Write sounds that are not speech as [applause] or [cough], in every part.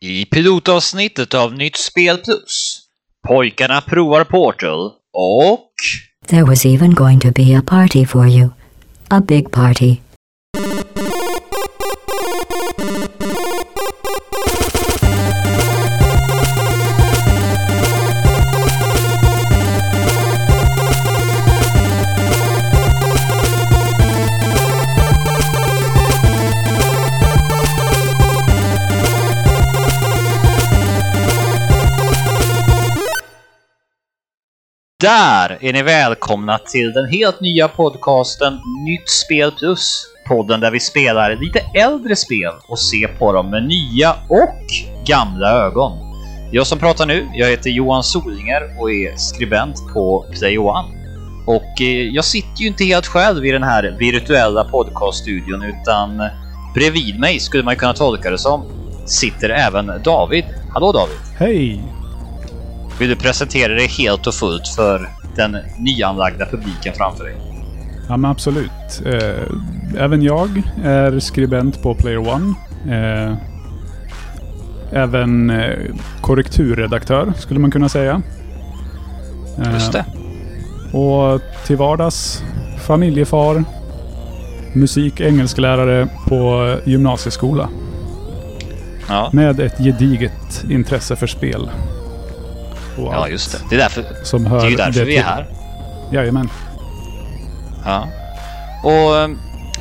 I pilotavsnittet av Nytt Spel Plus. Pojkarna provar Portal och... There was even going to be a party for you. A big party. Där är ni välkomna till den helt nya podcasten Nytt Spel Plus. Podden där vi spelar lite äldre spel och ser på dem med nya och gamla ögon. Jag som pratar nu, jag heter Johan Solinger och är skribent på Play One. Och eh, jag sitter ju inte helt själv i den här virtuella podcaststudion utan bredvid mig skulle man kunna tolka det som sitter även David. Hallå David! Hej! Vill du presentera dig helt och fullt för den nyanlagda publiken framför dig? Ja men absolut. Eh, även jag är skribent på Player One. Eh, även eh, korrekturredaktör skulle man kunna säga. Just det. Och till vardags familjefar, musik engelsklärare på gymnasieskola. Ja. Med ett gediget intresse för spel. Och ja, allt just det. Det är därför, Som hör det är ju därför vi är här. Jajamän. Ja. Och eh,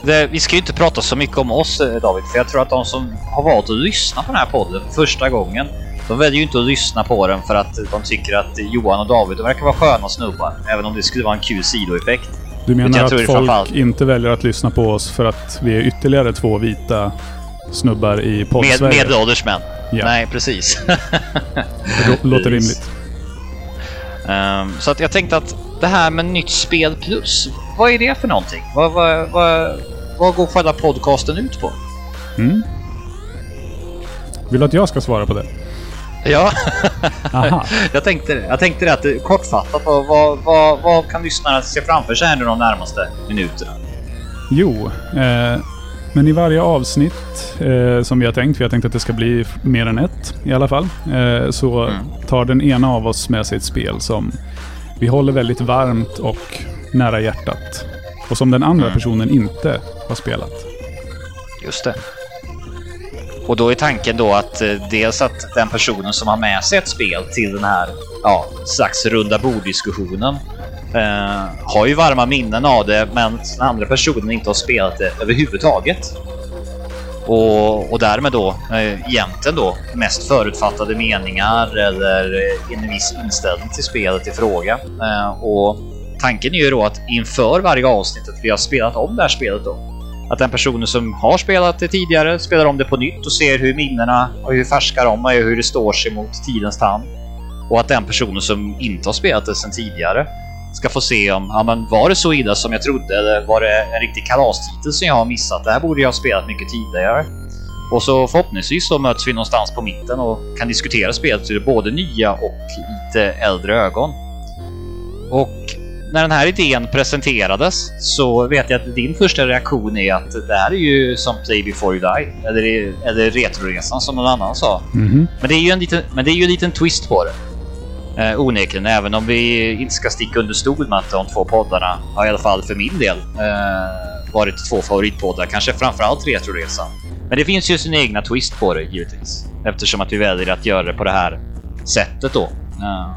det, vi ska ju inte prata så mycket om oss eh, David, för jag tror att de som har valt att lyssna på den här podden för första gången, de väljer ju inte att lyssna på den för att de tycker att Johan och David verkar vara sköna snubbar, även om det skulle vara en kul sidoeffekt. Du menar jag att det folk framförallt- inte väljer att lyssna på oss för att vi är ytterligare två vita snubbar i Med, podd-Sverige? medelålders män. Ja. Nej, precis. [laughs] Det låter rimligt. Ehm, så att jag tänkte att det här med nytt spel plus, vad är det för någonting? Vad, vad, vad, vad går själva podcasten ut på? Mm. Vill du att jag ska svara på det? Ja, [laughs] jag tänkte det. Jag tänkte det att det- kortfattat, vad, vad, vad, kan lyssnarna se framför sig nu de närmaste minuterna? Jo, eh, men i varje avsnitt eh, som vi har tänkt, vi har tänkt att det ska bli mer än ett i alla fall, eh, så Mm. tar den ena av oss med sig ett spel som vi håller väldigt varmt och nära hjärtat. Och som den andra Mm. personen inte har spelat. Just det. Och då är tanken då att eh, dels att den personen som har med sig ett spel till den här ja, slags runda borddiskussionen eh, har ju varma minnen av det, men den andra personen inte har spelat det överhuvudtaget. Och, och därmed då eh, egentligen då mest förutfattade meningar eller eh, en viss inställning till spelet i fråga. Eh, och tanken är ju då att inför varje avsnitt att vi har spelat om det här spelet då att den personen som har spelat det tidigare spelar om det på nytt och ser hur minnena och hur färska de är och hur det står sig mot tidens tand. Och att den personen som inte har spelat det sedan tidigare ska få se om, ja men var det så illa som jag trodde eller var det en riktig kalastitel som jag har missat? Det här borde jag ha spelat mycket tidigare. Och så förhoppningsvis så möts vi någonstans på mitten och kan diskutera spelet ur både nya och lite äldre ögon. Och när den här idén presenterades så vet jag att din första reaktion är att det här är ju som Play before you die. Eller, eller Retroresan som någon annan sa. Mhm. Men det är ju en liten, men det är ju en liten twist på det. Eh, onekligen, även om vi inte ska sticka under stol med att de två poddarna har i alla fall för min del eh, varit två favoritpoddar. Kanske framförallt Retroresan. Men det finns ju sin egna twist på det givetvis. Eftersom att vi väljer att göra det på det här sättet då. Eh,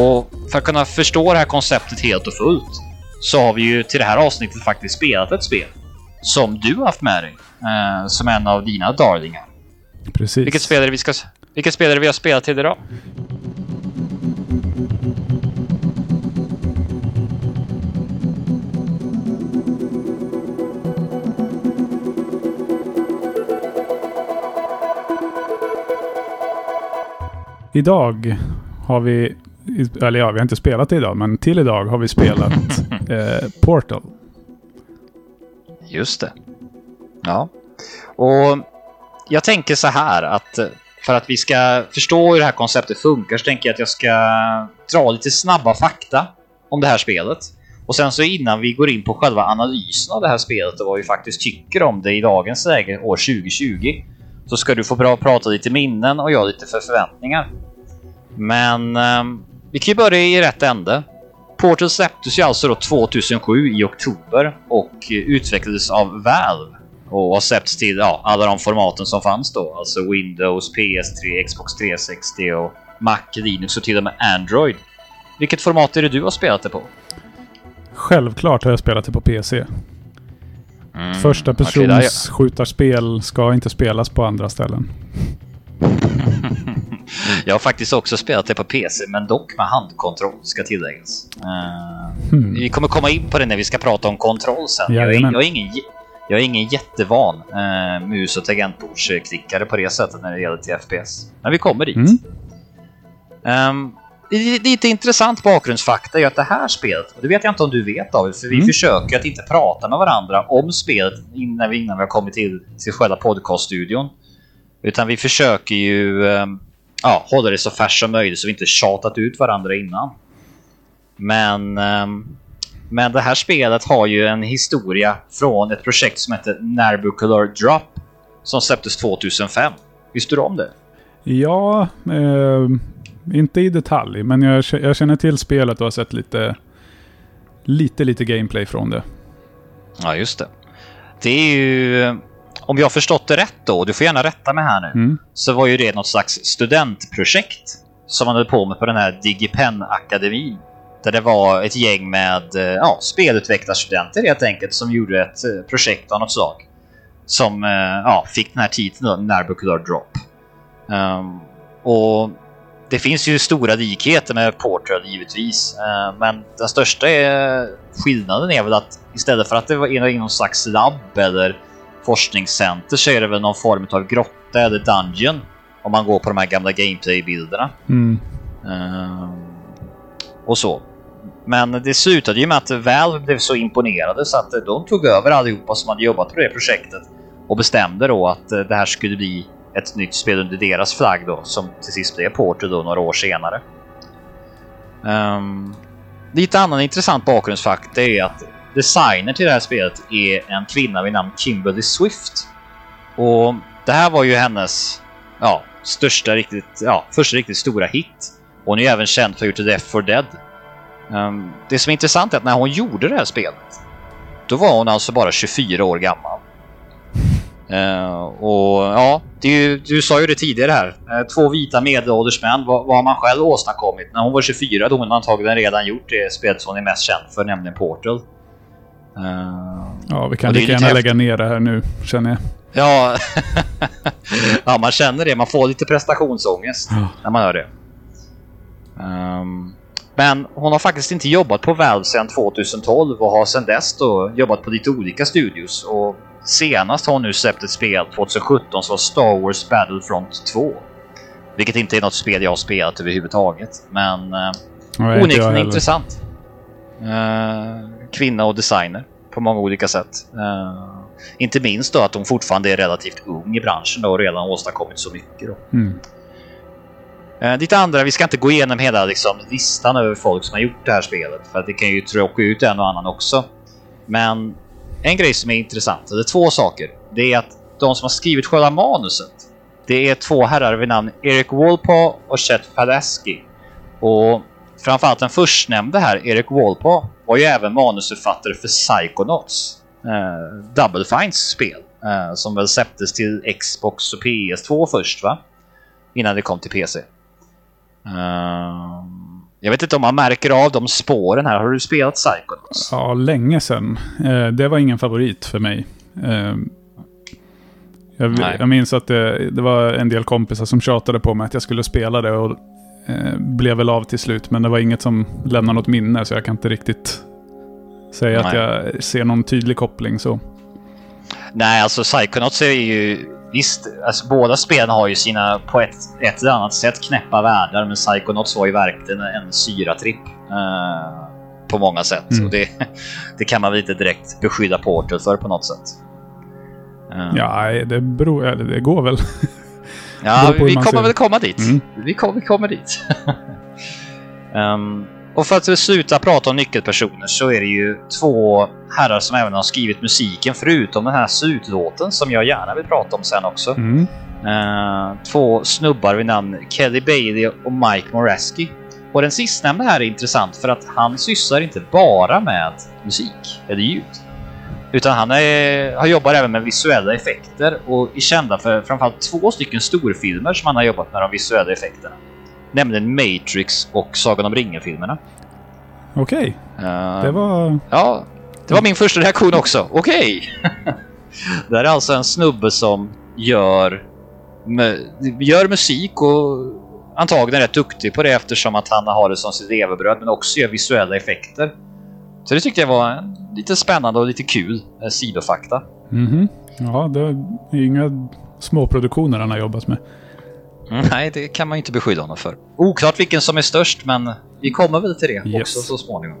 och för att kunna förstå det här konceptet helt och fullt så har vi ju till det här avsnittet faktiskt spelat ett spel som du har haft med dig eh, som en av dina darlingar. Precis. Vilket spelare vi ska vilket spelare vi har spelat till idag? Idag har vi, eller ja, vi har inte spelat det idag, men till idag har vi spelat [laughs] eh, Portal. Just det. Ja. Och jag tänker så här att eh, för att vi ska förstå hur det här konceptet funkar så tänker jag att jag ska dra lite snabba fakta om det här spelet. Och sen så innan vi går in på själva analysen av det här spelet och vad vi faktiskt tycker om det i dagens läge år 2020 så ska du få bra prata lite minnen och jag lite för förväntningar. Men eh, vi kan ju börja i rätt ände. Portal släpptes ju alltså då 2007 i oktober och eh, utvecklades av Valve och har släppts till ja, alla de formaten som fanns då, alltså Windows, PS3, Xbox 360 och Mac, Linux och till och med Android. Vilket format är det du har spelat det på? Självklart har jag spelat det på PC. Mm, Första persons är- skjutarspel ska inte spelas på andra ställen. [laughs] Jag har faktiskt också spelat det på PC, men dock med handkontroll ska tilläggas. Eh, Hmm. Vi kommer komma in på det när vi ska prata om kontroll sen. Jag är, jag är, ingen, jag är ingen jättevan eh, mus och tangentbordsklickare på det sättet när det gäller till FPS. Men vi kommer dit. Mm. Li- lite intressant bakgrundsfakta är att det här spelet, och det vet jag inte om du vet David, för vi Mm. försöker att inte prata med varandra om spelet innan vi, innan vi har kommit till, till själva podcaststudion. Utan vi försöker ju ehm, ja, hålla det så färskt som möjligt så vi inte tjatat ut varandra innan. Men, ehm, men det här spelet har ju en historia från ett projekt som heter Narbucular Drop som släpptes 2005. Visste du om det? Ja, eh, inte i detalj, men jag, jag känner till spelet och har sett lite, lite, lite gameplay från det. Ja, just det. Det är ju... Om jag har förstått det rätt då, du får gärna rätta mig här nu, Mm. så var ju det något slags studentprojekt som man höll på med på den här Digipen-akademin. Där det var ett gäng med eh, ja, spelutvecklarstudenter helt enkelt som gjorde ett eh, projekt av något slag. Som eh, ja, fick den här titeln då, Narbucular Drop. Ehm, och det finns ju stora likheter med Portal givetvis. eh, men den största är, skillnaden är väl att istället för att det var i någon slags labb eller forskningscenter så är det väl någon form av grotta eller dungeon. Om man går på de här gamla gameplay-bilderna. Mm. Ehm, och så. Men det slutade ju med att Valve blev så imponerade så att de tog över allihopa som hade jobbat på det projektet och bestämde då att eh, det här skulle bli ett nytt spel under deras flagg då som till sist blev Porto då några år senare. Um, lite annan intressant bakgrundsfakta är att designer till det här spelet är en kvinna vid namn Kimberly Swift. Och det här var ju hennes ja, största riktigt, ja, första riktigt stora hit. Hon är ju även känd för att ha gjort Death for Dead. Um, det som är intressant är att när hon gjorde det här spelet, då var hon alltså bara 24 år gammal. Eh, och ja, ju, du sa ju det tidigare här. Eh, två vita medelålders män, vad, vad har man själv åstadkommit? När hon var 24 då hon antagligen redan gjort det spelet som hon är mest känd för, nämligen Portal. Eh, Ja, vi kan lika gärna lägga ner det här nu, känner jag. Ja, [laughs] ja man känner det. Man får lite prestationsångest Ja. när man hör det. Ehm, men hon har faktiskt inte jobbat på Valve sedan 2012 och har sedan dess då jobbat på lite olika studios. Och senast har hon nu släppt ett spel 2017 som var Star Wars Battlefront 2. Vilket inte är något spel jag har spelat överhuvudtaget. Men jag onekligen intressant. Eh, kvinna och designer på många olika sätt. Eh, inte minst då att hon fortfarande är relativt ung i branschen då och redan åstadkommit så mycket. Då. Mm. Eh, lite andra, vi ska inte gå igenom hela liksom, listan över folk som har gjort det här spelet för det kan ju tråka ut en och annan också. Men en grej som är intressant, eller två saker, det är att de som har skrivit själva manuset, det är två herrar vid namn Eric Wolpaw och Chet Padaski. Och framförallt den förstnämnde här, Eric Wolpaw, var ju även manusförfattare för Psychonauts, eh, Double Fines spel, eh, som väl släpptes till Xbox och PS2 först va? Innan det kom till PC. Ehm, jag vet inte om man märker av de spåren här. Har du spelat Psychonauts? Ja, länge sedan. Eh, det var ingen favorit för mig. Eh, jag, jag minns att det, det var en del kompisar som tjatade på mig att jag skulle spela det och eh, blev väl av till slut. Men det var inget som lämnar något minne så jag kan inte riktigt säga att Nej. jag ser någon tydlig koppling så. Nej, alltså Psychonauts är ju... Visst, alltså, båda spelen har ju sina på ett, ett eller annat sätt knäppa världar, men Psychonauts var ju verkligen en syratripp. eh, på många sätt. Mm. Och det, [laughs] det kan man väl inte direkt beskylla Portal för på något sätt. Eh, Ja, det, beror, det går väl. Ja, [laughs] vi kommer väl komma dit. Mm. Vi, kom, vi kommer dit. [laughs] Ehm, och för att sluta prata om nyckelpersoner så är det ju två herrar som även har skrivit musiken förutom den här slutlåten som jag gärna vill prata om sen också. Mm. Eh, två snubbar vid namn Kelly Bailey och Mike Moraski. Och den sistnämnda här är intressant för att han sysslar inte bara med musik eller ljud. Utan han är, har jobbat även med visuella effekter och är kända för framförallt två stycken storfilmer som han har jobbat med de visuella effekterna. Nämligen Matrix och Sagan om ringen-filmerna. Okej, Eh, det var... Ja, det var min första reaktion också. Okej! [laughs] det här är alltså en snubbe som gör, gör musik och antagligen är rätt duktig på det eftersom att han har det som sitt levebröd men också gör visuella effekter. Så det tyckte jag var en lite spännande och lite kul eh, sidofakta. Mhm. Ja, det är inga småproduktioner han har jobbat med. Mm, nej, det kan man ju inte beskylla honom för. Oklart vilken som är störst, men vi kommer väl till det Yes. också så småningom.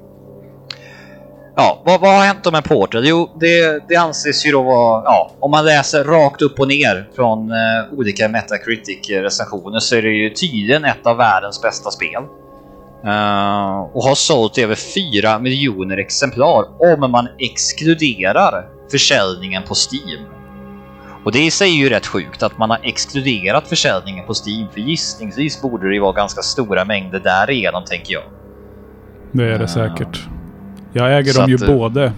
Ja, vad, vad har hänt då med Portal? Jo, det, det anses ju då vara, ja, om man läser rakt upp och ner från eh, olika Metacritic-recensioner så är det ju tydligen ett av världens bästa spel. Eh, och har sålt över 4 miljoner exemplar om man exkluderar försäljningen på Steam. Och det i sig är ju rätt sjukt att man har exkluderat försäljningen på Steam för gissningsvis borde det ju vara ganska stora mängder därigenom tänker jag. Det är det Ah. säkert. Jag äger Så dem ju att, eh, både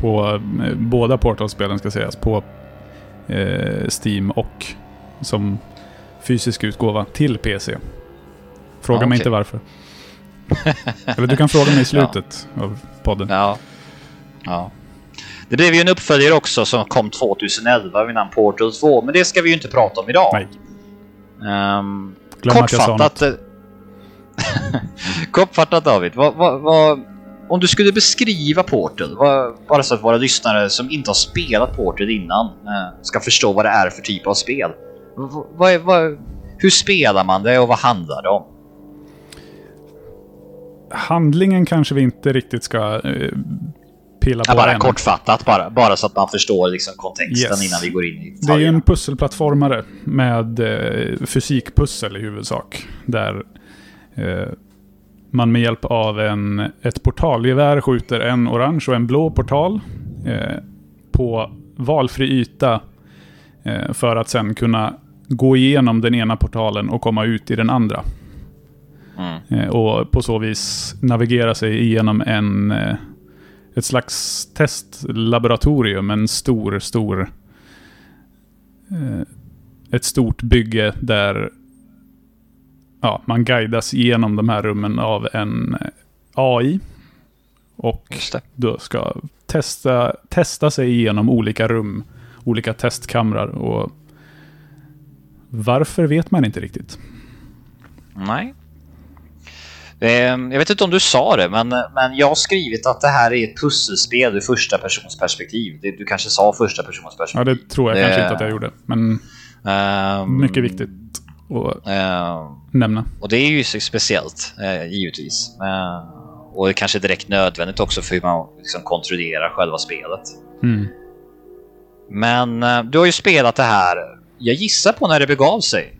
på eh, båda Portal-spelen ska sägas. På eh, Steam och som fysisk utgåva till PC. Fråga Ja, mig inte varför. [laughs] Eller du kan fråga mig i slutet av podden. Ja. ja. Det blev ju en uppföljare också som kom 2011 vid namn Portal 2, men det ska vi ju inte prata om idag. Nej, något. kortfattat, [laughs] kortfattat David, vad, vad, vad, om du skulle beskriva Portal, bara så att våra lyssnare som inte har spelat Portal innan eh, ska förstå vad det är för typ av spel. Hur spelar man det och vad handlar det om? Handlingen kanske vi inte riktigt ska eh, pilla på Ja, bara kortfattat, bara, bara så att man förstår liksom kontexten Yes. innan vi går in i Det är ju detaljerna. en pusselplattformare med eh, fysikpussel i huvudsak. Där eh, man med hjälp av en, ett portalgevär skjuter en orange och en blå portal eh, på valfri yta eh, för att sen kunna gå igenom den ena portalen och komma ut i den andra. Mm. Eh, och på så vis navigera sig igenom en, eh, ett slags testlaboratorium, en stor, stor eh, ett stort bygge där ja, man guidas igenom de här rummen av en eh, AI. Och då ska testa, testa sig igenom olika rum, olika testkamrar och varför vet man inte riktigt. Nej. Ehm, Jag vet inte om du sa det, men, men jag har skrivit att det här är ett pusselspel ur första persons perspektiv. Du kanske sa första persons Ja, perspektiv. det tror jag Det- kanske inte att jag gjorde, men Ehm, mycket viktigt att ehm, nämna. och det är ju speciellt, eh, givetvis. Ehm, och det kanske direkt nödvändigt också för hur man liksom kontrollerar själva spelet. Mm. Men eh, du har ju spelat det här, jag gissar på när det begav sig.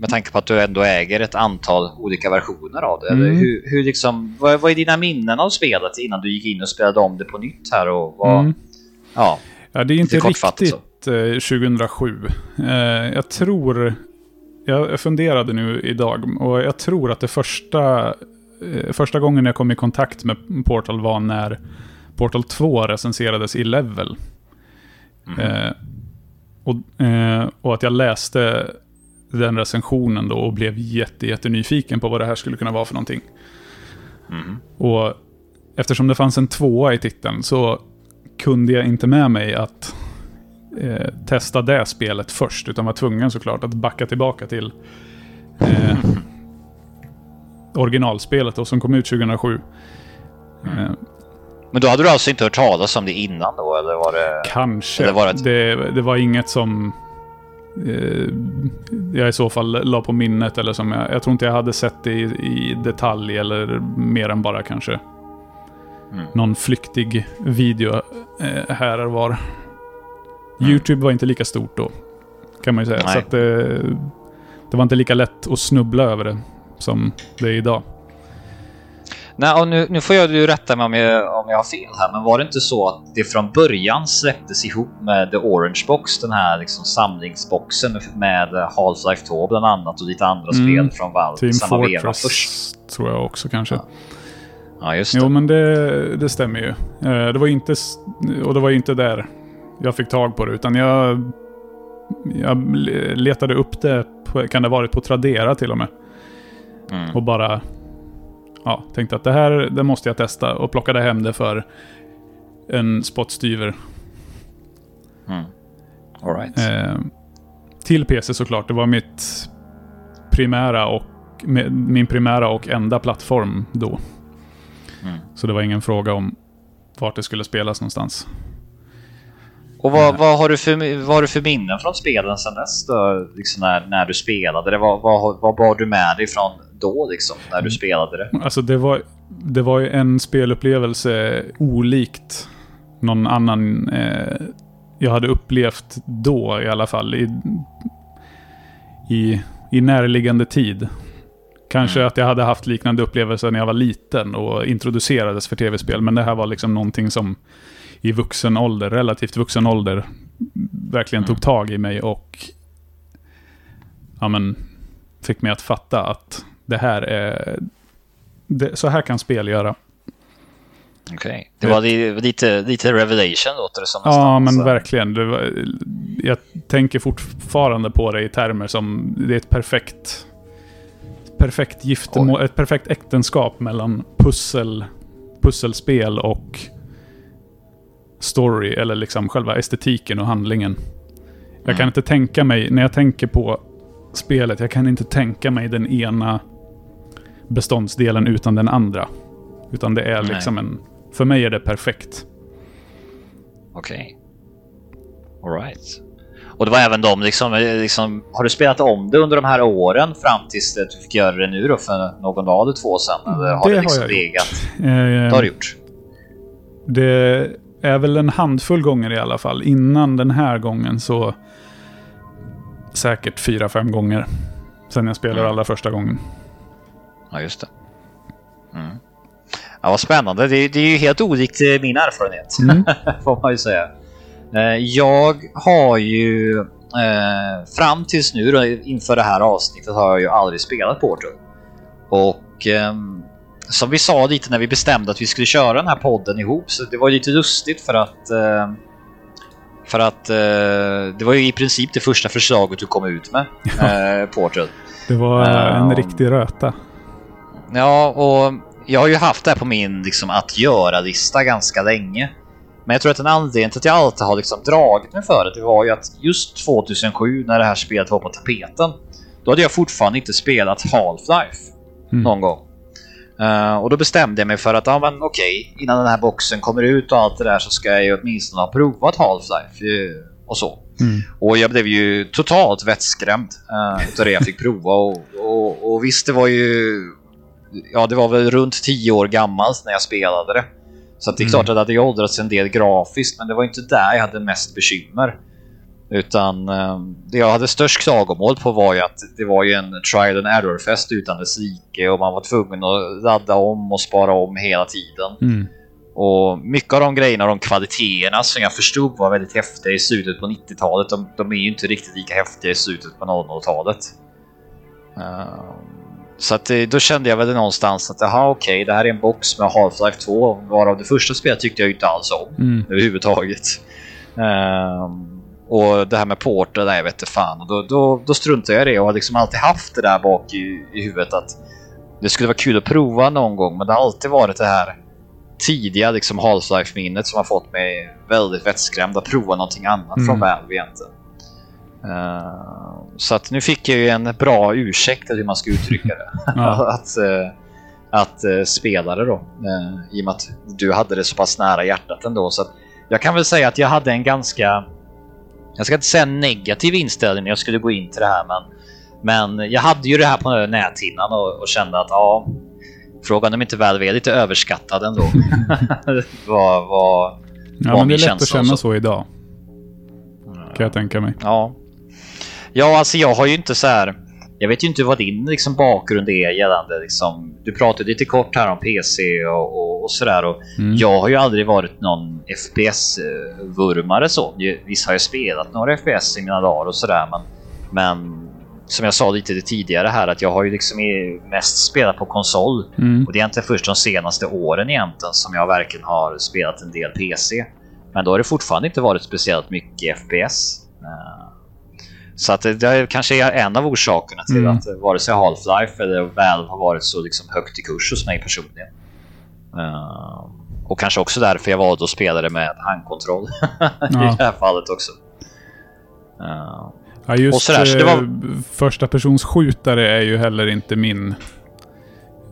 Med tanke på att du ändå äger ett antal olika versioner av det. Mm. hur, hur liksom, vad, vad är dina minnen av spelet innan du gick in och spelade om det på nytt här? Och vad, Mm. ja, Ja, det är inte riktigt eh, 2007. Eh, jag tror... Jag funderade nu idag och jag tror att det första, eh, första gången jag kom i kontakt med Portal var när Portal 2 recenserades i Level. Eh, och, och att jag läste den recensionen då och blev jätte, jättenyfiken på vad det här skulle kunna vara för någonting. Mhm. Och eftersom det fanns en tvåa i titeln så kunde jag inte med mig att eh, testa det spelet först, utan var tvungen såklart att backa tillbaka till eh, [laughs] originalspelet då, som kom ut 2007. Eh, Men då hade du alltså inte hört talas om det innan då, eller var det... kanske. Eller var det ett- det, det var inget som jag i så fall la på minnet, eller som jag, jag tror inte jag hade sett det i, i detalj, eller mer än bara kanske Mm. någon flyktig video eh, här och var. YouTube var inte lika stort då, kan man ju säga. Nej. Så att det, det var inte lika lätt att snubbla över det som det är idag. Nej, och nu, nu får jag ju rätta mig om jag, om jag har fel här, men var det inte så att det från början släpptes ihop med The Orange Box, den här liksom samlingsboxen med Half-Life 2 bland annat och lite andra Mm. spel från Valve Team samma veva Fortress först? tror jag också kanske. Ja. Ja, just det. Jo, men det, det stämmer ju. Eh, Det var inte, och det var inte där jag fick tag på det, utan jag, jag le- letade upp det, på, kan det ha varit på Tradera till och med. Mm. Och bara ja, tänkte att det här det måste jag testa och plockade hem det för en spottstyver. Mm. All right. Eh, till PC såklart. Det var mitt primära och min primära och enda plattform då. Mm. Så det var ingen fråga om vart det skulle spelas någonstans. Och vad, vad, har du för, vad har du för minnen från spelen sen dess då? Liksom när, när du spelade det? Vad, vad, vad bar du med dig från då liksom? När du spelade det? Alltså det var, det var ju en spelupplevelse olikt någon annan eh, jag hade upplevt då i alla fall. I, i, i närliggande tid. Kanske Mm. att jag hade haft liknande upplevelser när jag var liten och introducerades för tv-spel. Men det här var liksom någonting som i vuxen ålder, relativt vuxen ålder, verkligen tog tag i mig och ja, men, fick mig att fatta att det här är... Det, så här kan spel göra. Okej. Det var li- lite, lite revelation låter det som. Ja, nästan. men Så- verkligen. Det var, jag tänker fortfarande på det i termer som det är ett perfekt perfekt giftermål, ett perfekt äktenskap mellan pussel, pusselspel och story, eller liksom själva estetiken och handlingen. Jag kan Mm. inte tänka mig, när jag tänker på spelet, jag kan inte tänka mig den ena beståndsdelen utan den andra. Utan det är Nej. liksom en... För mig är det perfekt. Okej. All right. Och det var även de liksom, eh, liksom, har du spelat om det under de här åren fram tills att du fick göra det nu då för någon dag eller två sedan? Eller har Det det, har liksom jag gjort. legat? Eh, Det har du gjort? Det är väl en handfull gånger i alla fall. Innan den här gången så säkert fyra, fem gånger. Sen jag spelade Mm. allra första gången. Ja, just det. Mm. Ja, vad spännande. Det, det är ju helt olikt eh, min erfarenhet, Mm. [laughs] får man ju säga. Eh, Jag har ju eh, fram tills nu då, inför det här avsnittet har jag ju aldrig spelat Portal. Och ehm, som vi sa lite när vi bestämde att vi skulle köra den här podden ihop så det var lite lustigt för att eh, för att det var ju i princip det första förslaget du kom ut med, [laughs] Portal. Det var en Um, riktig röta. Ja, och jag har ju haft det här på min liksom, att göra-lista ganska länge. Men jag tror att en anledning till att jag alltid har liksom dragit mig för det, det var ju att just 2007 när det här spelet var på tapeten, då hade jag fortfarande inte spelat Half-Life Mm. någon gång. Eh, och då bestämde jag mig för att, ja men okej, innan den här boxen kommer ut och allt det där så ska jag ju åtminstone ha provat Half-Life eh, och så. Mm. Och jag blev ju totalt vettskrämd uh, utav det jag fick prova. Och, och, och visst, det var ju... Ja, det var väl runt 10 år gammalt när jag spelade det. Så det är Mm. klart att det hade åldrats en del grafiskt, men det var inte där jag hade mest bekymmer. Utan eh, det jag hade störst klagomål på var ju att det var ju en trial and error-fest utan dess like och man var tvungen att ladda om och spara om hela tiden. Mm. Och mycket av de grejerna, de kvaliteterna som jag förstod var väldigt häftiga i slutet på 90-talet, de, de är ju inte riktigt lika häftiga i slutet på 00-talet. Så att det, då kände jag väl någonstans att okej, det här är en box med Half-Life 2, varav det första spelet tyckte jag inte alls om Mm. överhuvudtaget. Ehm, och det här med Porter, där jag vet inte fan. Och då, då, då struntade jag i det och har liksom alltid haft det där bak i, i huvudet att det skulle vara kul att prova någon gång, men det har alltid varit det här tidiga liksom Half-Life-minnet som har fått mig väldigt vettskrämd att prova någonting annat Mm. från Valve egentligen. Ehm, så att nu fick jag ju en bra ursäkt, eller hur man ska uttrycka det. [laughs] [laughs] Ja. att eh, att eh, spela det då. I och med att du hade det så pass nära hjärtat ändå. Så att jag kan väl säga att jag hade en ganska, jag ska inte säga negativ inställning när jag skulle gå in till det här. Men, men jag hade ju det här på näthinnan och, och kände att ja, frågan om inte väl är lite överskattad ändå. [laughs] vad, vad, Ja, Var men det är lätt att känna också. så idag, kan jag tänka mig. Ja. Ja, alltså jag har ju inte så här. jag vet ju inte vad din liksom, bakgrund är gällande liksom, Du pratade lite kort här om PC och, och, och sådär och Mm. jag har ju aldrig varit någon FPS-vurmare så. Visst har jag spelat några FPS i mina dagar och sådär men, men som jag sa lite tidigare här att jag har ju liksom mest spelat på konsol Mm. och det är inte först de senaste åren egentligen som jag verkligen har spelat en del PC. Men då har det fortfarande inte varit speciellt mycket FPS. Så att det, det kanske är en av orsakerna till Mm. att vare sig Half-Life eller Valve har varit så liksom högt i kurs hos mig personligen. Eh, och kanske också därför jag valde att spela det med handkontroll [laughs] i det här fallet också. Eh, Ja, just Och sådär, så var- eh, första persons skjutare är ju heller inte min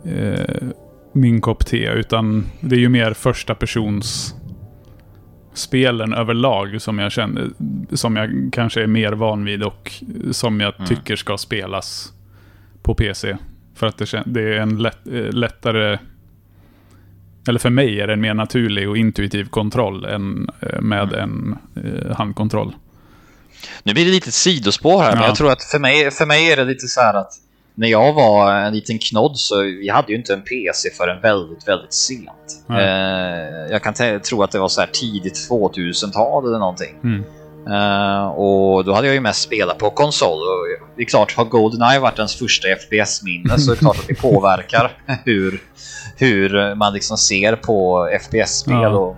eh, min kopp te, utan det är ju mer första persons spelen överlag som jag känner, som jag kanske är mer van vid och som jag Mm. tycker ska spelas på PC. För att det, det är en lätt, eh, lättare, eller för mig är det en mer naturlig och intuitiv kontroll än eh, med Mm. en eh, handkontroll. Nu blir det lite sidospår här, men Ja. jag tror att för mig, för mig är det lite så här att när jag var en liten knodd så vi hade ju inte en PC förrän väldigt, väldigt sent. Nej. Eh, jag kan tro att det var så här tidigt 2000-tal eller någonting. Mm. Eh, och då hade jag ju mest spelat på konsol. Och det är klart, har Goldeneye varit ens första FPS-minne så är det klart att det [laughs] påverkar hur, hur man liksom ser på FPS-spel. Ja. Och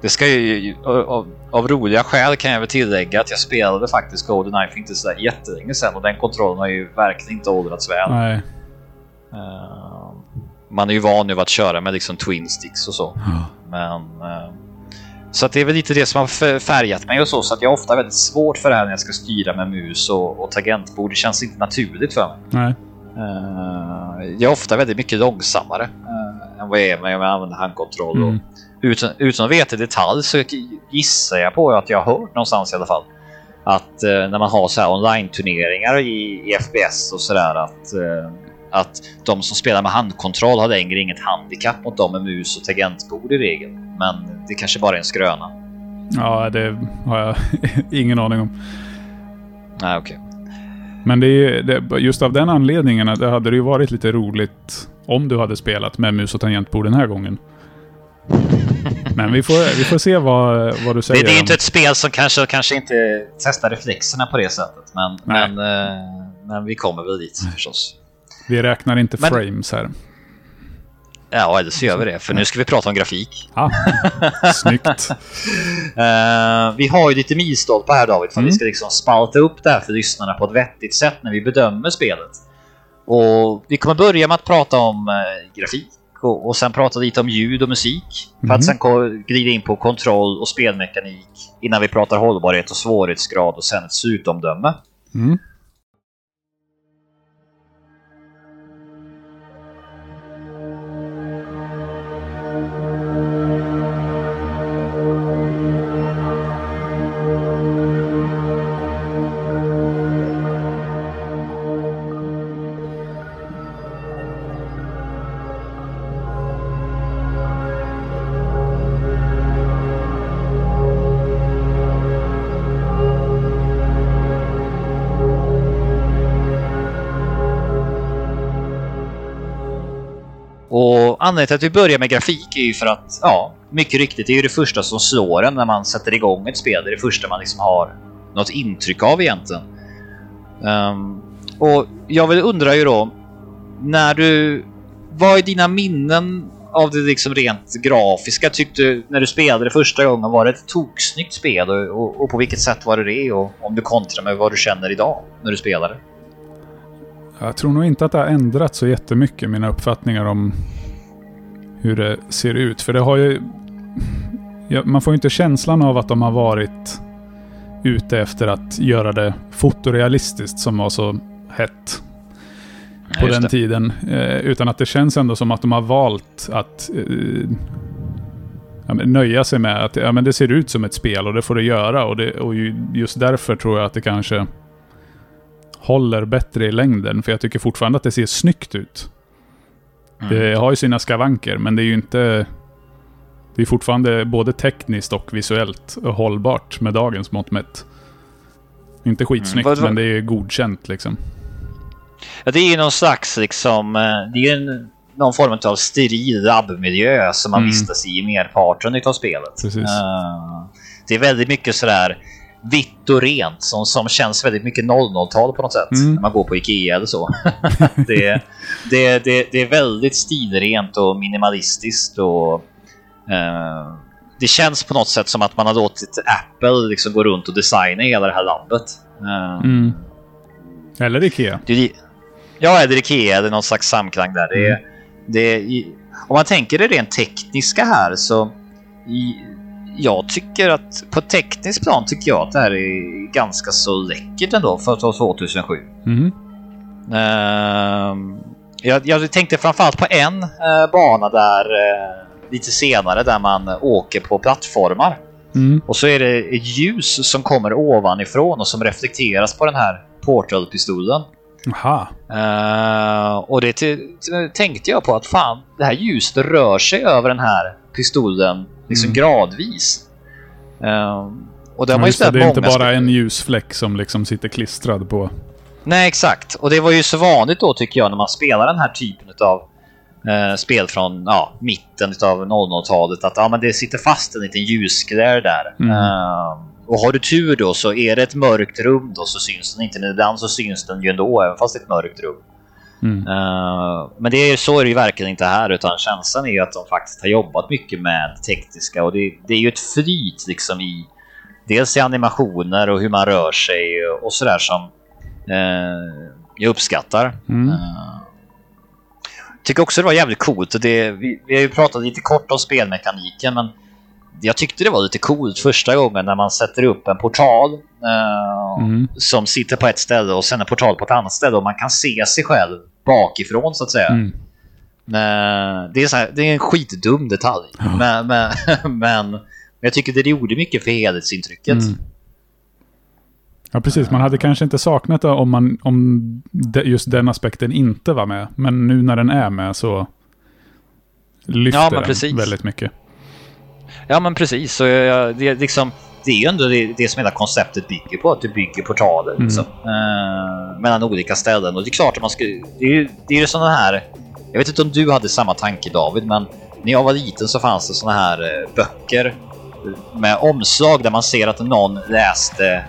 det ska ju, av, av roliga skäl kan jag väl tillägga att jag spelade faktiskt Goldeneye för inte så där jättelänge sedan och den kontrollen har ju verkligen inte åldrats väl. Nej. Eh, man är ju van nu att köra med liksom twin sticks och så. Men, eh, så att det är väl lite det som har färgat mig och så. Så att jag har ofta väldigt svårt för det här när jag ska styra med mus och, och tangentbord. Det känns inte naturligt för mig. Nej. Eh, jag är ofta väldigt mycket långsammare uh, än vad jag är när jag använder handkontroll. Mm. Och utan, utan att veta i detalj så gissar jag på att jag har hört någonstans i alla fall att eh, när man har så här online-turneringar i, i FPS och sådär att, eh, att de som spelar med handkontroll har längre inget handikapp mot de med mus och tangentbord i regel. Men det kanske bara är en skröna. Ja, det har jag [laughs] ingen aning om. Nej, okej. Men det är, det, just av den anledningen det hade det ju varit lite roligt om du hade spelat med mus och tangentbord den här gången. [laughs] Men vi får, vi får se vad, vad du Det, säger. det är ju om- inte ett spel som kanske, kanske inte testar reflexerna på det sättet. Men, Nej. men, eh, men vi kommer väl dit förstås. Vi räknar inte Men- frames här. Ja, eller så gör vi det. För nu ska vi prata om grafik. Ja, [laughs] snyggt. Eh, vi har ju lite milstolpar här David, för Mm. vi ska liksom spalta upp det här för lyssnarna på ett vettigt sätt när vi bedömer spelet. Och vi kommer börja med att prata om eh, grafik och, och sen prata lite om ljud och musik. För Mhm. att sen ko- glida in på kontroll och spelmekanik innan vi pratar hållbarhet och svårighetsgrad och sen ett slutomdöme. Mm. Anledningen till att vi börjar med grafik är ju för att, ja, mycket riktigt, det är ju det första som slår en när man sätter igång ett spel. Det är det första man liksom har något intryck av egentligen. Um, och jag vill undra ju då, när du... Vad är dina minnen av det liksom rent grafiska? Tyckte du när du spelade det första gången, var det ett toksnyggt spel? Och, och, och på vilket sätt var det det? Och om du kontrar med vad du känner idag när du spelar det? Jag tror nog inte att det har ändrat så jättemycket, mina uppfattningar om hur det ser ut. För det har ju... Ja, man får ju inte känslan av att de har varit ute efter att göra det fotorealistiskt som var så hett Ja, på just den det. tiden. Eh, utan att det känns ändå som att de har valt att eh, ja, nöja sig med att ja, men det ser ut som ett spel och det får det göra. Och, det, och ju, just därför tror jag att det kanske håller bättre i längden. För jag tycker fortfarande att det ser snyggt ut. Mm. Det har ju sina skavanker, men det är ju inte... Det är fortfarande både tekniskt och visuellt hållbart med dagens mått mätt. Inte skitsnyggt, Mm, men det är godkänt liksom. Ja, det är ju någon slags liksom, eh, det är en, någon form av steril labbmiljö som man Mm. vistas i i merparten av spelet. Eh, det är väldigt mycket sådär vitt och rent som, som känns väldigt mycket 00-tal på något sätt. Mm. När man går på Ikea eller så. [laughs] det, det, det, det är väldigt stilrent och minimalistiskt och eh, det känns på något sätt som att man har låtit Apple liksom gå runt och designa hela det här landet. Eh, Mm. Eller Ikea. det ja, eller Ikea eller någon slags samklang där. Det är, det om man tänker det rent tekniska här så i, jag tycker att på tekniskt plan tycker jag att det här är ganska så läckert ändå för att vara 2007. Mhm. Ehm, jag, jag tänkte framförallt på en eh, bana där eh, lite senare där man åker på plattformar. Mm. Och så är det ett ljus som kommer ovanifrån och som reflekteras på den här portalpistolen. Aha. Eh, och det tänkte jag på att fan, det här ljuset rör sig över den här pistolen liksom Mm. gradvis. Eh, och det har man ju det, spelat det är inte bara spel- en ljusfläck som liksom sitter klistrad på. Nej, exakt. Och det var ju så vanligt då tycker jag när man spelar den här typen av eh, spel från ja, mitten av 00-talet att ja, men det sitter fast en liten ljusglare där. Mm. Eh, och har du tur då så är det ett mörkt rum då så syns den inte. Men ibland så syns den ju ändå även fast det är ett mörkt rum. Mm. Eh, men det är, så är det ju verkligen inte här utan känslan är ju att de faktiskt har jobbat mycket med tekniska och det, det är ju ett flyt liksom i dels i animationer och hur man rör sig och sådär som eh, jag uppskattar. Mm. Eh, tycker också det var jävligt coolt och det, vi, vi har ju pratat lite kort om spelmekaniken men jag tyckte det var lite coolt första gången när man sätter upp en portal eh, Mm. som sitter på ett ställe och sen en portal på ett annat ställe och man kan se sig själv bakifrån så att säga. Mm. Men det, är så här, det är en skitdum detalj. Men, men, [laughs] men jag tycker det gjorde mycket för helhetsintrycket. Mm. Ja, precis. Man hade kanske inte saknat det om, man, om de, just den aspekten inte var med. Men nu när den är med så lyfter Ja, den väldigt mycket. Ja men precis. Så jag, det, är liksom, det är ju ändå det, det som hela konceptet bygger på. Att du bygger portaler liksom, eh, mellan olika ställen. Och det är klart att man ska... Det är ju det är ju sådana här... Jag vet inte om du hade samma tanke David, men när jag var liten så fanns det sådana här eh, böcker med omslag där man ser att någon läste,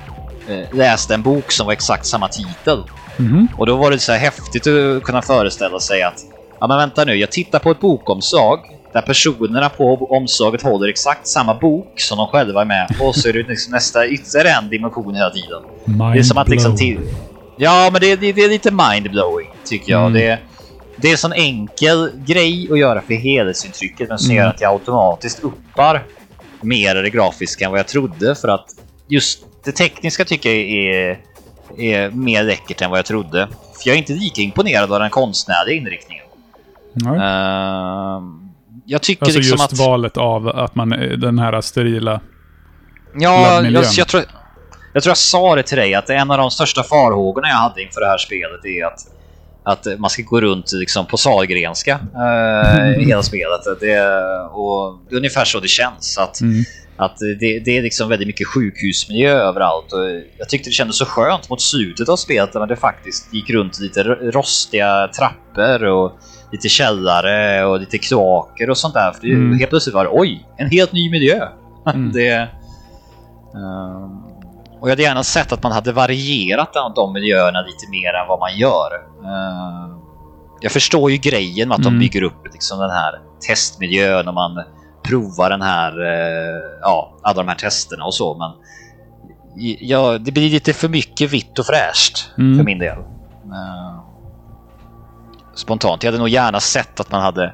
eh, läste en bok som var exakt samma titel. Mhm. Och då var det så här häftigt att kunna föreställa sig att ja men vänta nu, jag tittar på ett bokomslag där personerna på omslaget håller exakt samma bok som de själva är med på och så är det liksom nästa ytterligare en dimension hela tiden. Det är som att liksom till... Ja, men det, det, det är lite mindblowing tycker jag. Mm. Det, det är en sån enkel grej att göra för helhetsintrycket men som Mm. gör att jag automatiskt uppar mer det grafiska än vad jag trodde för att just det tekniska tycker jag är, är mer läckert än vad jag trodde. För jag är inte lika imponerad av den konstnärliga inriktningen. Nej. Jag tycker Alltså liksom just att... valet av att man är den här sterila... Ja, jag, jag, tror, jag tror jag sa det till dig att en av de största farhågorna jag hade inför det här spelet är att, att man ska gå runt liksom på Sahlgrenska eh, [laughs] hela spelet. Det, och det är ungefär så det känns. Att, Mm. att det, det är liksom väldigt mycket sjukhusmiljö överallt. Och jag tyckte det kändes så skönt mot slutet av spelet när det faktiskt gick runt lite rostiga trappor och lite källare och lite kloaker och sånt där. För Mm. helt plötsligt var det oj, en helt ny miljö. [laughs] Mm. det, ehm, och jag hade gärna sett att man hade varierat de, de miljöerna lite mer än vad man gör. Ehm, jag förstår ju grejen med att Mm. de bygger upp liksom den här testmiljön och man provar den här, eh, ja, alla de här testerna och så. Men ja, det blir lite för mycket vitt och fräscht Mm. för min del. Ehm, spontant. Jag hade nog gärna sett att man hade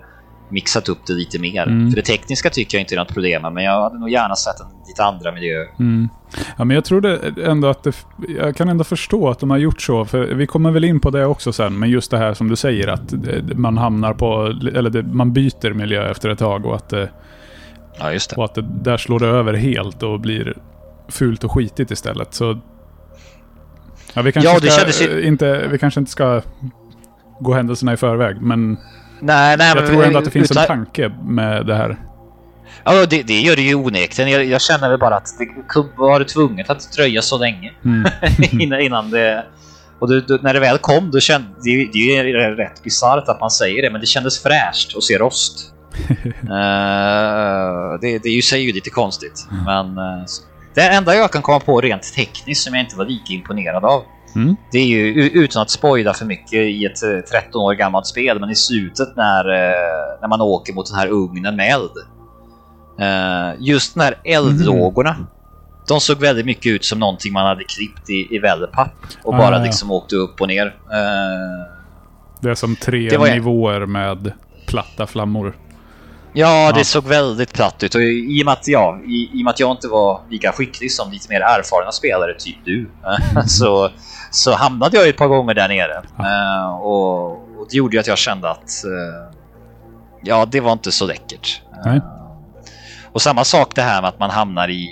mixat upp det lite mer. Mm. För det tekniska tycker jag inte är något problem men jag hade nog gärna sett en lite andra miljö. Mm. Ja, men jag tror det ändå att det, jag kan ändå förstå att de har gjort så. För vi kommer väl in på det också sen. Men just det här som du säger att man hamnar på, eller det, man byter miljö efter ett tag och att, Ja, just det. och att det, där slår det över helt och blir fult och skitigt istället. Så ja, vi kanske Ja, ska, kändes inte, vi kanske inte ska gå händelserna i förväg. Men Nej, nej, jag men- tror ändå att det finns utan- en tanke med det här. Ja, det, det gör det ju onekligen. Jag, jag känner väl bara att det var tvunget att dröja så länge Mm. [laughs] innan, innan det... Och det, det, när det väl kom, då kände, det, det är ju rätt bisarrt att man säger det, men det kändes fräscht att se rost. uh, [laughs] det, det är ju sig lite konstigt, mm. men uh, det enda jag kan komma på rent tekniskt som jag inte var lika imponerad av. Mm. Det är ju utan att spoila för mycket i ett 13 år gammalt spel, men i slutet när, när man åker mot den här ugnen med eld. Just de här eldlågorna. Mm de såg väldigt mycket ut som någonting man hade klippt i, i wellpapp och ah, bara ja. liksom åkte upp och ner. Det är som tre nivåer med platta flammor. Ja, ja, det såg väldigt platt ut och i och, med att, ja, i, i att jag inte var lika skicklig som lite mer erfarna spelare, typ du, [laughs] så, så hamnade jag ett par gånger där nere. Ja. Uh, och, och, det gjorde ju att jag kände att uh, ja, det var inte så läckert. och samma sak det här med att man hamnar i,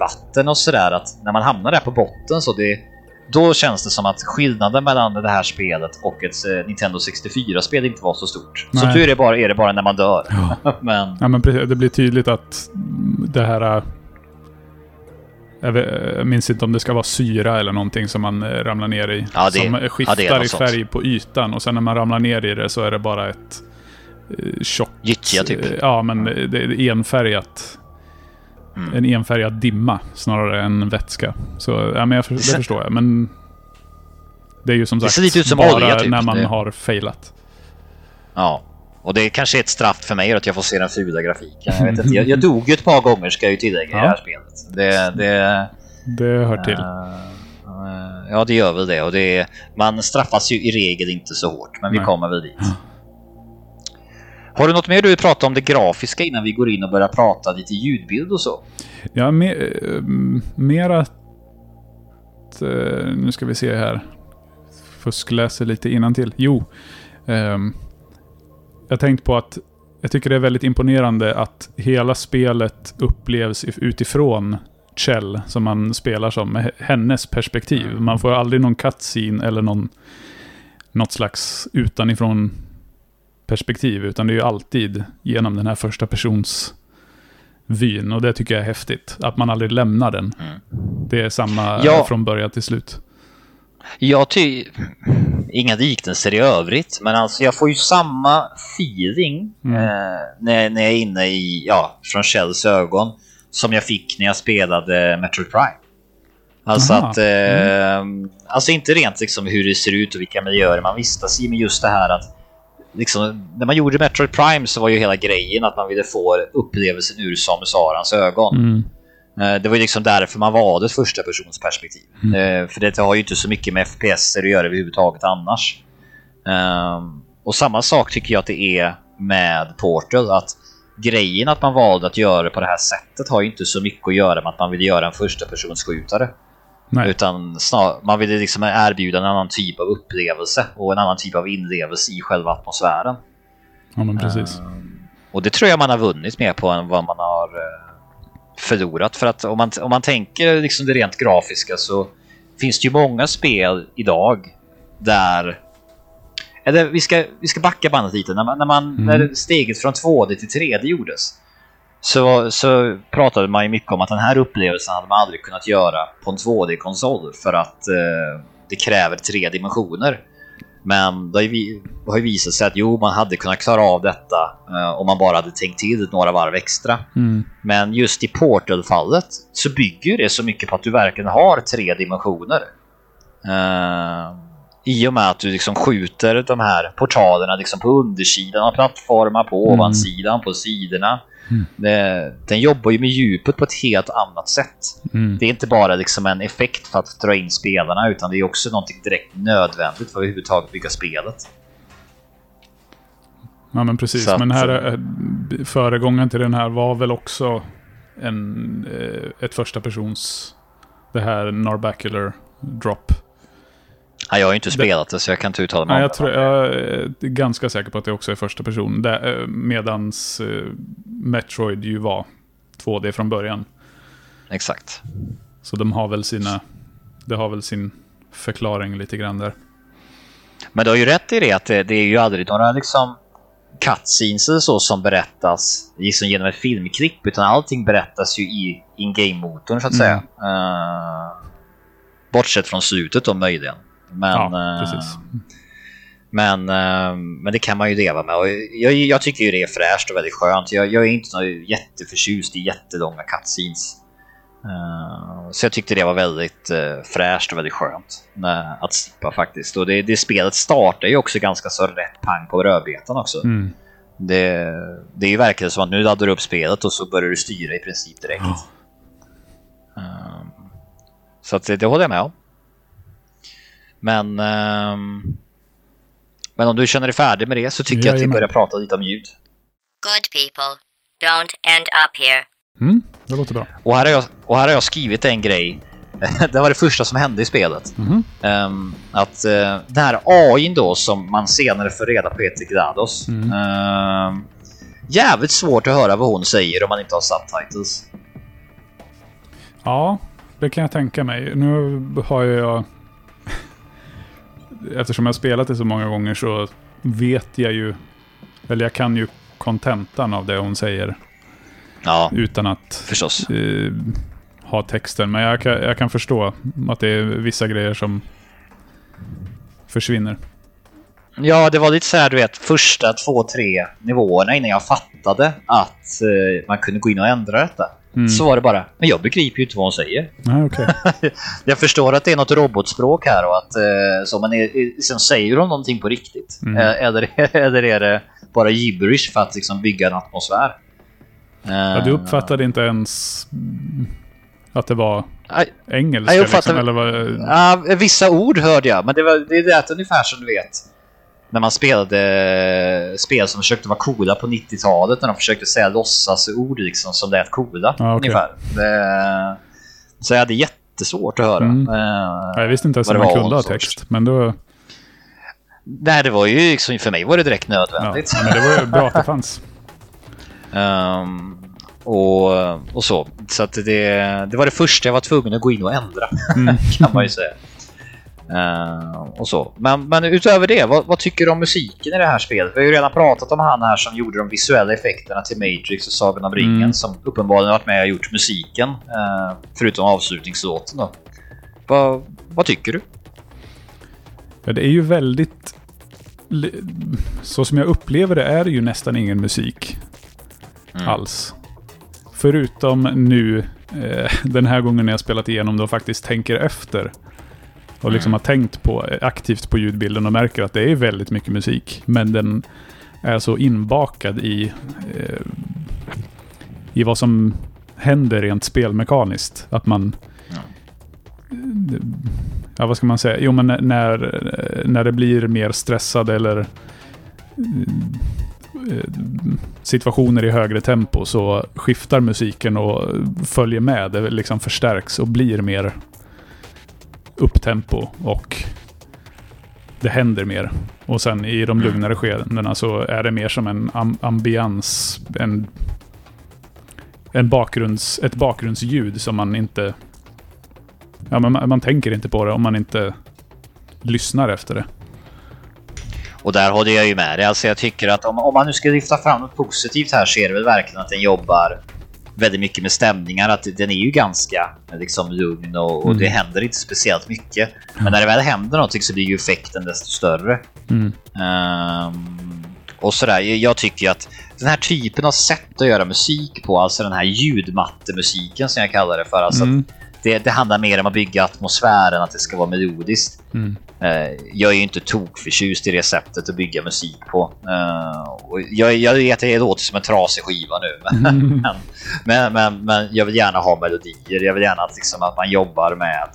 vatten och sådär att när man hamnar där på botten så det då känns det som att skillnaden mellan det här spelet och ett eh, Nintendo 64-spel inte var så stort. Nej. Så tur är, bara, är det bara när man dör. Ja. [laughs] men... Ja, men det blir tydligt att det här... Jag minns inte om det ska vara syra eller någonting som man eh, ramlar ner i. Ja, det, som skiftar ja, i färg sånt. på ytan och sen när man ramlar ner i det så är det bara ett tjockt... Gyttja typ. Ja, men det är enfärgat Mm. En enfärgad dimma snarare än vätska. Så ja, men jag, det förstår jag. Men det är ju som sagt det lite ut som bara olja, typ. när man det... har failat. Ja, och det kanske är ett straff för mig att jag får se den fula grafiken. Jag, vet inte, jag, jag dog ju ett par gånger ska jag ju tillägga ja. i det här spelet. Det, det, det hör till. Uh, ja, det gör väl det. Och det man straffas ju i regel inte så hårt, men Nej. vi kommer väl dit. Har du något mer du vill prata om det grafiska innan vi går in och börjar prata lite ljudbild och så? Ja, mer, eh, mer att... Eh, nu ska vi se här. Fuskläser lite innan till. Jo. Ehm, jag tänkte på att jag tycker det är väldigt imponerande att hela spelet upplevs utifrån Chell som man spelar som, med hennes perspektiv. Man får aldrig någon cutscene eller någon, något slags utanifrån perspektiv, utan det är ju alltid genom den här första persons vyn och det tycker jag är häftigt. Att man aldrig lämnar den. Mm. Det är samma ja. från början till slut. Jag tycker... Inga liknelser i övrigt, men alltså jag får ju samma feeling mm. eh, när, när jag är inne i, ja, från Shells ögon som jag fick när jag spelade Metroid Prime. Alltså Aha. att, eh, mm. alltså inte rent liksom hur det ser ut och vilka miljöer man vistas i, men just det här att liksom, när man gjorde Metroid Prime så var ju hela grejen att man ville få upplevelsen ur Samus Arans ögon. Mm. Eh, det var ju liksom därför man valde ett första persons perspektiv. Mm. Eh, för det har ju inte så mycket med FPS att göra överhuvudtaget annars. Ehm, och samma sak tycker jag att det är med Portal. Att grejen att man valde att göra det på det här sättet har ju inte så mycket att göra med att man vill göra en första persons skjutare. Nej. Utan snar, man vill liksom erbjuda en annan typ av upplevelse och en annan typ av inlevelse i själva atmosfären. Ja, men precis. Uh, och det tror jag man har vunnit mer på än vad man har uh, förlorat. För att om man, om man tänker liksom det rent grafiska så finns det ju många spel idag där eller vi ska, vi ska backa bandet lite. När, man, när, man, mm. när steget från 2D till 3D gjordes så, så pratade man ju mycket om att den här upplevelsen hade man aldrig kunnat göra på en 2D-konsol för att eh, det kräver tre dimensioner. Men det har ju visat sig att jo, man hade kunnat klara av detta eh, om man bara hade tänkt till några varv extra. Mm. Men just i Portal-fallet så bygger det så mycket på att du verkligen har tre dimensioner. Eh, I och med att du liksom skjuter de här portalerna liksom på undersidan av plattformar, på mm. ovansidan, på sidorna. Mm. Det, den jobbar ju med djupet på ett helt annat sätt. Mm. Det är inte bara liksom en effekt för att dra in spelarna utan det är också någonting direkt nödvändigt för att överhuvudtaget bygga spelet. Ja men precis, att, men här, eh, föregången till den här var väl också en, eh, ett första persons det här Narbacular Drop. Ja, jag har ju inte spelat det, så jag kan inte uttala mig Nej, jag, tror, jag är ganska säker på att det också är första person. Där, eh, medans uh, Metroid ju var 2D från början. Exakt. Så de har väl sina... Det har väl sin förklaring lite grann där. Men du har ju rätt i det att det, det är ju aldrig några liksom cutscenes eller så som berättas liksom genom ett filmklipp utan allting berättas ju i in-game-motorn så att mm. säga. Uh, bortsett från slutet då möjligen. Men, Ja, eh, precis. men, eh, men det kan man ju leva med. Och jag, jag tycker ju det är fräscht och väldigt skönt. Jag, jag är inte jätteförtjust i jättelånga cutscenes. Eh, Så jag tyckte det var väldigt fräscht och väldigt skönt eh, att slippa faktiskt. Och det, det spelet startar ju också ganska så rätt pang på rödbetan också. Mm. Det, det är ju verkligen som att nu laddar du upp spelet och så börjar du styra i princip direkt. Ehm, så att det, det håller jag med om. Men, ehm, men om du känner dig färdig med det så tycker jag att vi börjar prata lite om ljud. Good people, don't end up here. Mm, det låter bra. Och här har jag, och här har jag skrivit en grej. [laughs] det var det första som hände i spelet. Mhm. Ehm, att uh, den här AIn då som man senare får reda på heter Glados. Mm. ehm, jävligt svårt att höra vad hon säger om man inte har subtitles. Ja, det kan jag tänka mig. Nu har jag... Eftersom jag har spelat det så många gånger så vet jag ju... Eller jag kan ju kontentan av det hon säger Ja, utan att eh, ha texten. Men jag kan, jag kan förstå att det är vissa grejer som försvinner. Ja, det var lite så här, du vet, första två, tre nivåerna innan jag fattade att eh, man kunde gå in och ändra detta. Mm. Så var det bara, men jag begriper ju inte vad hon säger. Nej, okej. [laughs] Jag förstår att det är något robotspråk här och att eh, så, men är, sen säger de någonting på riktigt. Mm. Eh, eller, [laughs] eller är det bara gibberish för att liksom bygga en atmosfär? Ja, du uppfattade inte ens att det var engelska? uppfattade- liksom, eller vad, Ja, vissa ord hörde jag, men det, var, det är det ungefär som du vet. När man spelade spel som försökte vara coola på 90-talet, när de försökte säga låtsasord liksom, som lät coola. Ja, okej. ungefär. Det, så jag hade jättesvårt att höra. Mm. Eh, jag visste inte ens att det man kunde ha text. Men då... Nej, det var ju liksom, för mig var det direkt Ja, nödvändigt. men det var ju bra att det fanns. [laughs] Ehm, och, och så. Så det, det var det första jag var tvungen att gå in och ändra, Mm. [laughs] kan man ju säga. Ehm, och så. Men, men utöver det, vad, vad tycker du om musiken i det här spelet? Vi har ju redan pratat om han här som gjorde de visuella effekterna till Matrix och Sagan om ringen Mm. som uppenbarligen varit med och gjort musiken, eh, förutom avslutningslåten. Då. Vad, vad tycker du? Ja, det är ju väldigt... Så som jag upplever det är det ju nästan ingen musik Mm. alls. Förutom nu, eh, [laughs] den här gången när jag spelat igenom det och faktiskt tänker efter. Och liksom Mm. har tänkt på, aktivt på ljudbilden och märker att det är väldigt mycket musik. Men den är så inbakad i, eh, i vad som händer rent spelmekaniskt. Att man... Ja. Ja, vad ska man säga? Jo, men när- när, det blir mer stressad eller eh, situationer i högre tempo så skiftar musiken och följer med. Det liksom förstärks och blir mer upptempo och det händer mer. Och sen i de Mm. lugnare skedena så är det mer som en am ambians, en, en bakgrunds, ett bakgrundsljud som man inte... Ja, men man, man tänker inte på det om man inte lyssnar efter det. Och där håller jag ju med dig. Alltså jag tycker att om, om man nu ska lyfta fram något positivt här så är det väl verkligen att den jobbar väldigt mycket med stämningar. Att den är ju ganska liksom lugn och, och Mm. det händer inte speciellt mycket. Men när det väl händer någonting så blir ju effekten desto större. Mm. Ehm, och sådär. Jag- Jag tycker ju att den här typen av sätt att göra musik på, alltså den här ljudmattemusiken som jag kallar det för. Alltså Mm. att det, det handlar mer om att bygga atmosfären, att det ska vara melodiskt. Mm. Eh, jag är ju inte tokförtjust i det sättet att bygga musik på. Eh, jag, jag vet att det låter som en trasig skiva nu, men, Mm. [laughs] men, men, men, men jag vill gärna ha melodier. Jag vill gärna att, liksom, att man jobbar med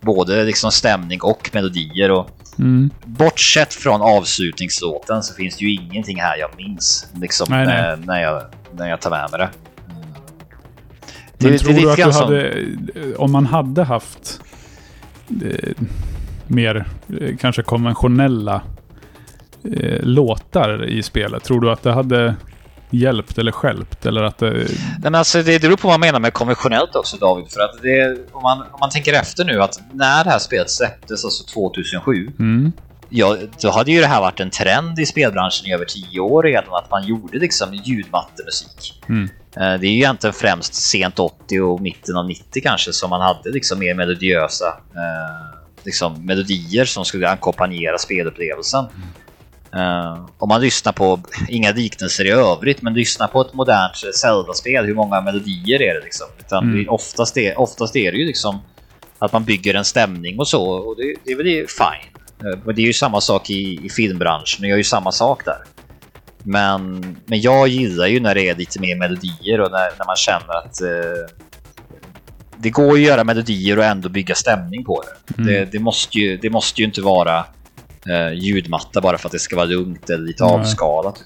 både liksom stämning och melodier. Och Mm. bortsett från avslutningslåten så finns det ju ingenting här jag minns liksom, Nej, nej. eh, när, jag, när jag tar med mig det. Men Det- tror det är du att du hade, om man hade haft eh, mer eh, kanske konventionella eh, låtar i spelet, tror du att det hade hjälpt eller skälpt? Eller att det... Nej, men alltså, det beror på vad man menar med konventionellt också David. För att det, om, man, om man tänker efter nu att när det här spelet släpptes, alltså 2007, Mm, ja, då hade ju det här varit en trend i spelbranschen i över 10 år redan att man gjorde liksom ljudmattemusik. mm, Eh, Det är ju egentligen främst sent 80 och mitten av 90 kanske som man hade liksom mer melodiösa eh, liksom, melodier som skulle ackompanjera spelupplevelsen. Uh, om man lyssnar på, inga liknelser i övrigt, men lyssna på ett modernt Zelda-spel, hur många melodier är det liksom? Utan Mm. oftast, är, oftast är det ju liksom att man bygger en stämning och så, och det, det är väl fine. Uh, men det är ju samma sak i, i filmbranschen, och gör ju samma sak där. Men, men jag gillar ju när det är lite mer melodier och när, när man känner att uh, det går ju att göra melodier och ändå bygga stämning på det. Mm. Det, det, måste, ju, det måste ju inte vara eh, ljudmatta bara för att det ska vara lugnt eller lite Nej. avskalat.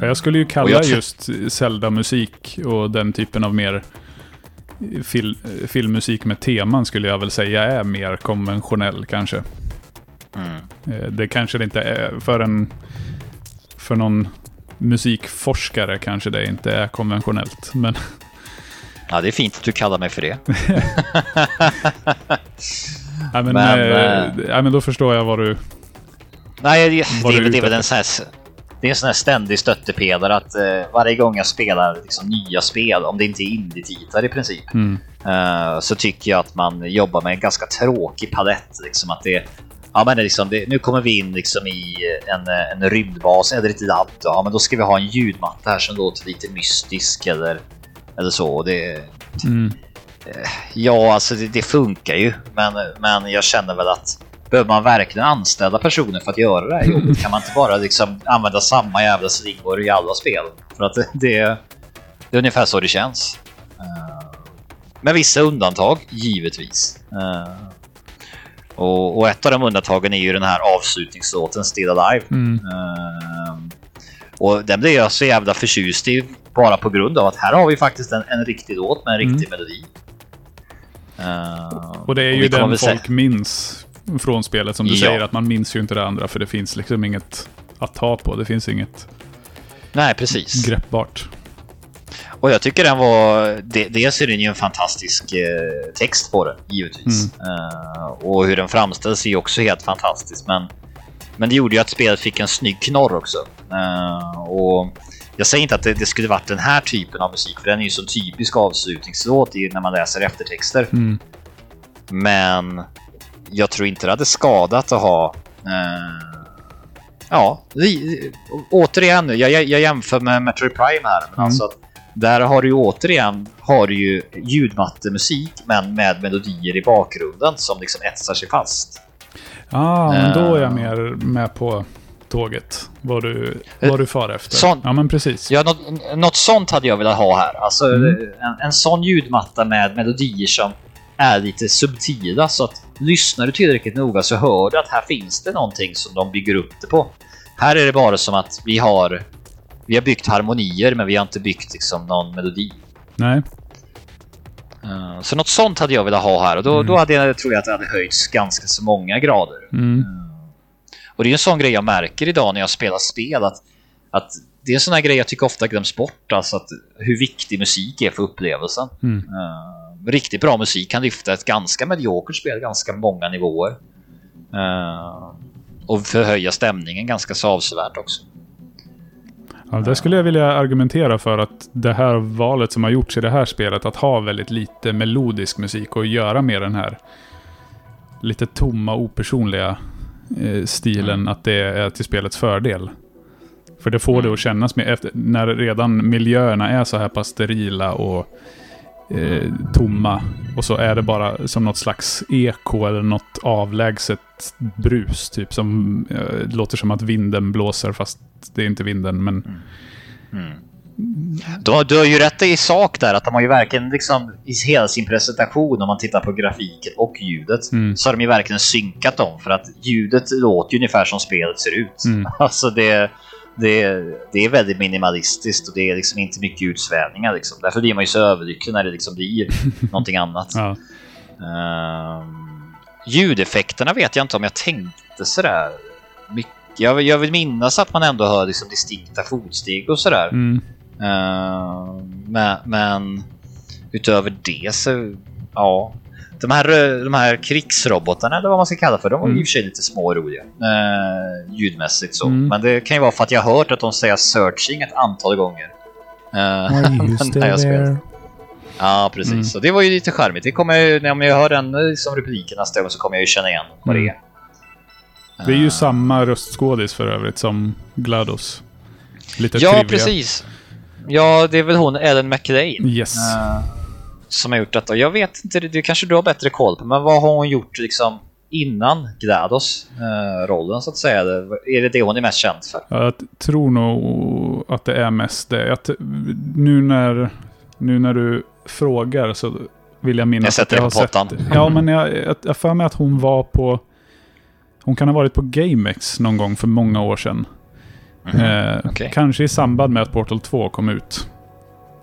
Ja, Jag skulle ju Och kalla jag just Zelda-musik och den typen av mer fil filmmusik med teman skulle jag väl säga är mer konventionell kanske. Mm. Eh, Det kanske det inte är för en... För någon musikforskare kanske det inte är konventionellt. Men Ja, det är fint att du kallar mig för det. [laughs] Ja, men, Men, eh, eh, ja, men då förstår jag vad du... Nej, det, Vad det, du det är väl en sån här, det är en sån här ständig stöttepelare att eh, varje gång jag spelar liksom, nya spel, om det inte är indie-titlar i princip, Mm. eh, så tycker jag att man jobbar med en ganska tråkig palett. Liksom, att det, ja, men liksom, det, nu kommer vi in liksom, i en, eh, en rymdbas eller ett labb. då. Ja, men då ska vi ha en ljudmatta här som låter lite mystisk eller, eller så. Det, Mm. Ja, alltså det, det funkar ju. Men, men jag känner väl att behöver man verkligen anställa personer för att göra det här [laughs] jobbet? Kan man inte bara liksom använda samma jävla slingor i alla spel? För att det, det, är ungefär så det känns. Eh, Med vissa undantag, givetvis. Och, och ett av de undantagen är ju den här avslutningslåten Still Alive. Mm. Eh, och den blev jag så jävla förtjust i bara på grund av att här har vi faktiskt en, en riktig låt med en riktig melodi. Eh, Och det är vi ju den folk minns från spelet. Som du Ja. säger, att man minns ju inte det andra för det finns liksom inget att ta på. Det finns inget Nej, precis. greppbart. Och jag tycker den var... de- Dels är den ju en fantastisk eh, text på den, givetvis. Eh, och hur den framställs är ju också helt fantastiskt. Men, men det gjorde ju att spelet fick en snygg knorr också. Eh, och jag säger inte att det, det skulle varit den här typen av musik, för den är ju så typisk avslutningslåt när man läser eftertexter. Mm. Men jag tror inte det hade skadat att ha... Eh, ja, återigen nu. Jag, jag, jag jämför med Metroid Prime här. Men Mm. alltså att där har du ju återigen har du ju ljudmattemusik men med melodier i bakgrunden som liksom etsar sig fast. Ja, men då är jag Eh. mer med på tåget. Vad du, vad du far efter. sån- Ja, men precis. Ja, något, något sånt hade jag velat ha här. Alltså Mm. en, en sån ljudmatta med melodier som är lite subtila så att lyssnar du tillräckligt noga så hör du att här finns det någonting som de bygger upp det på. Här är det bara som att vi har vi har byggt harmonier men vi har inte byggt liksom någon melodi. Nej. Eh, Så något sånt hade jag velat ha här och då, Mm. då hade jag, tror jag att det hade höjts ganska så många grader. Mm. Och det är en sån grej jag märker idag när jag spelar spel att, att det är en sån här grej jag tycker ofta glöms bort, alltså att hur viktig musik är för upplevelsen. Mm. Eh, riktigt bra musik kan lyfta ett ganska mediokert spel ganska många nivåer. Eh, och förhöja stämningen ganska så avsevärt också. Ja, där skulle jag vilja argumentera för att det här valet som har gjorts i det här spelet, att ha väldigt lite melodisk musik och göra mer den här lite tomma, opersonliga eh, stilen, Mm. att det är till spelets fördel. För det får det Mm. att kännas mer, efter, när redan miljöerna är så här pass sterila och eh, tomma. Och så är det bara som något slags eko eller något avlägset brus. Typ som eh, låter som att vinden blåser fast det är inte vinden. Men Du, har- du har ju rätt i sak där att de har ju verkligen liksom i hela sin presentation om man tittar på grafiken och ljudet Mm. så har de ju verkligen synkat dem för att ljudet låter ju ungefär som spelet ser ut. Mm. [laughs] Alltså det, det, det är väldigt minimalistiskt och det är liksom inte mycket utsvävningar liksom. Därför blir man ju så överlycklig när det liksom blir [laughs] någonting annat. ja. Ehm, ljudeffekterna vet jag inte om jag tänkte sådär mycket. Jag, jag vill minnas att man ändå hör liksom distinkta fotsteg och sådär. Mm. Ehm, men, men utöver det så, ja. De här, eh, de här krigsrobotarna eller vad man ska kalla för, de var Mm. i och för sig lite små och roliga. Uh, ljudmässigt så. Mm. Men det kan ju vara för att jag har hört att de säger searching ett antal gånger. Uh, [laughs] när jag spelar. there? Ja, precis. Mm. Och det var ju lite charmigt. Det kommer jag, när jag hör den eh, som repliken nästa gång så kommer jag ju känna igen vad det Mm. är. Det är ju Eh, samma röstskådis för övrigt som GLaDOS. Lite Ja, trivia. precis. Ja, det är väl hon Ellen McLean Yes. eh, som har gjort detta. Jag vet inte, det kanske du har bättre koll på, men vad har hon gjort liksom innan GLaDOS-rollen så att säga? Är det det hon är mest känd för? Jag tror nog att det är mest det. Att nu, när, nu när du frågar så vill jag minnas Jag sätter att jag har pottan. sett... Ja, men jag jag jag för mig att hon var på... Hon kan ha varit på GameX någon gång för många år sedan. Mhm. Eh, okej. Kanske i samband med att Portal 2 kom ut.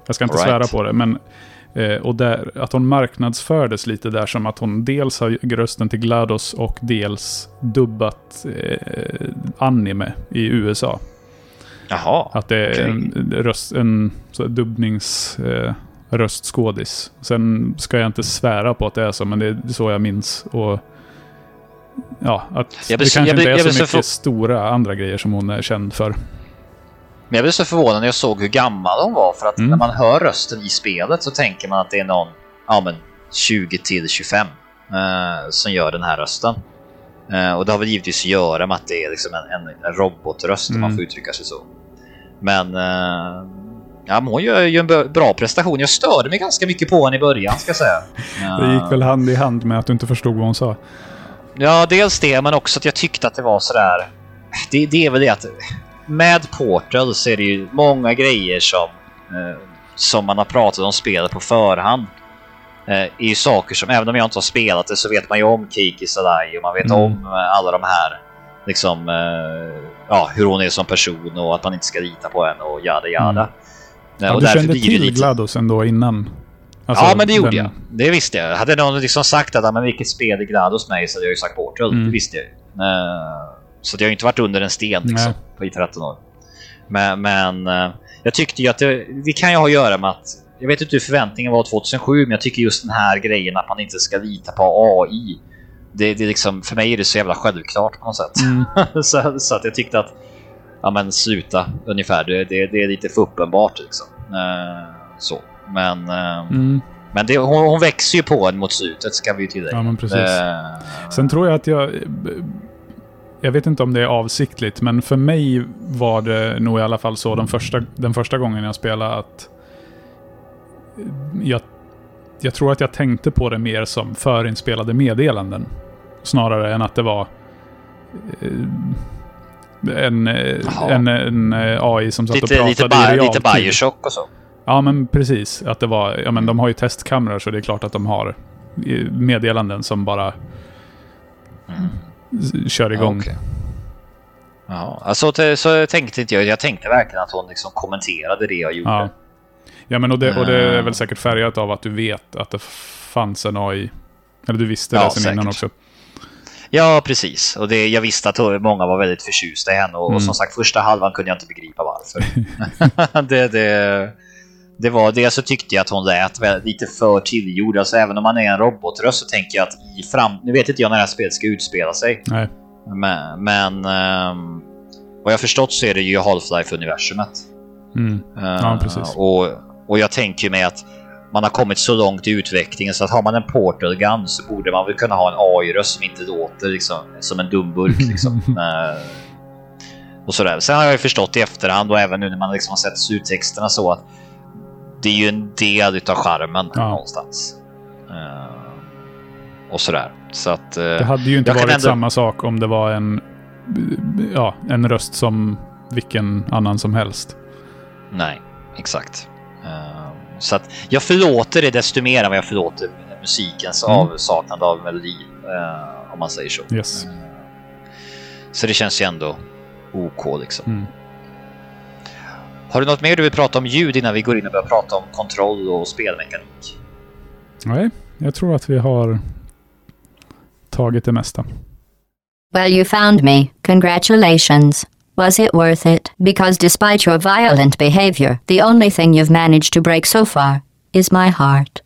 Jag ska inte All svära right. på det, men eh, och där, att hon marknadsfördes lite där som att hon dels har rösten till GLaDOS och dels dubbat eh, anime i USA. Jaha. Att det är Okej. en, röst, en dubbnings eh, röstskådis. Sen ska jag inte svära på att det är så, men det är så jag minns. Och Ja, att blir det kanske blir- inte är så mycket för- stora andra grejer som hon är känd för. Men jag blev så förvånad när jag såg hur gammal hon var för att Mm. när man hör rösten i spelet så tänker man att det är någon ja, men 20 till 25 eh, som gör den här rösten. Eh, och det har väl givetvis att göra med att det är liksom en, en, robotröst om man Mm. får uttrycka sig så. Men, eh, ja, men hon gör ju en bra prestation. Jag störde mig ganska mycket på henne i början ska jag säga. [laughs] Det gick Eh, väl hand i hand med att du inte förstod vad hon sa. Ja, dels det, men också att jag tyckte att det var sådär... Det, det är väl det att med Portal så är det ju många grejer som, eh, som man har pratat om spelet på förhand. Eh, är ju saker som, även om jag inte har spelat det, så vet man ju om Kiki Sadai och man vet Mm. om eh, alla de här. Liksom, eh, ja, hur hon är som person och att man inte ska lita på henne och jada jada. Mm. Eh, Ja, och du kände till GLaDOS ändå innan? Alltså, ja, men det gjorde den- jag. Det visste jag. Hade någon liksom sagt att men vilket spel är GLaDOS med så hade jag ju sagt Portal. Mm. Det visste jag ju. Eh, Så det har inte varit under en sten liksom, på i 13 år. Men, men eh, jag tyckte ju att det, det kan ju ha att göra med att jag vet inte hur förväntningen var 2007, men jag tycker just den här grejen att man inte ska lita på AI. Det, det är liksom, för mig är det så jävla självklart på något sätt. Mm. [laughs] så, så att jag tyckte att, ja men sluta ungefär. Det, det, det är lite för uppenbart liksom. Eh, så. Men, eh, Mm. men det, hon, hon växer ju på en mot slutet ska vi ju tillägga. Ja, men precis. Eh, Sen tror jag att jag... Jag vet inte om det är avsiktligt, men för mig var det nog i alla fall så den första, den första gången jag spelade att... Jag, jag tror att jag tänkte på det mer som förinspelade meddelanden. Snarare än att det var eh, en, en, en eh, AI som satt och lite, pratade lite, i bi- realtid. lite Bioshock och så. Ja, men precis. Att det var, ja, men de har ju testkameror så det är klart att de har eh, meddelanden som bara Mm. Kör igång. Ja, okej. Ja, alltså, så tänkte inte jag. Jag tänkte verkligen att hon liksom kommenterade det jag gjorde. Ja. Ja, men och det, och det är Ah. väl säkert färgat av att du vet att det fanns en AI. Eller du visste Ja, det sen innan säkert. också. Ja, precis. Och det, jag visste att många var väldigt förtjusta i henne och, Mm. och som sagt första halvan kunde jag inte begripa varför. [laughs] [laughs] det, det, det var det så tyckte jag att hon lät lite för tillgjord. Alltså även om man är en robotröst så tänker jag att i fram... Nu vet inte jag när det här spelet ska utspela sig. Nej. Men, men ehm, vad jag förstått så är det ju Half-Life-universumet. Mm. Ja, Eh, precis. Och, och jag tänker mig att man har kommit så långt i utvecklingen så att har man en portal gun så borde man väl kunna ha en AI-röst som inte låter liksom, som en dum burk. Liksom. [laughs] Eh, och sådär. Sen har jag ju förstått i efterhand och även nu när man liksom har sett sluttexterna så att det är ju en del utav charmen Ja. någonstans. Eh, och sådär. Så att... eh, Det hade ju inte varit ändå- samma sak om det var en, ja, en röst som vilken annan som helst. Nej, exakt. Eh, så att jag förlåter det desto mer än vad jag förlåter musikens Mm. avsaknad av melodi. eh, om man säger så. Yes. Så det känns ju ändå OK liksom. Mm. Har du något mer du vill prata om ljud innan vi går in och börjar prata om kontroll och spelmekanik? Nej, jag tror att vi har tagit det mesta. Well, you found me. Congratulations. Was it worth it? Because despite your violent behavior, the only thing you've managed to break so far is my heart.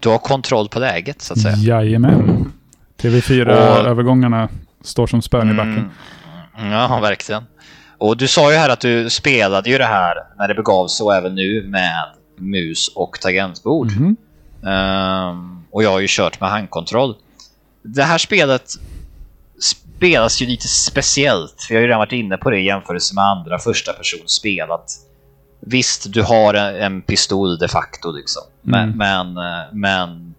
Du har kontroll på läget så att säga. Jajamän. TV4-övergångarna Och- står som spön i backen. Mm. Ja, verkligen. Och du sa ju här att du spelade ju det här när det begav sig och även nu med mus och tangentbord. Mhm. Ehm, och jag har ju kört med handkontroll. Det här spelet spelas ju lite speciellt. Vi har ju redan varit inne på det i jämförelse med andra första person spelat. Visst, du har en, pistol de facto liksom. Men, Mm. men, eh, men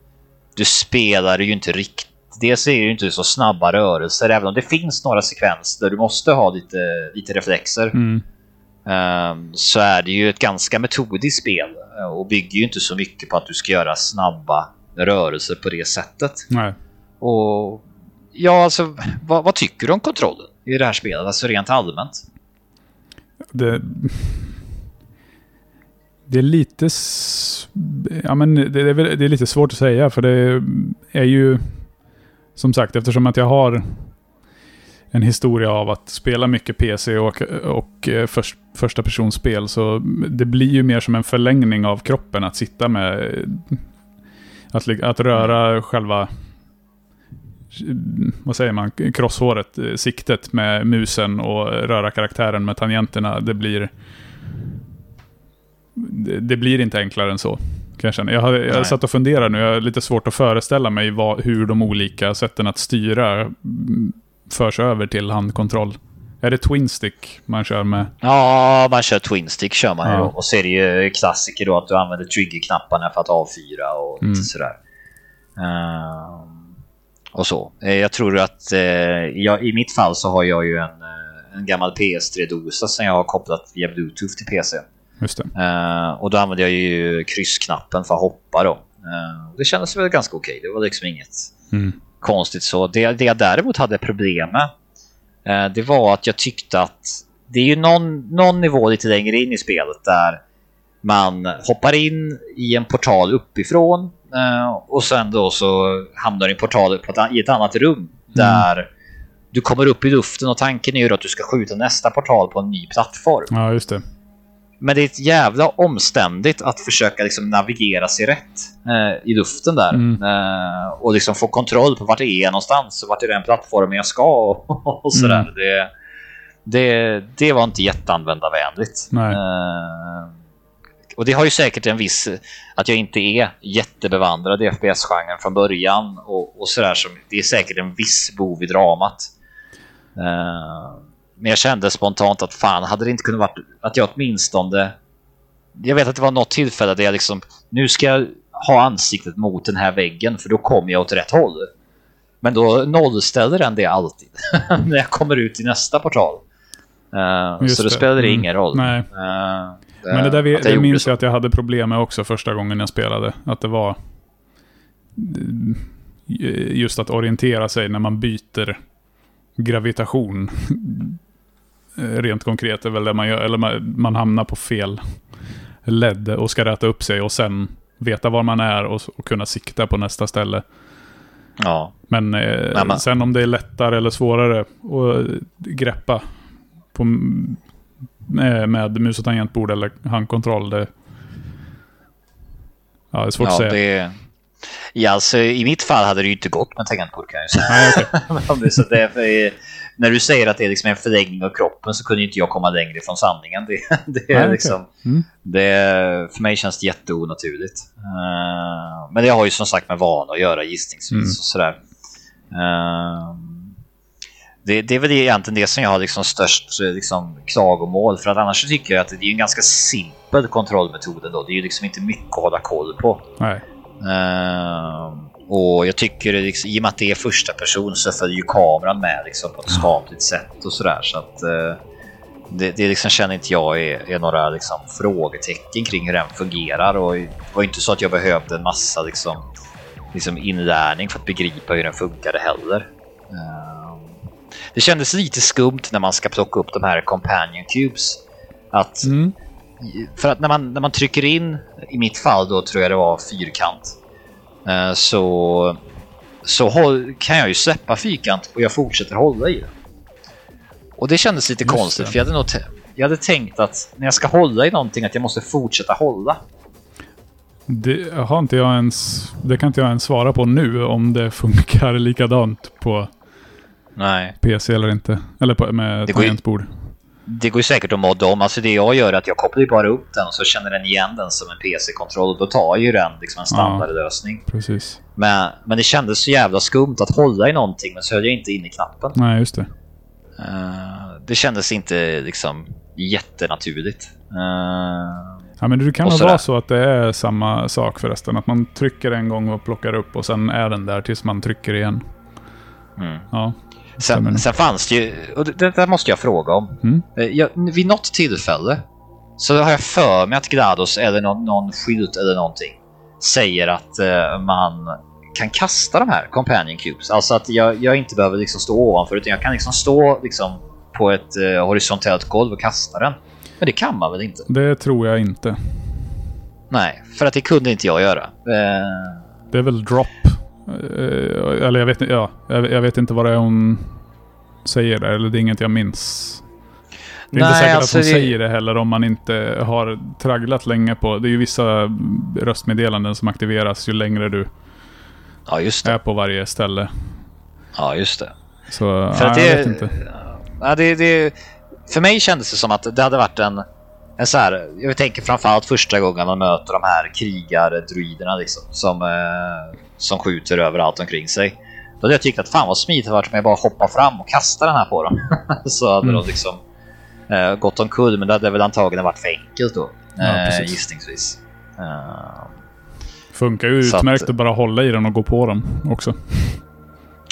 du spelar ju inte riktigt. Dels är det ju inte så snabba rörelser, även om det finns några sekvenser där du måste ha lite, lite reflexer. Mm. Ehm, så är det ju ett ganska metodiskt spel eh, och bygger ju inte så mycket på att du ska göra snabba rörelser på det sättet. Nej. Och ja, alltså vad, vad tycker du om kontrollen i det här spelet? Alltså rent allmänt. Det, det är lite... Ja, men det, det, är, det är lite svårt att säga, för det är ju... Som sagt, eftersom att jag har en historia av att spela mycket PC och, och eh, först, första personspel, så det blir ju mer som en förlängning av kroppen att sitta med... Att, att röra själva... Vad säger man? Crosshåret, eh, siktet med musen och röra karaktären med tangenterna. Det blir... Det, det blir inte enklare än så. Kan jag, känna. jag, har, jag satt och funderar nu, jag har lite svårt att föreställa mig vad, hur de olika sätten att styra mm, förs över till handkontroll. Är det Twin Stick man kör med? Ja, man kör Twin Stick kör man Ja. Och så är det ju klassiker då att du använder triggerknapparna för att avfyra och Mm. lite sådär. Ehm, och så. Eh, Jag tror att eh, jag, i mitt fall så har jag ju en, eh, en gammal PS3-dosa som jag har kopplat via Bluetooth till PC. Just det. Eh, och då använde jag ju kryssknappen för att hoppa då. Eh, det kändes väl ganska okej. Det var liksom inget Mm. konstigt så. Det, det jag däremot hade problem med, eh, det var att jag tyckte att det är ju någon, någon nivå lite längre in i spelet där man hoppar in i en portal uppifrån och sen då så hamnar i en portal i ett annat rum där du kommer upp i luften och tanken är ju att du ska skjuta nästa portal på en ny plattform. Ja, just det. Men det är ett jävla omständigt att försöka liksom navigera sig rätt eh, i luften där. Mm. Eh, och liksom få kontroll på vart det är någonstans och vart är den plattformen jag ska och, [laughs] och sådär. Mm. Det, det, det var inte jätteanvändarvänligt. Eh, och det har ju säkert en viss... Att jag inte är jättebevandrad i FPS-genren från början och, och sådär. Som, det är säkert en viss bov i dramat. Eh, men jag kände spontant att fan, hade det inte kunnat vara att jag åtminstone... Jag vet att det var något tillfälle där jag liksom... Nu ska jag ha ansiktet mot den här väggen för då kommer jag åt rätt håll. Men då nollställer den det alltid. [laughs] när jag kommer ut i nästa portal. Just så då det. spelar det Mm. ingen roll. Nej. Eh, Men det där vi, jag det minns jag att jag hade problem med också första gången jag spelade. Att det var eh, just att orientera sig när man byter gravitation. Eh, Rent konkret är väl det man gör, eller man, man hamnar på fel led och ska räta upp sig och sen veta var man är och, och kunna sikta på nästa ställe. Ja. Men eh, Nej, men- sen om det är lättare eller svårare att greppa på, med, med mus och tangentbord eller handkontroll, det, ja, det är svårt att ja, säga. det... Ja, alltså, I mitt fall hade det ju inte gått med tangentbord kan jag säga. Nej, det- så [laughs] det är för, när du säger att det är liksom en förlängning av kroppen så kunde inte jag komma längre från sanningen. [laughs] Det, det är Nej, okej. liksom, Mm. det, för mig känns det jätteonaturligt. Uh, men det har ju som sagt med vana att göra gissningsvis Mm. och sådär. Uh, det, det är väl egentligen det som jag har liksom störst eh, liksom, klagomål för att annars tycker jag att det är en ganska simpel kontrollmetod ändå. Det är ju liksom inte mycket att hålla koll på. Nej. Ehm, och jag tycker liksom, i och med att det är första person så följer ju kameran med liksom, på ett skapligt sätt och sådär. Så att eh, det, det liksom känner inte jag är, är några liksom, frågetecken kring hur den fungerar. Och det var inte så att jag behövde en massa liksom, liksom inlärning för att begripa hur den funkade heller. Ehm, det kändes lite skumt när man ska plocka upp de här companion cubes. Att Mm. för att när man, när man trycker in, i mitt fall då tror jag det var fyrkant, eh, så, så håll, kan jag ju släppa fyrkant och jag fortsätter hålla i den. Och det kändes lite Just konstigt det. för jag hade, nog jag hade tänkt att när jag ska hålla i någonting att jag måste fortsätta hålla. Det, har inte jag ens, det kan inte jag ens svara på nu om det funkar [laughs] likadant på Nej. PC eller inte. Eller på, med Det går ju- tangentbord. Det går ju säkert att modda om. Alltså det jag gör är att jag kopplar ju bara upp den och så känner den igen den som en PC-kontroll då tar ju den liksom en standardlösning. Precis. Men, men det kändes så jävla skumt att hålla i någonting men så höll jag inte in i knappen. Nej, just det. Eh, det kändes inte liksom jättenaturligt. Uh, Ja, men det kan nog vara så att det är samma sak förresten. Att man trycker en gång och plockar upp och sen är den där tills man trycker igen. Mm. Ja. Sen, sen, fanns det ju, och det, det måste jag fråga om. Mm. Eh, jag, vid något tillfälle så har jag för mig att Grados eller någon, någon skylt eller någonting säger att uh, man kan kasta de här companion cubes. Alltså att jag, jag inte behöver liksom stå ovanför utan jag kan liksom stå liksom på ett uh, horisontellt golv och kasta den. Men det kan man väl inte? Det tror jag inte. Nej, för att det kunde inte jag göra. Uh... Det är väl drop. Uh, eller jag vet, ja, jag, vet inte vad det är hon säger där, eller det är inget jag minns. Det är Nej, inte säkert alltså att hon det... säger det heller om man inte har tragglat länge på... Det är ju vissa röstmeddelanden som aktiveras ju längre du ja, just är på varje ställe. Ja, just det. Så, för ja, det, jag vet inte. Ja, det, det, för mig kändes det som att det hade varit en, en så här, jag tänker framförallt första gången man möter de här krigar-druiderna liksom, som, eh, som skjuter överallt omkring sig. Då hade jag tyckt att fan vad smidigt det varit om jag bara hoppar fram och kastar den här på dem. [laughs] så hade mm. de liksom eh, gått omkull, men det hade väl antagligen varit för enkelt då. Ja, eh, gissningsvis. Uh, Funkar ju utmärkt att, att bara hålla i den och gå på dem också.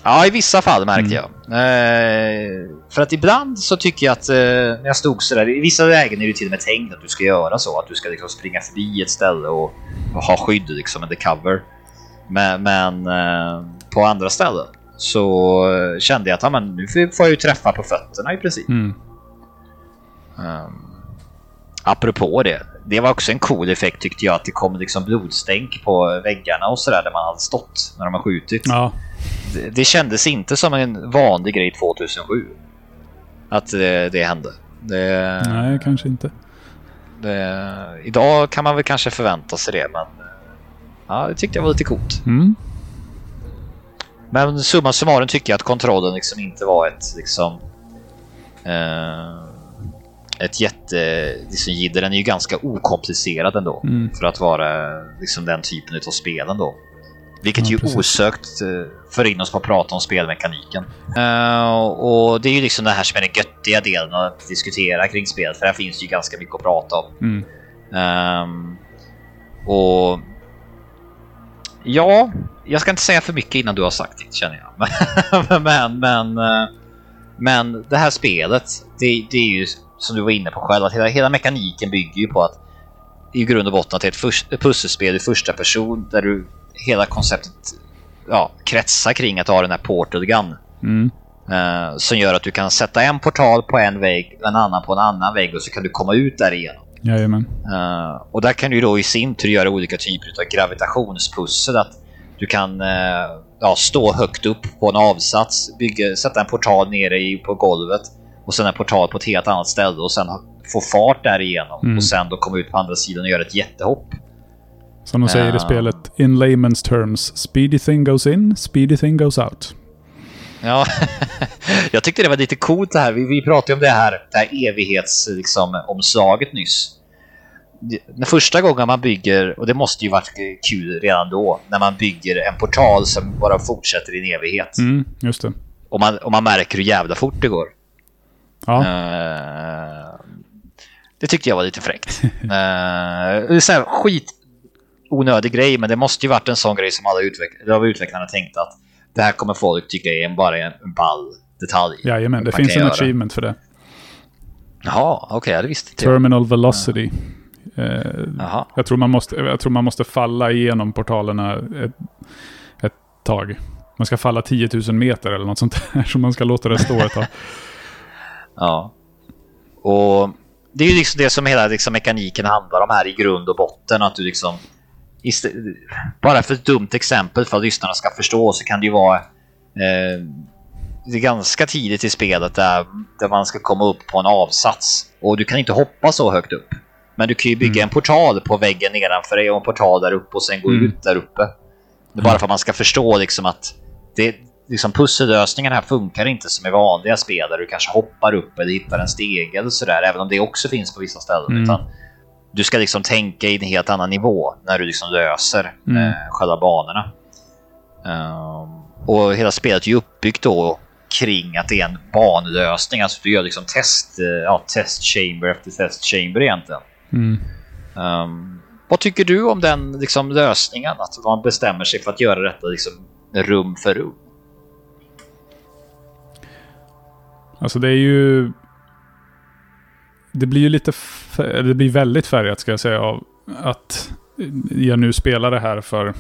Ja, i vissa fall märkte mm. jag. Eh, för att ibland så tycker jag att eh, när jag stod sådär, i vissa lägen är det till och med tänkt att du ska göra så, att du ska liksom springa förbi ett ställe och, och ha skydd liksom, under cover. Men, men eh, på andra ställen så kände jag att ja, men nu får jag ju träffa på fötterna i princip. Mm. Um, apropå det, det var också en cool effekt tyckte jag att det kom liksom blodstänk på väggarna och sådär där man hade stått när de har skjutit. Ja. Det, kändes inte som en vanlig grej 2007. Att det, det hände. Det, Nej, kanske inte. Det, idag kan man väl kanske förvänta sig det, men ja, det tyckte jag var lite coolt. Mm. Men summa summarum tycker jag att kontrollen liksom inte var ett liksom eh, ett jätte... Liksom, den är ju ganska okomplicerad ändå mm. för att vara liksom, den typen av spel ändå. Vilket ja, ju precis. osökt uh, för in oss på att prata om spelmekaniken. Uh, och det är ju liksom det här som är den göttiga delen att diskutera kring spel, för här finns ju ganska mycket att prata om. Mm. Um, och Ja, jag ska inte säga för mycket innan du har sagt det känner jag. [laughs] men, men, eh, men det här spelet, det, det, är ju som du var inne på själv, att hela, hela mekaniken bygger ju på att i grund och botten att det är ett, ett pusselspel i första person där du hela konceptet ja, kretsar kring att ha den här portal gun. Mm. Uh, som gör att du kan sätta en portal på en vägg, en annan på en annan vägg och så kan du komma ut därigenom. Jajamän. Uh, och där kan du då i sin tur göra olika typer av gravitationspussel. Att du kan uh, ja, stå högt upp på en avsats, bygga, sätta en portal nere i, på golvet och sen en portal på ett helt annat ställe och sen få fart därigenom mm. och sen då komma ut på andra sidan och göra ett jättehopp. Som de säger uh. i spelet, in layman's terms, speedy thing goes in, speedy thing goes out. Ja, [laughs] jag tyckte det var lite coolt det här. Vi, vi pratade om det här, det här evighetsomslaget liksom, nyss. Den första gången man bygger, och det måste ju varit kul redan då, när man bygger en portal som bara fortsätter i en evighet. Mm, just det. Och man, och man märker hur jävla fort det går. Ja. Uh, det tyckte jag var lite fräckt. uh, [laughs] så här, skit onödig grej, men det måste ju varit en sån grej som alla utveck utvecklarna tänkte att det här kommer folk tycka är bara en, en ball detalj. Jajamän, det finns en göra. achievement för det. Jaha, okej, okay, det visste inte Terminal velocity. Uh, jag, tror man måste, jag tror man måste falla igenom portalerna ett, ett tag. Man ska falla 10 000 meter eller något sånt där, [laughs] så man ska låta det stå ett tag. [laughs] ja. Och det är ju liksom det som hela liksom mekaniken handlar om här i grund och botten. Att du liksom bara för ett dumt exempel för att lyssnarna ska förstå så kan det ju vara eh, det ganska tidigt i spelet där, där man ska komma upp på en avsats och du kan inte hoppa så högt upp. Men du kan ju bygga mm. en portal på väggen nedanför dig och en portal där uppe och sen gå mm. ut där uppe. Det är bara för att man ska förstå liksom att det, liksom pussellösningarna här funkar inte som i vanliga spel där du kanske hoppar upp eller hittar en stege eller sådär, även om det också finns på vissa ställen. Mm. Utan du ska liksom tänka i en helt annan nivå när du liksom löser Mm. eh, själva banorna. Ehm, och hela spelet är uppbyggt då kring att det är en banlösning, alltså du gör liksom test, eh, ja, test chamber efter test chamber egentligen. Mm. Ehm, vad tycker du om den liksom, lösningen? Att man bestämmer sig för att göra detta liksom, rum för rum? Alltså det är ju... Det blir ju lite... Det blir väldigt färgat ska jag säga av att jag nu spelar det här för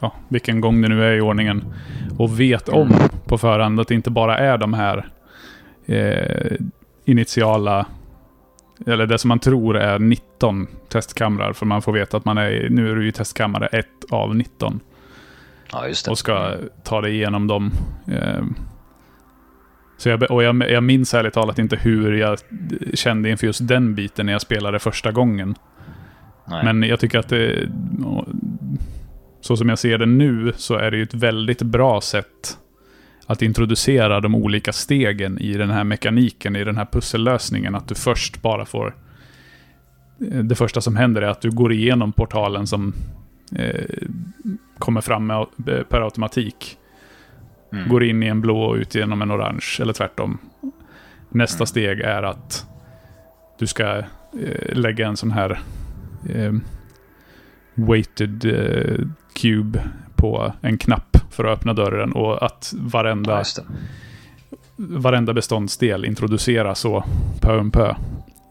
ja, vilken gång det nu är i ordningen. Och vet om på förhand att det inte bara är de här eh, initiala eller det som man tror är 19 testkamrar. För man får veta att man är, nu är du i testkammare 1 av 19 Ja, just det. och ska ta dig igenom dem. Eh, Så jag, och jag, jag minns ärligt talat inte hur jag kände inför just den biten när jag spelade första gången. Nej. Men jag tycker att det... Så som jag ser det nu så är det ju ett väldigt bra sätt att introducera de olika stegen i den här mekaniken, i den här pussellösningen. Att du först bara får... Det första som händer är att du går igenom portalen som eh, kommer fram med, per automatik. Mm. Går in i en blå och ut genom en orange, eller tvärtom. Nästa Mm. steg är att du ska eh, lägga en sån här eh, weighted eh, cube på en knapp för att öppna dörren och att Ja, varenda, det. varenda beståndsdel introduceras så pö om pö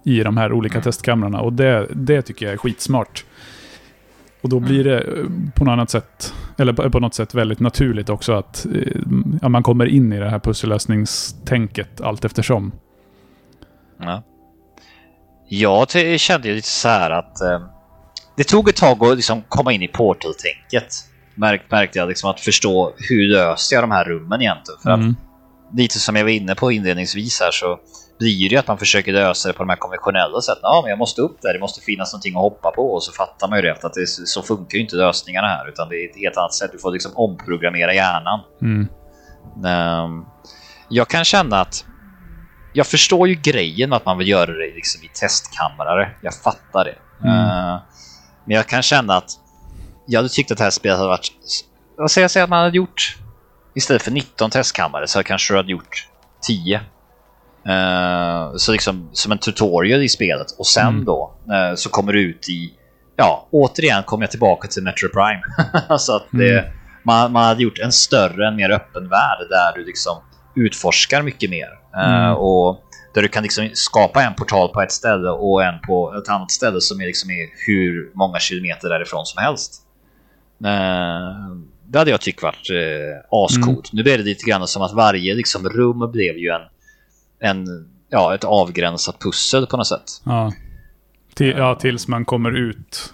i de här olika Mm. testkamrarna. Och det, det tycker jag är skitsmart. Och då blir det eh, på något annat sätt, eller på, något sätt väldigt naturligt också att eh, ja, man kommer in i det här pussellösningstänket allt eftersom. Ja. Jag kände ju lite så här att eh, det tog ett tag att liksom komma in i Portal-tänket. Märk, märkte jag liksom att förstå hur löser jag de här rummen egentligen. För att Mm. lite som jag var inne på inledningsvis här så blir det att man försöker lösa det på de här konventionella sätten. Ja, men jag måste upp där, det måste finnas någonting att hoppa på och så fattar man ju det att det, så funkar ju inte lösningarna här utan det är ett helt annat sätt. Du får liksom omprogrammera hjärnan. Mm. Ehm, jag kan känna att jag förstår ju grejen med att man vill göra det liksom i testkammare. Jag fattar det. Mm. Ehm, men jag kan känna att jag hade tyckt att det här spelet hade varit... Vad säger jag säger att man hade gjort? Istället för 19 testkammare så kanske du hade gjort 10. Ehm, så liksom som en tutorial i spelet. Och sen Mm. då eh, så kommer du ut i... Ja, återigen kommer jag tillbaka till Metro Prime. [laughs] alltså att det, Mm. man, man hade gjort en större, en mer öppen värld där du liksom utforskar mycket mer. Eh, Mm. och där du kan liksom skapa en portal på ett ställe och en på ett annat ställe som är, liksom är hur många kilometer därifrån som helst. Eh, det hade jag tyckt varit eh, ascoolt. Nu blev det lite grann som att varje liksom, rum blev ju en, en, ja, ett avgränsat pussel på något sätt. Ja. Till, ja, tills man kommer ut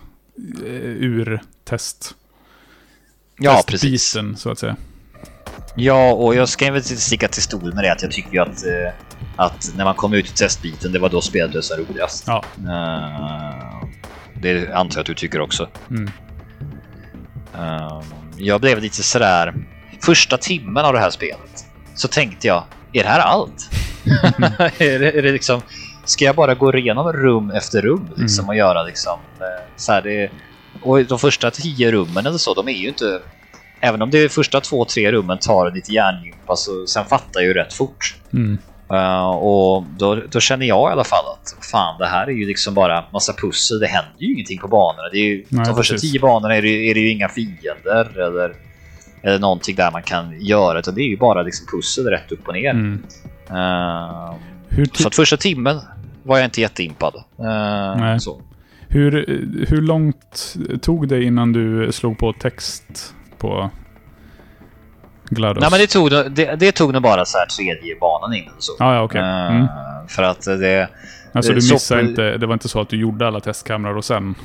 eh, ur test. Ja, precis. testbiten, så att säga. Ja, och jag ska väl sticka till stol med det att jag tycker ju att, eh, att när man kom ut i testbiten, det var då spelet så roligast. Ja. Eh, det antar jag att du tycker också. Mm. Jag blev lite sådär, första timmen av det här spelet så tänkte jag, är det här allt? [laughs] är, det, är det liksom, ska jag bara gå igenom rum efter rum liksom, Mm. och göra liksom, eh, så här, det, och de första tio rummen eller så, de är ju inte Även om de första två, tre rummen tar lite hjärngympa så sen fattar jag ju rätt fort. Mm. Eh, och då, då känner jag i alla fall att fan, det här är ju liksom bara massa pussel. Det händer ju ingenting på banorna. Det är ju, Nej, de första precis. tio banorna är det, är det ju inga fiender eller, eller någonting där man kan göra. Utan det är ju bara liksom pussel rätt upp och ner. Mm. Eh, Hur, så att första timmen var jag inte jätteimpad. Eh, Nej. så. hur, hur långt tog det innan du slog på text på GLaDOS? Nej men det tog, det, det tog nog bara så här tredje banan in eller så. Ah, ja, okej. Eh, Mm. För att det... Alltså eh, du så- missade inte, det var inte så att du gjorde alla testkamrar och sen...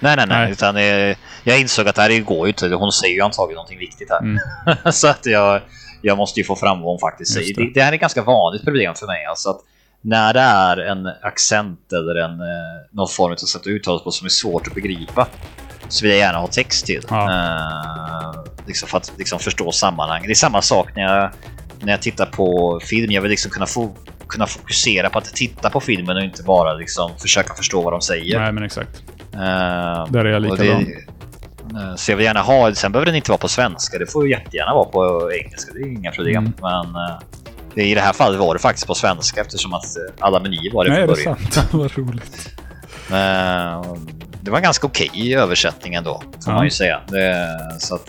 Nej, nej, nej. Nej. Utan eh, jag insåg att det här går ju inte. Hon säger ju antagligen någonting viktigt här. Mm. [laughs] så att jag, jag måste ju få fram vad hon faktiskt säger. det. Det. Det, här är ett ganska vanligt problem för mig. Alltså att när det är en accent eller en, eh, någon form av sätt att uttala på som är svårt att begripa. så vill jag gärna ha text till. Ja. Eh, liksom för att liksom förstå sammanhang. Det är samma sak när jag, när jag tittar på film. Jag vill liksom kunna, få, kunna fokusera på att titta på filmen och inte bara liksom försöka förstå vad de säger. Nej, men exakt. Eh, Där är jag och det- likadan. eh, Så jag vill gärna ha, sen behöver den inte vara på svenska, det får ju jättegärna vara på engelska, det är inga problem. Mm. Men eh, i det här fallet var det faktiskt på svenska eftersom att eh, alla menyer var det Nej, är från det början. sant? [laughs] Vad roligt. Eh, Det var en ganska okej översättning ändå, får Ja. man ju säga. Det, så att,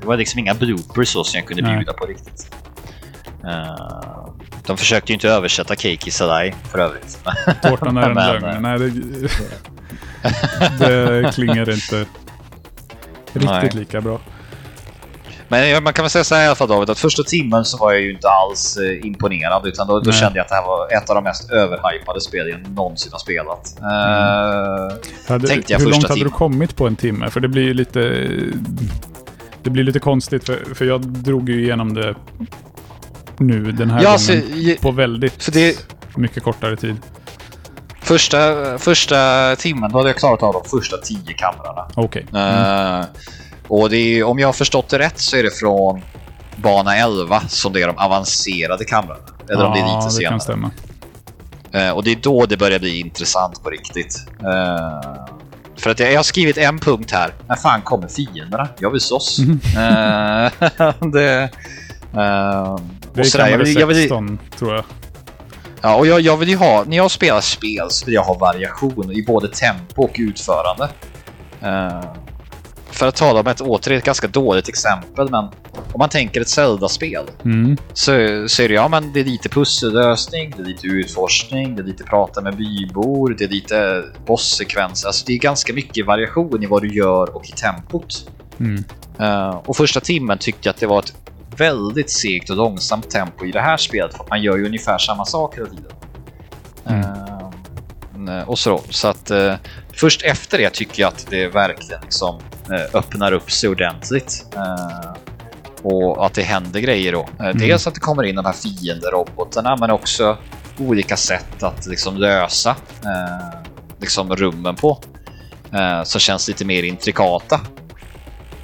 det var liksom inga bloopers så som jag kunde Nej. bjuda på riktigt. Eh, De försökte ju inte översätta Keiki Sadai för övrigt. Tårtan är en [laughs] lögn. Nej, det, [laughs] det klingar inte riktigt Nej. lika bra. Men man kan väl säga så här i alla fall David, att första timmen så var jag ju inte alls eh, imponerad utan då, då kände jag att det här var ett av de mest överhypade spel jag någonsin har spelat. Eh, Hade, Tänkte jag hur första långt hade du kommit på en timme? För det blir ju lite... Det blir lite konstigt, för, för jag drog ju igenom det nu den här Ja, gången je- på väldigt för det, mycket kortare tid. Första, första timmen hade jag klarat av de första tio kamrarna. Okej. Mm. Eh, och det är, om jag har förstått det rätt så är det från bana 11 som det är de avancerade kamrarna. Eller om det är lite det kan senare. stämma. Eh, och det är då det börjar bli intressant på riktigt. Eh, för att jag, jag har skrivit en punkt här. När fan kommer fienderna? Jag vill slåss. [laughs] [laughs] Eh, det, Det är kammare vill, jag vill, 16, tror jag. Ja, och jag, jag vill ju ha, när jag spelar spel så vill jag ha variation i både tempo och utförande. Eh, för att tala om ett återigen ett ganska dåligt exempel, men om man tänker ett Zelda-spel Mm. så, så är det, ja, men det är lite pussellösning, det är lite utforskning, det är lite prata med bybor, det är lite bosssekvenser. Alltså det är ganska mycket variation i vad du gör och i tempot. Mm. Eh, och första timmen tyckte jag att det var ett väldigt segt och långsamt tempo i det här spelet. För man gör ju ungefär samma sak hela tiden. Eh, och så, så att eh, först efter det tycker jag att det verkligen liksom, eh, öppnar upp sig ordentligt. Eh, och att det händer grejer då. Eh, Dels att det kommer in de här fienderobotarna men också olika sätt att liksom lösa liksom rummen på. Som känns lite mer intrikata.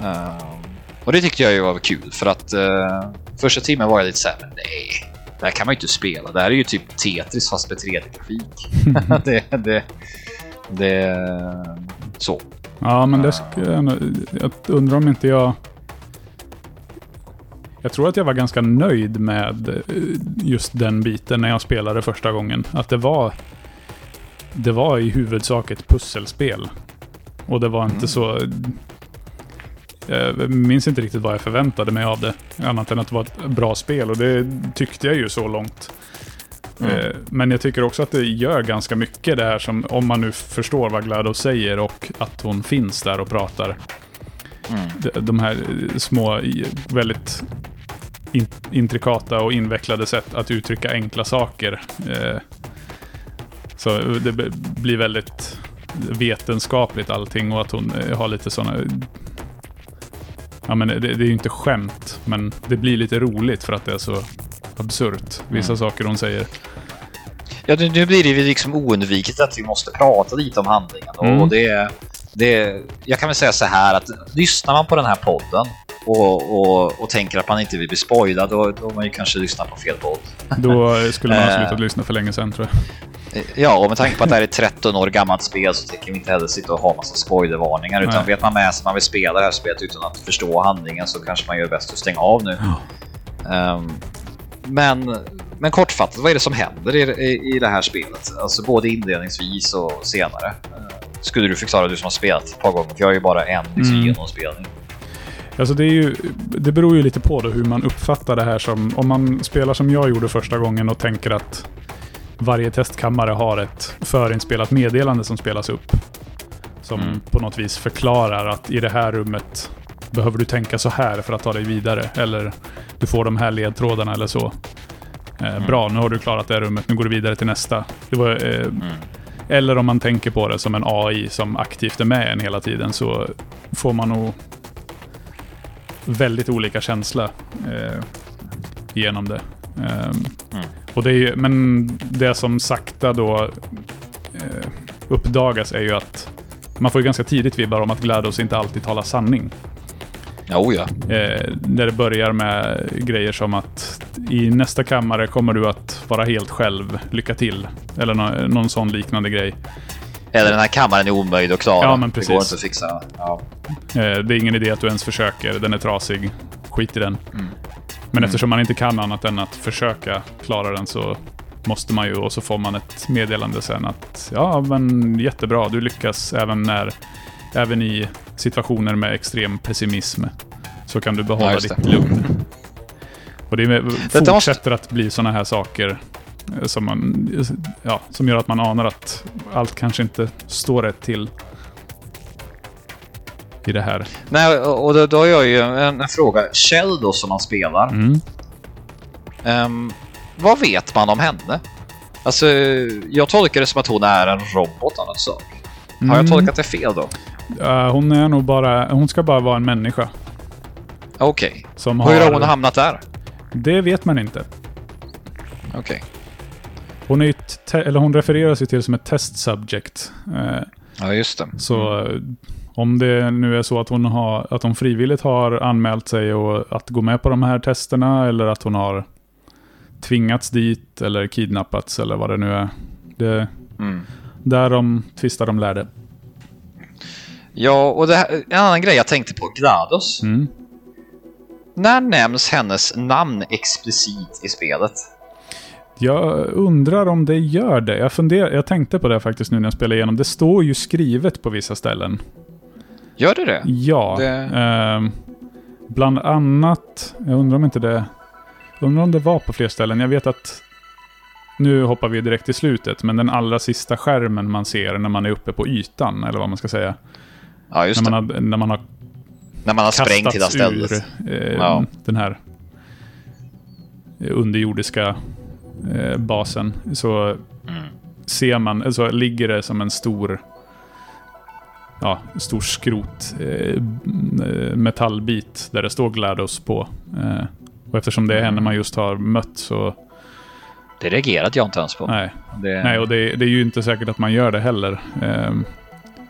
Eh, och det tyckte jag ju var kul för att eh, första timmen var jag lite såhär, nej, det här kan man ju inte spela. Det här är ju typ Tetris fast med 3D-grafik. [laughs] det, det, det, så. Ja, men det ska jag, nog- jag undrar om inte jag... Jag tror att jag var ganska nöjd med eh, just den biten när jag spelade första gången. Att det var... Det var i huvudsak ett pusselspel. Och det var inte så... Jag minns inte riktigt vad jag förväntade mig av det. Annat än att det var ett bra spel och det tyckte jag ju så långt. Mm. Eh, Men jag tycker också att det gör ganska mycket det här som, om man nu förstår vad GLaDOS säger och att hon finns där och pratar. Mm. De- här eh, små, väldigt in, intrikata och invecklade sätt att uttrycka enkla saker. Eh, Så det blir väldigt vetenskapligt allting och att hon eh, har lite sådana... Ja men det, det är ju inte skämt, men det blir lite roligt för att det är så absurt. Vissa Mm. saker hon säger. Ja, nu, nu blir det ju liksom oundvikligt att vi måste prata lite om handlingen. Mm. Och det, det, jag kan väl säga så här att lyssnar man på den här podden och, och, och tänker att man inte vill bli spoilad, då, då har man ju kanske lyssnat på fel podd. Då skulle man ha Eh. slutat lyssna för länge sedan tror jag. Ja, och med tanke på att det här är ett 13 år gammalt spel så tänker vi inte heller sitta och ha massa spoilervarningar. Utan Nej. vet man med sig att man vill spela det här spelet utan att förstå handlingen så kanske man gör bäst att stänga av nu. Ehm, men, men kortfattat, vad är det som händer i, i, i det här spelet? Alltså både inledningsvis och senare. Eh, skulle du förklara, du som har spelat ett par gånger? För jag har ju bara en liksom, Mm. genomspelning. Alltså det, är ju, det beror ju lite på då hur man uppfattar det här som... Om man spelar som jag gjorde första gången och tänker att varje testkammare har ett förinspelat meddelande som spelas upp. Som Mm. på något vis förklarar att i det här rummet behöver du tänka så här för att ta dig vidare. Eller du får de här ledtrådarna eller så. Eh, Bra, nu har du klarat det här rummet, nu går du vidare till nästa. Var, eh, Mm. Eller om man tänker på det som en AI som aktivt är med en hela tiden så får man nog väldigt olika känsla eh, genom det. Ehm, Mm. och det är, ju- men det som sakta då eh, uppdagas är ju att man får ju ganska tidigt vibbar om att GLaDOS inte alltid talar sanning. Jo, ja. Eh, när det börjar med grejer som att i nästa kammare kommer du att vara helt själv. Lycka till. Eller nå någon sån liknande grej. Eller den här kammaren är omöjlig att klara. Ja, men Det precis. går inte att fixa. Ja. Eh, det är ingen idé att du ens försöker. Den är trasig. Skit i den. Mm. Men eftersom man inte kan annat än att försöka klara den så måste man ju och så får man ett meddelande sen att ja, men jättebra. Du lyckas även när även i situationer med extrem pessimism så kan du Ja, behålla just ditt det. lugn. Och det är- måste- fortsätter att bli sådana här saker som, man, ja, som gör att man anar att allt kanske inte står rätt till i det här. Nej, och då, då har jag ju en, en fråga. Kjell då som man spelar. Mm. Ehm, vad vet man om henne? Alltså, jag tolkar det som att hon är en robot av något slag. Har jag Mm. tolkat det fel då? Ja, hon är nog bara... Hon ska bara vara en människa. Okej. Som Hur har hon hamnat där? Det vet man inte. Okej. Hon, är eller hon refereras ju till som ett test subject. Eh, Ja, just det. så eh, om det nu är så att hon, har, att hon frivilligt har anmält sig och att gå med på de här testerna eller att hon har tvingats dit eller kidnappats eller vad det nu är. Det, Mm. där de tvistar de lärde. Ja, och det här, en annan grej jag tänkte på. GLaDOS. Mm. När nämns hennes namn explicit i spelet? Jag undrar om det gör det. Jag, funder, jag tänkte på det faktiskt nu när jag spelade igenom. Det står ju skrivet på vissa ställen. Gör det det? Ja. Det- ehm, bland annat, jag undrar om inte det... Undrar om det var på fler ställen. Jag vet att... Nu hoppar vi direkt till slutet, men den allra sista skärmen man ser när man är uppe på ytan, eller vad man ska säga. Ja, just När det. man, har, när man har När man har sprängt hela stället. ur eh, Ja. den här underjordiska eh, basen. Så Mm. ser man, så ligger det som en stor ja, stor skrot eh, eh, metallbit där det står GLaDOS på. Eh, och eftersom det är henne man just har mött så Det reagerade jag inte ens på. nej. Det, Nej, och det, det är ju inte säkert att man gör det heller. Eh,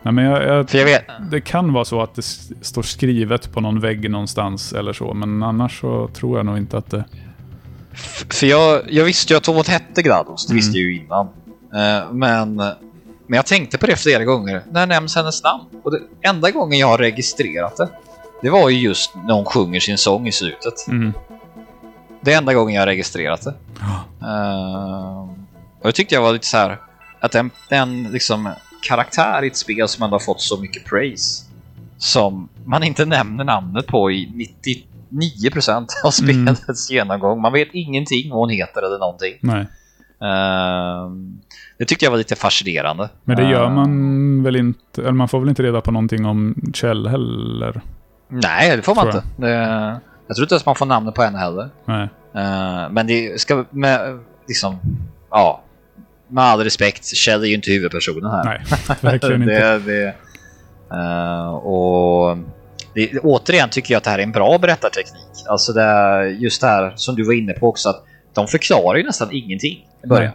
nej, men jag, jag, jag vet... det kan vara så att det står skrivet på någon vägg någonstans eller så, men annars så tror jag nog inte att det... För jag, jag visste ju att hon hette GLaDOS. Det Mm. visste jag ju innan. Eh, men, men jag tänkte på det flera gånger. När nämns hennes namn? Och det enda gången jag har registrerat det, det var ju just när hon sjunger sin sång i slutet. Mm. Det är enda gången jag har registrerat det. Eh, och jag tyckte jag var lite så här att en, en liksom karaktär i ett spel som ändå har fått så mycket praise som man inte nämner namnet på i 99% av Mm. spelets genomgång. Man vet ingenting vad hon heter eller någonting. Nej. Eh, det tyckte jag var lite fascinerande. Men det gör Eh, man väl inte... Eller man får väl inte reda på någonting om Kjell heller? Nej, det får man Tror inte. Det, jag tror inte ens man får namnet på henne heller. Nej. Eh, men det ska med, liksom, ja, med all respekt, Kjell är ju inte huvudpersonen här. Nej, verkligen [laughs] inte. det, det, eh, och det, återigen tycker jag att det här är en bra berättarteknik. Alltså det, är just det här som du var inne på också, att de förklarar ju nästan ingenting i början.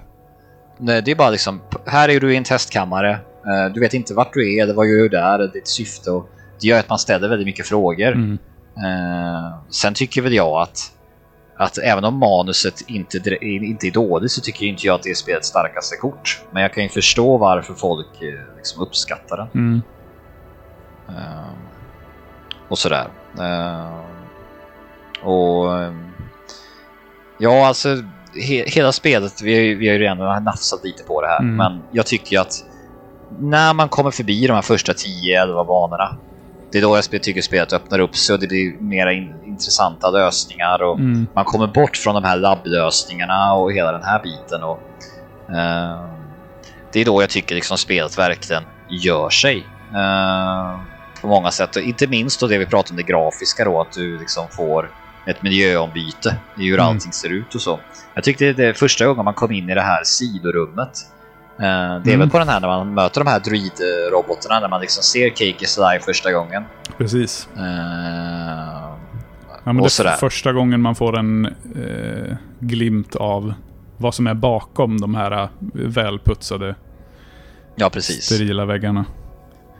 Nej, Det är bara liksom, här är du i en testkammare, eh, du vet inte vart du är vad gör du där, ditt syfte. Och det gör att man ställer väldigt mycket frågor. Mm. Eh, sen tycker väl jag att, att även om manuset inte, inte är dåligt så tycker inte jag att det är spelets starkaste kort. Men jag kan ju förstå varför folk eh, liksom uppskattar den. Mm. Och sådär. Eh, och eh, Ja, alltså he, hela spelet, vi vi har ju redan nafsat lite på det här, Mm. men jag tycker ju att när man kommer förbi de här första 10-11 banorna, det är då jag tycker spelet öppnar upp sig och det blir mera in, intressanta lösningar och Mm. man kommer bort från de här labblösningarna och hela den här biten. Och, eh, det är då jag tycker liksom spelet verkligen gör sig. eh, på många sätt. Inte minst då det vi pratade om det grafiska då, att du liksom får ett miljöombyte i hur Mm. allting ser ut och så. Jag tyckte det är första gången man kom in i det här sidorummet. Eh, det är Mm. väl på den här när man möter de här druid-robotarna, när man liksom ser Cakes live första gången. Precis. Eh, Ja, men det sådär. är första gången man får en eh, glimt av vad som är bakom de här eh, välputsade, ja, precis. sterila väggarna.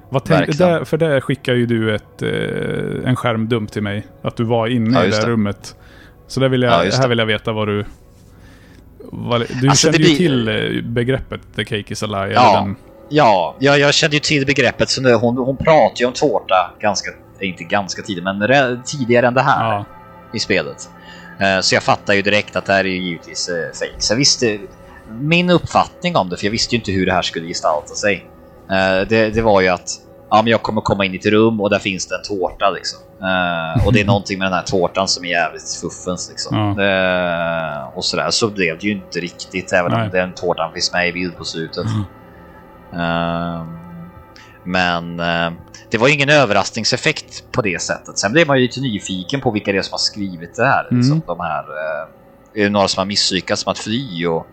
Vad tänk, där, för där skickar ju du ett, eh, en skärmdump till mig. Att du var inne Ja, i det det. rummet. Så där vill jag, Ja, här vill jag veta vad du... Vad, du Alltså, kände det ju blir- till eh, begreppet The Cake is a lie. Ja. Den, Ja, jag, jag kände ju till begreppet. Så nu, hon, hon pratar ju om tårta ganska, inte ganska tidigt, men re, tidigare än det här ja, i spelet. Eh, så jag fattar ju direkt att det här är ju givetvis uh, fake. Så jag visste min uppfattning om det, för jag visste ju inte hur det här skulle gestalta sig. Eh, det, det var ju att ja, men jag kommer komma in i ett rum och där finns det en tårta liksom. Eh, och det är [laughs] någonting med den här tårtan som är jävligt fuffens liksom. Ja. Eh, och sådär. Så blev det ju inte riktigt, även Nej. om den tårtan finns med i bild på slutet. Mm. Eh, men det var ju ingen överraskningseffekt på det sättet. Sen blev man ju lite nyfiken på vilka det är som har skrivit det här. Mm. Liksom, de här är det några som har misslyckats med att fly? Och,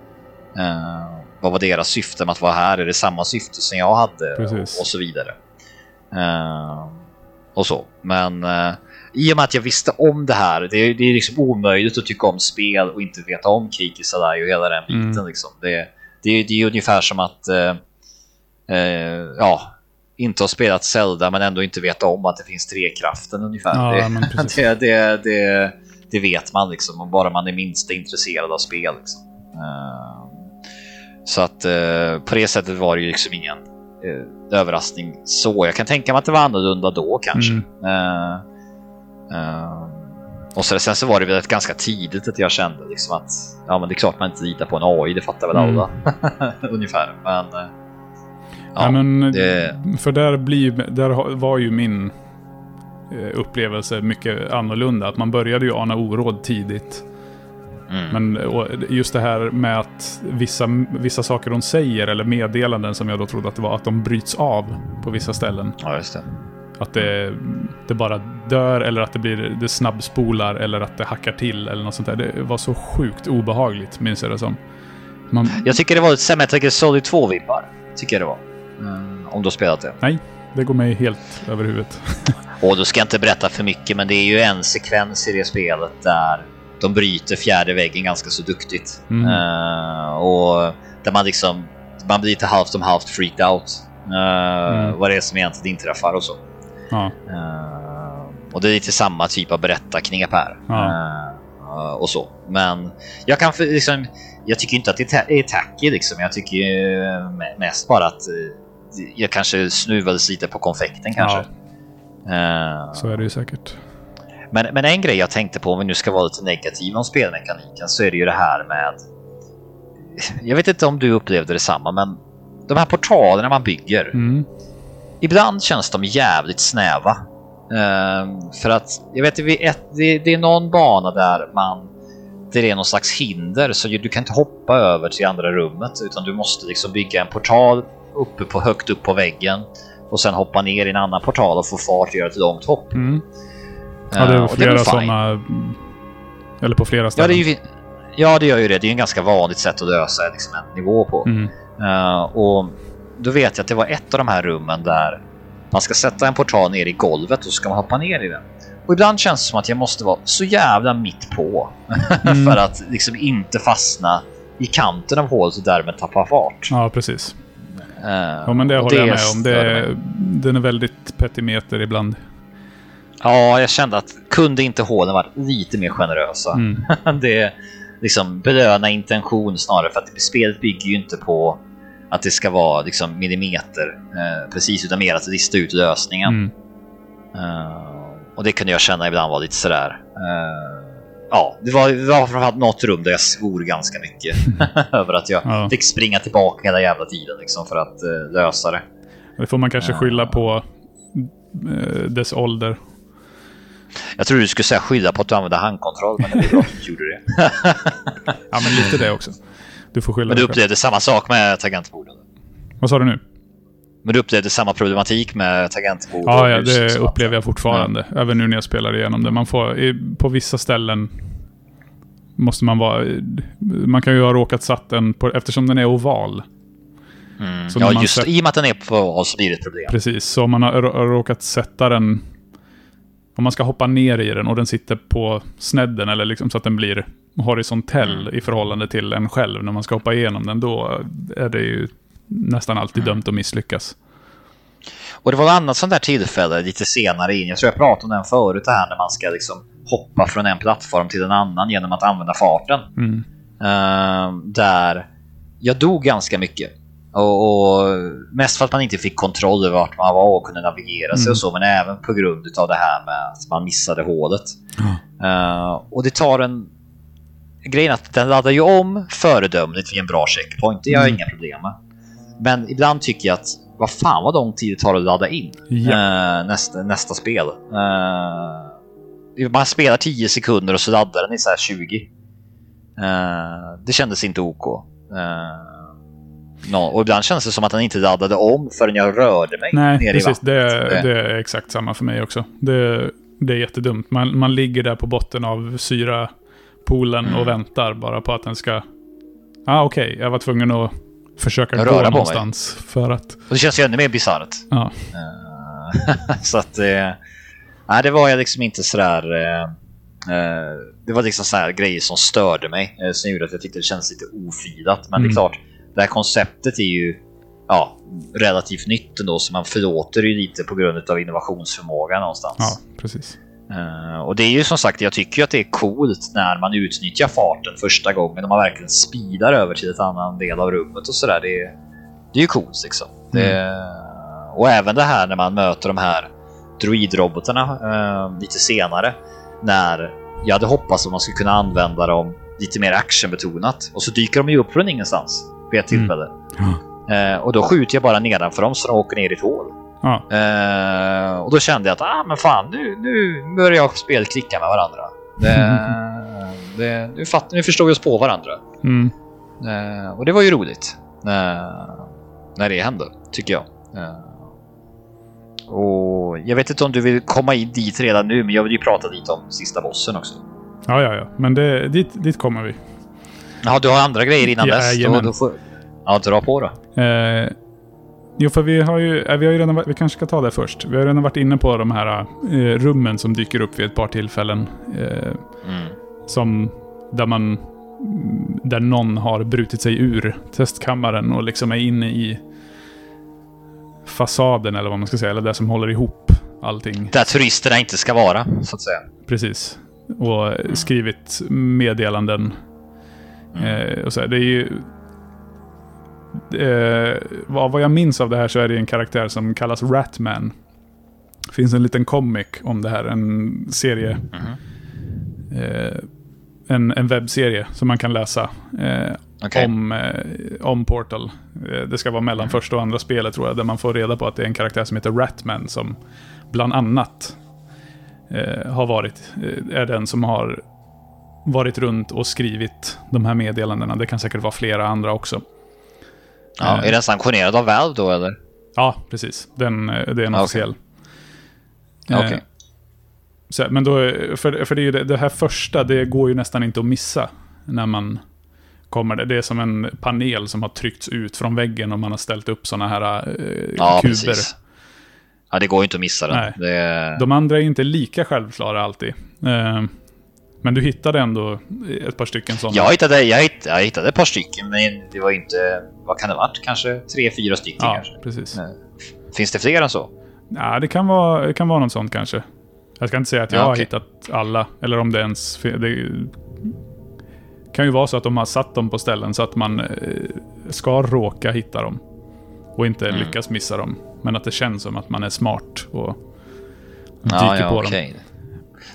vad var deras syfte med att vara här? Är det samma syfte som jag hade? Precis. Och, så vidare. Eh, och så. Men eh, i och med att jag visste om det här, det är, det är liksom omöjligt att tycka om spel och inte veta om Kiki Sadai och hela den biten. Mm. Liksom. Det, det, är- det är ungefär som att eh, ja, inte ha spelat Zelda men ändå inte veta om att det finns trekraften ungefär. Ja, det, [laughs] det, det, det, vet man liksom, om bara man är minst intresserad av spel. Liksom. Eh, så att eh, på det sättet var det ju liksom ingen eh, överraskning så. Jag kan tänka mig att det var annorlunda då kanske. Mm. Eh, eh, och så, sen så var det väl ett ganska tidigt att jag kände liksom att ja, men det är klart man inte litar på en AI, det fattar väl Mm. alla. [laughs] Ungefär. Men, eh, Ja, men, det- För där, blir, där var ju min eh, upplevelse mycket annorlunda. Att man började ju ana oråd tidigt. Mm. Men just det här med att vissa, vissa saker hon säger, eller meddelanden som jag då trodde att det var, att de bryts av på vissa ställen. ja, just det. Att det, det bara dör, eller att det blir det snabbspolar, eller att det hackar till, eller något sånt där. Det var så sjukt obehagligt, minns jag det som. Man, Jag tycker det var lite Metal Gear Solid 2-vibbar. Tycker jag det var. Mm, om du har spelat det. nej, det går mig helt över huvudet. [laughs] Och då ska jag inte berätta för mycket, men det är ju en sekvens i det spelet där de bryter fjärde väggen ganska så duktigt. Mm. Eh, och där man liksom, man blir lite halvt om halvt freaked out. eh, Mm. Vad det är som egentligen inträffar och så. Ja, Eh, och det är lite samma typ av berättarknep här. Ja. Och så. Men jag kan för, liksom, jag tycker inte att det är ta- är tacky liksom. Jag tycker mest bara att jag kanske snuvades lite på konfekten kanske. Eh, så är det ju säkert. Men, men en grej jag tänkte på om vi nu ska vara lite negativa om spelmekaniken så är det ju det här med jag vet inte om du upplevde detsamma men de här portalerna man bygger Mm. Ibland känns de jävligt snäva. Ehm, för att jag vet det, det, är någon bana där man det är någon slags hinder så du kan inte hoppa över till andra rummet utan du måste liksom bygga en portal uppe på högt upp på väggen och sen hoppa ner i en annan portal och få fart och göra ett långt hopp. Mm. Ja, det är och flera sådana... Eller på flera Ja ställen. det, är ju, ja, det gör ju det. Det är ju en ganska vanligt sätt att lösa liksom en nivå på. Mm. Eh, och då vet jag att det var ett av de här rummen där man ska sätta en portal ner i golvet och så ska man hoppa ner i den. Och ibland känns det som att jag måste vara så jävla mitt på [laughs] Mm. för att liksom inte fastna i kanten av hålet och därmed tappa fart. Ja, precis. Eh, Ja, men det håller jag med om. Det, är- den är väldigt petimeter ibland. Ja, jag kände att kunde inte hålen varit lite mer generösa? Mm. [laughs] det är liksom belöna intention snarare för att spelet bygger ju inte på att det ska vara liksom millimeter eh, precis utan mer att lista ut lösningen. Mm. Eh, och det kunde jag känna ibland var lite sådär. eh, ja, det var, det var framförallt något rum där jag svor ganska mycket [laughs] över att jag Ja. fick springa tillbaka hela jävla tiden liksom för att eh, lösa det. Det får man kanske skylla på dess ålder. Jag tror du skulle säga skylla på att du använde handkontroll, men det var bra att [laughs] du gjorde det. Ja, men lite det också. Du får skylla Men du dig själv. upplevde samma sak med tangentborden? Vad sa du nu? Men du upplevde samma problematik med tangentbord? Ja, ja, det upplever jag fortfarande. Även nu när jag spelar igenom det. Man får, på vissa ställen måste man vara... Man kan ju ha råkat satt den på... Eftersom den är oval. Mm. Ja, just sett- i och med att den är på oss så blir det ett problem. Precis, så om man har rå- råkat sätta den... Om man ska hoppa ner i den och den sitter på snedden eller liksom så att den blir horisontell Mm. i förhållande till en själv när man ska hoppa igenom den, då är det ju nästan alltid Mm. dömt att misslyckas. Och det var ett annat sånt där tillfälle lite senare in. Jag tror jag pratade om den förut, det här när man ska liksom hoppa från en plattform till en annan genom att använda farten. Mm. Eh, där jag dog ganska mycket. Och, och mest för att man inte fick kontroll över vart man var och kunde navigera sig Mm. och så, men även på grund av det här med att man missade hålet. Eh, och det tar en... Grejen att den laddar ju om föredömligt vid en bra checkpoint, det har jag Mm. inga problem med. Men ibland tycker jag att vad fan vad lång tid det tar att ladda in Ja. eh, nästa, nästa spel. Eh, man spelar 10 sekunder och så laddar den i så här 20. Eh, det kändes inte OK. Eh, nå- och ibland kändes det som att den inte laddade om förrän jag rörde mig Nej, ner i precis. vattnet. Det, det är exakt samma för mig också. Det, det är jättedumt. Man, man ligger där på botten av syrapoolen Mm. och väntar bara på att den ska... Ah, okej. Jag var tvungen att försöka Jag gå på mig. någonstans för att... Och det känns ju ännu mer bisarrt. Ja. Eh, [laughs] så att det... Nej, det var jag liksom inte sådär... eh, eh, det var liksom så här grejer som störde mig. eh, som gjorde att jag tyckte det kändes lite ofilat. Men det Mm. är klart, det här konceptet är ju ja, relativt nytt ändå. Så man förlåter ju lite på grund av innovationsförmåga någonstans. ja, precis. Eh, och det är ju som sagt, jag tycker att det är coolt när man utnyttjar farten första gången och man verkligen speedar över till ett annan del av rummet och sådär. Det, är- det är ju coolt liksom. Det, och även det här när man möter de här droidrobotarna eh, lite senare. När jag hade hoppats att man skulle kunna använda dem lite mer actionbetonat. Och så dyker de ju upp från ingenstans vid ett Mm. tillfälle. Eh, och då skjuter jag bara nedanför dem så de åker ner i ett hål. Ja, Eh, och då kände jag att ah, men fan, nu, nu börjar jag och spel klicka med varandra. Det, [laughs] det, nu, fatt, nu förstår vi oss på varandra. mm. Eh, och det var ju roligt när det hände, tycker jag. Eh, och Jag vet inte om du vill komma in dit redan nu, men jag vill ju prata lite om sista bossen också. ja, ja. ja. Men det, dit, dit kommer vi. Ja, du har andra grejer innan dess? Då, då får, ja, dra på då. Eh, jo, för vi har ju, eh, vi har ju redan, vi kanske ska ta det först. Vi har redan varit inne på de här eh, rummen som dyker upp vid ett par tillfällen. Eh, Mm. som där man, där någon har brutit sig ur testkammaren och liksom är inne i fasaden eller vad man ska säga, eller det som håller ihop allting. Där turisterna inte ska vara, så att säga. Precis. Och skrivit meddelanden. Eh, och så här, det är ju... Eh, vad, vad jag minns av det här så är det en karaktär som kallas Ratman. Det finns en liten comic om det här, en serie. Eh, en, en webbserie som man kan läsa. Eh, Okej. om, eh, om Portal. Eh, det ska vara mellan första och andra spelet tror jag, där man får reda på att det är en karaktär som heter Ratman som bland annat har varit, är den som har varit runt och skrivit de här meddelandena. Det kan säkert vara flera andra också. Ja, Eh. är den sanktionerad av Valve då, eller? Ja, precis. Den, eh, det är en Okej. officiell. Okej. Eh, så, men då, för, för det, är ju det, det här första, det går ju nästan inte att missa när man kommer. Det är som en panel som har tryckts ut från väggen och man har ställt upp sådana här eh, Ja, kuber. precis. Ja, det går ju inte att missa den. Nej. Det, De andra är inte lika självklara alltid. Eh, men du hittade ändå ett par stycken sådana. jag, hittade, jag, hittade, jag hittade ett par stycken, men det var inte... Vad kan det ha varit? Kanske tre, fyra stycken ja kanske. precis. Nej. Finns det fler än så? Ja, det kan vara, det kan vara något sånt kanske. Jag ska inte säga att jag Ja, har okej. hittat alla, eller om det ens... Det kan ju vara så att de har satt dem på ställen så att man eh, ska råka hitta dem. Och inte Mm. lyckas missa dem. Men att det känns som att man är smart och dyker Ja, ja, på okej.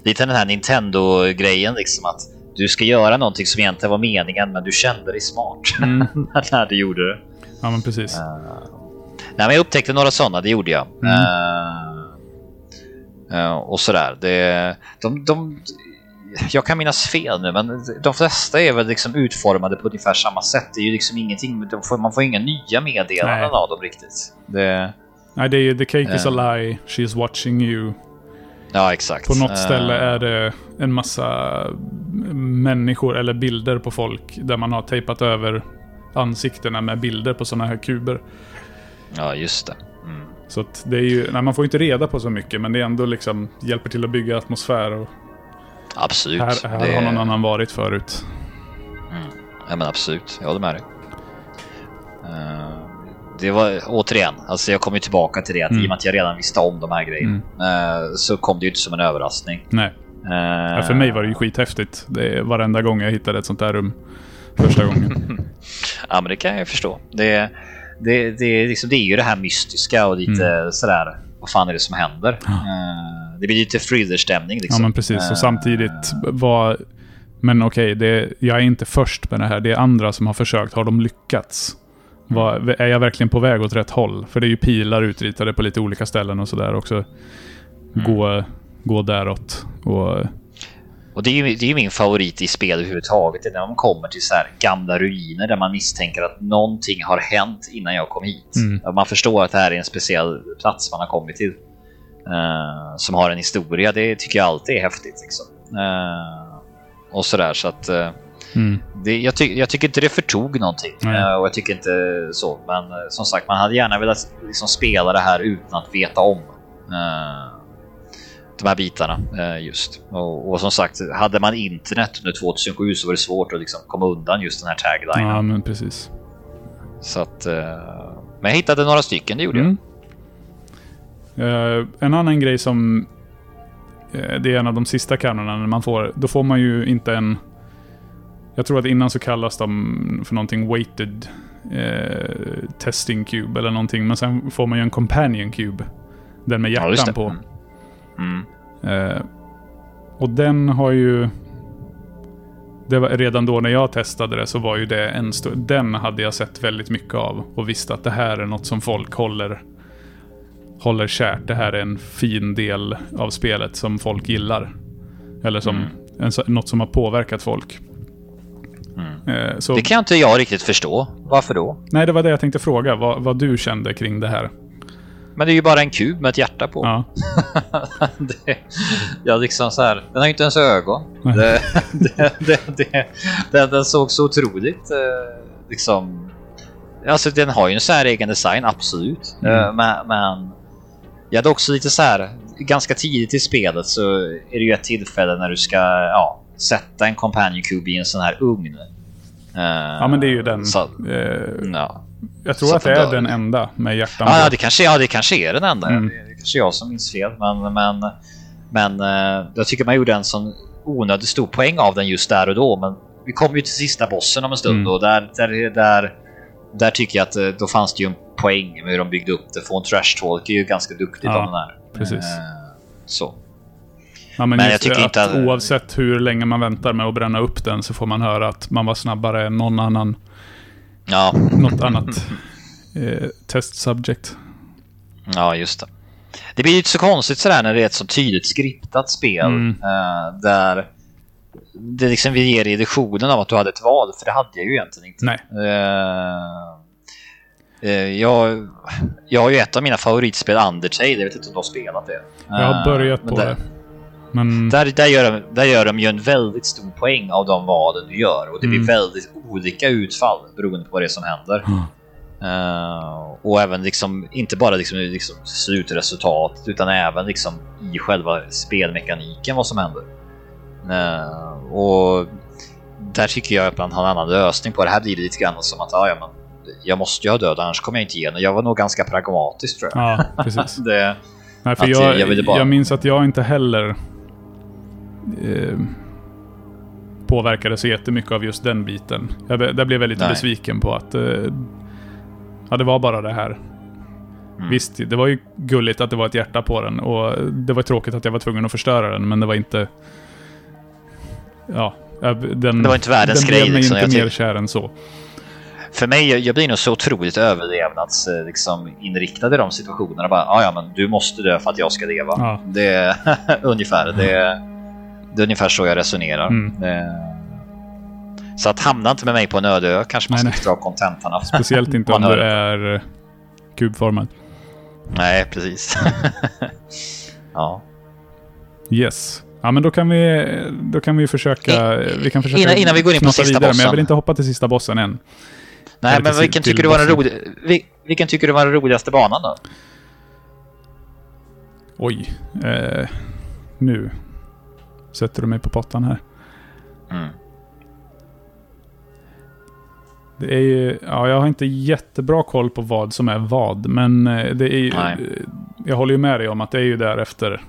Lite den här Nintendo-grejen liksom att du ska göra någonting som egentligen var meningen, men du kände dig smart. Mm. [laughs] när du gjorde det. Ja, men precis. Nej, men jag upptäckte några sådana, det gjorde jag. Mm. Eh, eh, och sådär. Det, de, de, jag kan minnas fel nu, men de flesta är väl liksom utformade på ungefär samma sätt. Det är ju liksom ingenting, får, man får inga nya meddelanden Nej. av dem riktigt. Det, Nej, det är ju The cake is a lie, she's watching you. Ja, exakt. På något Eh, ställe är det en massa människor eller bilder på folk där man har tejpat över ansiktena med bilder på sådana här kuber. Ja, just det. Mm. Så det är ju, nej, man får inte reda på så mycket, men det är ändå liksom hjälper till att bygga atmosfär. Och Absolut. här här Det- har någon annan varit förut. Ja men absolut, jag håller med dig. Eh, det var återigen, alltså jag kommer tillbaka till det att Mm. i och med att jag redan visste om de här grejerna eh, så kom det ju inte som en överraskning. Nej. Eh, Ja, för mig var det ju skithäftigt. Det är varenda gång jag hittade ett sånt där rum. Första gången. [laughs] Ja, men det kan jag förstå. Det, det, det, är liksom, det är ju det här mystiska och lite Mm. sådär, vad fan är det som händer? Eh, det blir lite thriller-stämning Ja liksom. men precis. Eh, Och samtidigt var... Men okej, det- jag är inte först med det här. Det är andra som har försökt. Har de lyckats? Var, är jag verkligen på väg åt rätt håll? För det är ju pilar utritade på lite olika ställen och sådär också. Gå, gå däråt. Och, Och det är, ju, det är min favorit i spel överhuvudtaget. Det är när man kommer till så här gamla ruiner där man misstänker att någonting har hänt innan jag kom hit. Mm. Man förstår att det här är en speciell plats man har kommit till. eh, som har en historia. Det tycker jag alltid är häftigt. Liksom. Eh, och sådär så att... eh, mm, det, jag, ty jag tycker inte det förtog någonting. Eh, och jag tycker inte så. Men eh, som sagt, man hade gärna velat liksom spela det här utan att veta om eh, de här bitarna eh, just. Och, och som sagt, hade man internet under 2007 så var det svårt att liksom komma undan just den här taglinen. ja, men precis. Så att, eh, men jag hittade några stycken, det gjorde Mm. Eh, en annan grej som... det är en av de sista kanonerna man får... Då får man ju inte en... Jag tror att innan så kallas de för någonting weighted eh, testing cube eller någonting. Men sen får man ju en companion cube. Den med Ja, hjärtan det. på. jag. Mm. Eh, och den har ju... Det var, redan då när jag testade det så var ju det en stor... Den hade jag sett väldigt mycket av och visste att det här är något som folk håller, håller kärt. Det här är en fin del av spelet som folk gillar. Eller som Mm. en, något som har påverkat folk. Eh, så, Det kan inte jag riktigt förstå. Varför då? Nej, det var det jag tänkte fråga. Vad, vad du kände kring det här. Men det är ju bara en kub med ett hjärta på. Ja. [laughs] det, ja, liksom så här. Den har ju inte ens ögon. [laughs] Det, det, det, det, den, såg så otroligt eh, liksom. Alltså den har ju en så här egen design, absolut. Mm. Eh, men, men jag hade också lite så här. Ganska tidigt i spelet så är det ju ett tillfälle när du ska ja, sätta en companion cube i en sån här ugn. Eh, ja, men det är ju den. Så, Eh, ja. jag tror så att det är den enda med hjärtan Ja, ja, det kanske, ja, det kanske är den enda. Mm. Det är kanske jag som minns fel. Men, men, men eh, jag tycker man gjorde en sån onödigt stor poäng av den just där och då. Men vi kommer ju till sista bossen om en stund Mm. och där, där, där, där tycker jag att då fanns det ju en poäng med hur de byggde upp det. Från Trash Talk är ju ganska duktigt Ja, av den här. precis. Så. Ja, men Men jag tycker det, inte att oavsett hur länge man väntar med att bränna upp den så får man höra att man var snabbare än någon annan, Ja, något annat eh, test subject. ja, just det. Det blir ju inte så konstigt sådär när det är ett så tydligt skriptat spel Mm. eh, där det liksom vill ge dig illusionen av att du hade ett val, för det hade jag ju egentligen inte. Nej. Eh, eh, jag, jag har ju ett av mina favoritspel, Undertale, jag vet inte om du har spelat det? Jag har Eh, börjat men på där, det. Men Där, där, gör de, där gör de ju en väldigt stor poäng av de valen du gör och det blir Mm. väldigt olika utfall beroende på vad det är som händer. Mm. Eh, och även liksom, inte bara liksom, liksom slutresultat utan även liksom i själva spelmekaniken vad som händer. Eh, och där tycker jag att man har en annan lösning på det. Här blir det lite grann som att ja, ja, men jag måste ju ha död annars kommer jag inte igenom. Jag var nog ganska pragmatisk tror jag. ja, precis. [laughs] Det, Nej, för jag, jag jag, bara- minns att jag inte heller eh, påverkades så jättemycket av just den biten. Jag, be- där blev jag lite Nej. besviken på att eh, ja, det var bara det här. Mm. Visst, det var ju gulligt att det var ett hjärta på den och det var tråkigt att jag var tvungen att förstöra den, men det var inte... Ja, den, Det var inte världens den grej, blev mig liksom. inte mer kär än så. För mig, jag, jag blir nog så otroligt överlevnads eh, liksom, inriktad i de situationerna. Bara, "Ah, ja, men du måste dö för att jag ska leva. Ja. Det är [laughs] ungefär. Det det är ungefär så jag resonerar. Mm. Det, så att hamna inte med mig på en öde ö kanske man Nej, ska dra kontentan av. Speciellt inte [laughs] om du är eh, kubformad. Nej, precis. [laughs] ja. Yes. Ja, men då kan vi, då kan vi försöka... Vi kan försöka Innan- innan vi går in på sista Men jag bossen. vill inte hoppa till sista bossen än. Nej, Eller men till- vilken tycker, du var den bossen. vil- vilken tycker du var den roligaste banan då? Oj. Eh, nu sätter du mig på pottan här. Mm. Det är ju, ja, jag har inte jättebra koll på vad som är vad, men eh, det är ju, Nej. jag håller ju med dig om att det är ju därefter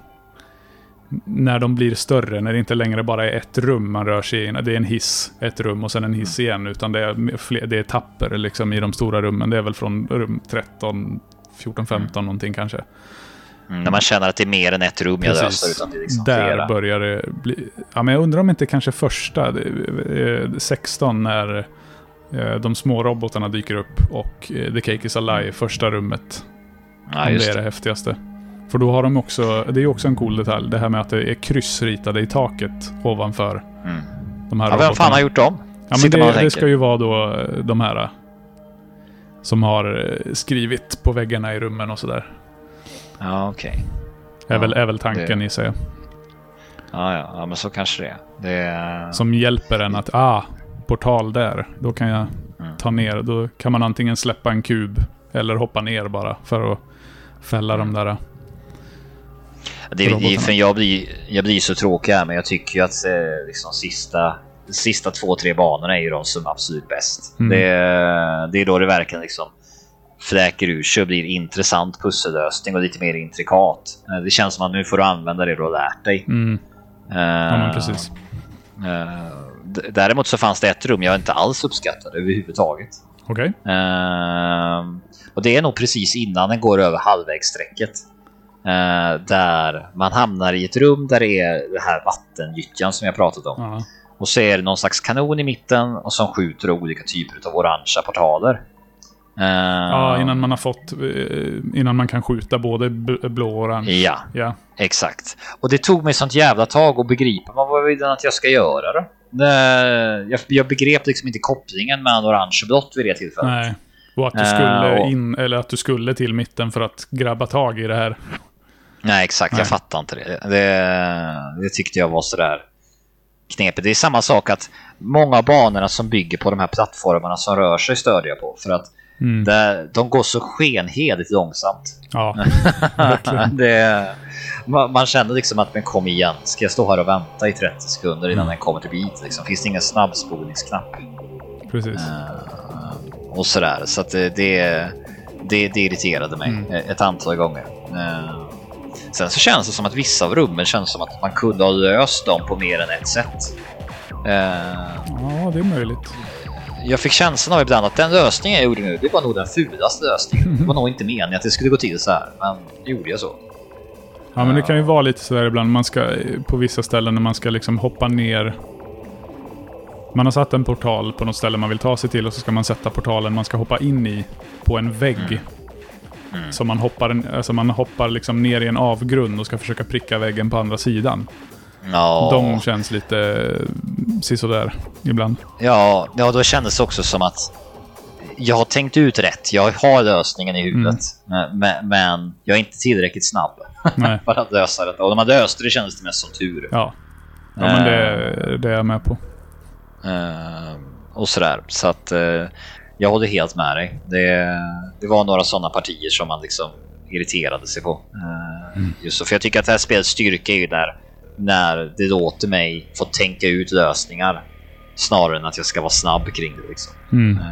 när de blir större, när det inte längre bara är ett rum man rör sig i. Det är en hiss, ett rum och sen en hiss igen, utan det är, fler, det är etapper liksom i de stora rummen. Det är väl från rum 13, 14, 15 någonting kanske. Mm, när man känner att det är mer än ett rum jag Precis. löser utan det är liksom Där flera. börjar det bli... Ja, men jag undrar om inte kanske första, det- eh, 16, när eh, de små robotarna dyker upp och eh, The Cake is Alive, första rummet. Ja, om det är det häftigaste. För då har de också, det är också en cool detalj, det här med att det är kryssritade i taket ovanför Mm. de här Ja, vem fan har gjort dem? Ja, men Sitter man och det, det ska ju vara då de här som har skrivit på väggarna i rummen och sådär. Ja, okej. Är, Ja, väl, är väl tanken det- i sig. Ja, ja, ja, men så kanske det är. Det är... Som hjälper en att, ah, portal där. Då kan jag Mm. ta ner. Då kan man antingen släppa en kub eller hoppa ner bara för att fälla Mm. de där. Det, är- robotarna. för jag, blir, jag blir så tråkig här, men jag tycker ju att eh, liksom sista, sista två, tre banorna är ju de som är absolut bäst. Mm. Det, det är då det verkligen liksom fläker ur sig och blir intressant pussellösning och lite mer intrikat. Eh, Det känns som att nu får du använda det du har lärt dig. Mm. Eh, Ja, men precis. eh, d- däremot så fanns det ett rum jag inte alls uppskattade överhuvudtaget. Okej. Ehm, och det är nog precis innan den går över halvvägsstrecket. Eh, där man hamnar i ett rum där det är det här vattengyttjan som jag pratat om. Ja. Och så är det någon slags kanon i mitten och som skjuter olika typer av orangea portaler. Ehm, ja, innan man har fått... eh, Innan man kan skjuta både blå och orange. Ja, Ja. exakt. Och det tog mig sånt jävla tag att begripa vad vill den att jag ska göra då? Det- Jag, jag begrep liksom inte kopplingen mellan orange och blått vid det tillfället. Nej. Och att du Eh, skulle och- in, eller att du skulle till mitten för att grabba tag i det här. Nej, exakt. Nej. Jag fattar inte det. det. Det tyckte jag var sådär knepigt. Det är samma sak att många av banorna som bygger på de här plattformarna som rör sig störde jag på. För att Mm. det, de går så skenheligt långsamt. Ja, [laughs] det, man, man kände liksom att men kom igen, ska jag stå här och vänta i 30 sekunder innan Mm. den kommer till bit? Liksom? Finns det ingen snabbspolningsknapp? Precis. Eh, och sådär. Så att det, det, det, det irriterade mig Mm. ett antal gånger. Eh, sen så känns det som att vissa av rummen känns som att man kunde ha löst dem på mer än ett sätt. Eh, Ja, det är möjligt. Jag fick känslan av ibland att den lösningen jag gjorde nu, det var nog den fulaste lösningen. Mm. Det var nog inte meningen att det skulle gå till så här, men det gjorde jag så. Ja, men det kan ju vara lite sådär ibland. Man ska, på vissa ställen när man ska liksom hoppa ner. Man har satt en portal på något ställe man vill ta sig till och så ska man sätta portalen man ska hoppa in i på en vägg. Mm. Så man hoppar, alltså man hoppar liksom ner i en avgrund och ska försöka pricka väggen på andra sidan. Ja, De känns lite eh, sisådär ibland. ja, ja, då kändes det också som att jag har tänkt ut rätt. Jag har lösningen i huvudet, Mm. men, men jag är inte tillräckligt snabb. [laughs] För att lösa det. Och när man löste det kändes det mest som tur. Ja. Ja, men det, det är jag med på. Eh, och sådär. Så att eh, jag håller helt med dig. Det, det var några sådana partier som man liksom irriterade sig på. Eh, Just så, för jag tycker att det här spelets styrka är ju där när det låter mig få tänka ut lösningar snarare än att jag ska vara snabb kring det. Liksom. Mm. Eh,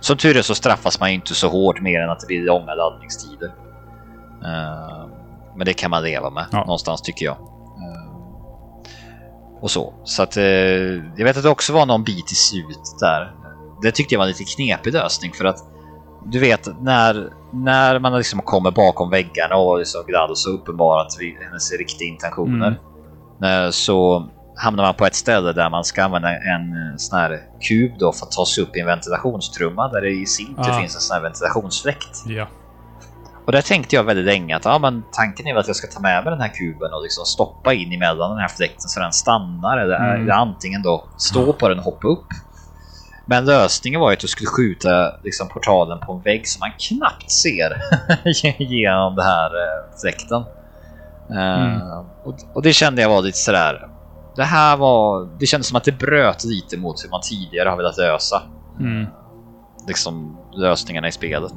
Som tur är så straffas man inte så hårt mer än att det blir långa laddningstider. Eh, Men det kan man leva med Ja. någonstans tycker jag. Eh, Och så. Så att jag vet att det också var någon bit i slutet där. Det tyckte jag var en lite knepig lösning för att du vet när, när man liksom kommer bakom väggarna och liksom Glados har uppenbarat hennes riktiga intentioner. eh, Så hamnar man på ett ställe där man ska använda en eh, sån här kub då för att ta sig upp i en ventilationstrumma där det i sin tur Ah. finns en sån här ventilationsfläkt. Ja. Och där tänkte jag väldigt länge att ja, men tanken är väl att jag ska ta med mig den här kuben och liksom stoppa in emellan den här fläkten så den stannar eller, Mm. eller antingen då stå på den och hoppa upp. Men lösningen var ju att du skulle skjuta liksom, portalen på en vägg som man knappt ser [laughs] genom den här eh, fläkten. Eh, Mm. och, och det kände jag var lite sådär. Det här var, det kändes som att det bröt lite mot hur man tidigare har velat lösa Mm. liksom, lösningarna i spelet.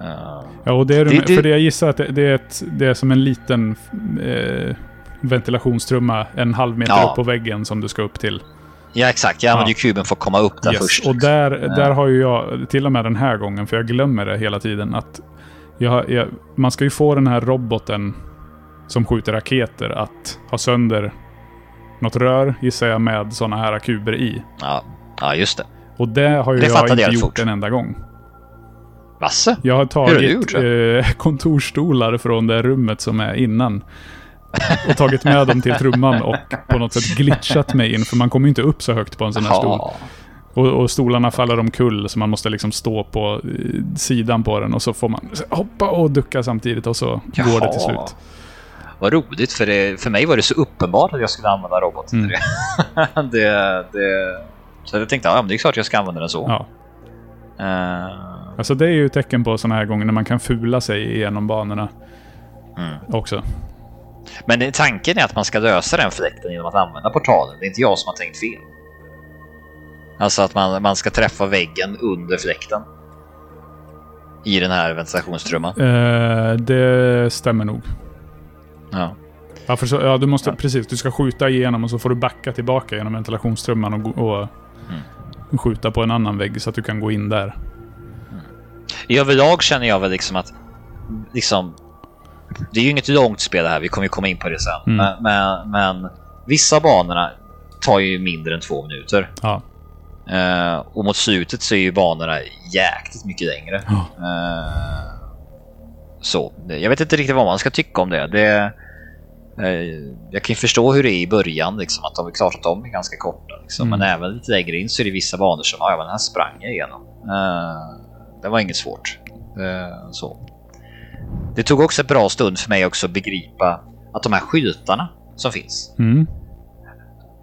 Eh, Ja, och det är, Det- det, för det jag gissar att det, det, är, ett, det är som en liten eh, ventilationstrumma en halv meter Ja. upp på väggen som du ska upp till. Ja, exakt. Jag använder ju kuben för att komma upp där Yes, först. Och där, Ja. där har ju jag, till och med den här gången, för jag glömmer det hela tiden, att jag, jag, man ska ju få den här roboten som skjuter raketer att ha sönder något rör, gissar jag, med sådana här kuber i. Ja, ja, just det. Och det har ju Det jag inte gjort fort. en enda gång. Vasse? Jag har tagit eh, [laughs] kontorstolar från det rummet som är innan. Och tagit med dem till trumman och på något sätt glitchat mig in, för man kommer ju inte upp så högt på en sån här stol. Jaha. Och, och stolarna faller omkull så man måste liksom stå på eh, sidan på den och så får man hoppa och ducka samtidigt och så går det till Jaha. slut. Vad roligt, för, det, för mig var det så uppenbart att jag skulle använda roboten Mm. till [laughs] det. det, det. Så jag tänkte, ja men det är klart jag ska använda den så. Ja. Eh, Alltså det är ju tecken på sådana här gånger när man kan fula sig igenom banorna Mm. också. men tanken är att man ska lösa den fläkten genom att använda portalen. Det är inte jag som har tänkt fel. Alltså att man, man ska träffa väggen under fläkten. I den här ventilationstrumman. Eh, det stämmer nog. Ja. Ja, för så, ja, du måste, Ja. precis. Du ska skjuta igenom och så får du backa tillbaka genom ventilationstrumman och, och Mm. skjuta på en annan vägg så att du kan gå in där. I överlag känner jag väl liksom att liksom, det är ju inget långt spel det här, vi kommer ju komma in på det sen. Mm. Men, men, men vissa banorna tar ju mindre än två minuter. Ja. Eh, och mot slutet så är ju banorna jäkligt mycket längre. Ja. Eh, så, jag vet inte riktigt vad man ska tycka om det. det eh, jag kan förstå hur det är i början, liksom, att de är klart att de är ganska korta. Liksom. Mm. Men även lite längre in så är det vissa banor som, ja men här sprang jag igenom. Det var inget svårt. Så. Det tog också ett bra stund för mig också att begripa att de här skyltarna som finns. Mm.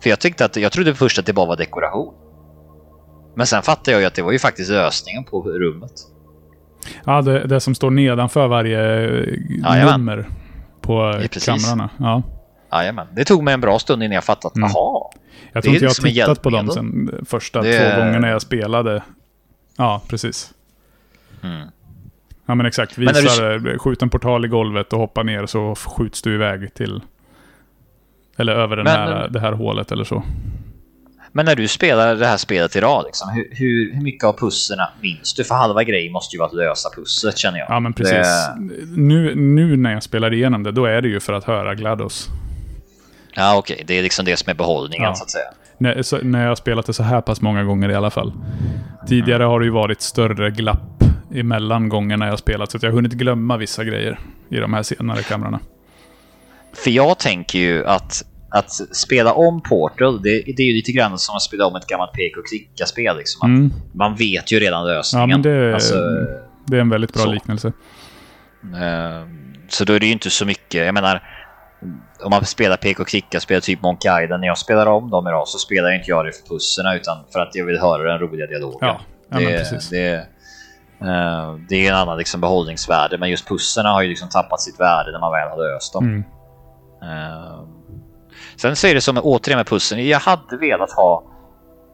För jag tyckte att, jag trodde först att det bara var dekoration. Men sen fattade jag ju att det var ju faktiskt lösningen på rummet. Ja, det, det som står nedanför varje eh, Jajamän. nummer på eh, Ja, kamrarna. Ja. Jajamän. Det tog mig en bra stund innan jag fattat att, Mm. jaha. Jag tror inte jag har tittat på dem sen första Det två gångerna jag spelade. Ja, precis. Mm. Ja, men exakt. Men när du- Visar, eh, skjut en portal i golvet och hoppa ner så skjuts du iväg till... Eller över den Men- här, det här hålet eller så. Men när du spelar det här spelet i rad, liksom, hur, hur, hur mycket av pusslerna minns du? För halva grejen måste ju vara att lösa pusslet känner jag. Ja, men precis. Det, Nu, nu när jag spelar igenom det, då är det ju för att höra GLaDOS. ja, okej. Det är liksom det som är behållningen Ja. så att säga. När, så, när jag har spelat det så här pass många gånger i alla fall. Tidigare har det ju varit större glapp emellan gångerna jag har spelat, så att jag har hunnit glömma vissa grejer i de här senare kamrarna. För jag tänker ju att, att spela om Portal, det, det är ju lite grann som att spela om ett gammalt pek och klicka-spel. Liksom. Mm. Man vet ju redan lösningen. Ja, men det, Alltså, det är en väldigt bra så. liknelse. Eh, Så då är det ju inte så mycket, jag menar om man spelar PK och klicka, spelar typ Monkey Island, när jag spelar om dem idag så spelar jag inte jag det för pusserna utan för att jag vill höra den roliga dialogen. Ja, ja det, precis. Det, eh, det är en annan liksom behållningsvärde, men just pusserna har ju liksom tappat sitt värde när man väl har löst dem. Mm. Sen är det som återigen med pusseln, jag hade velat ha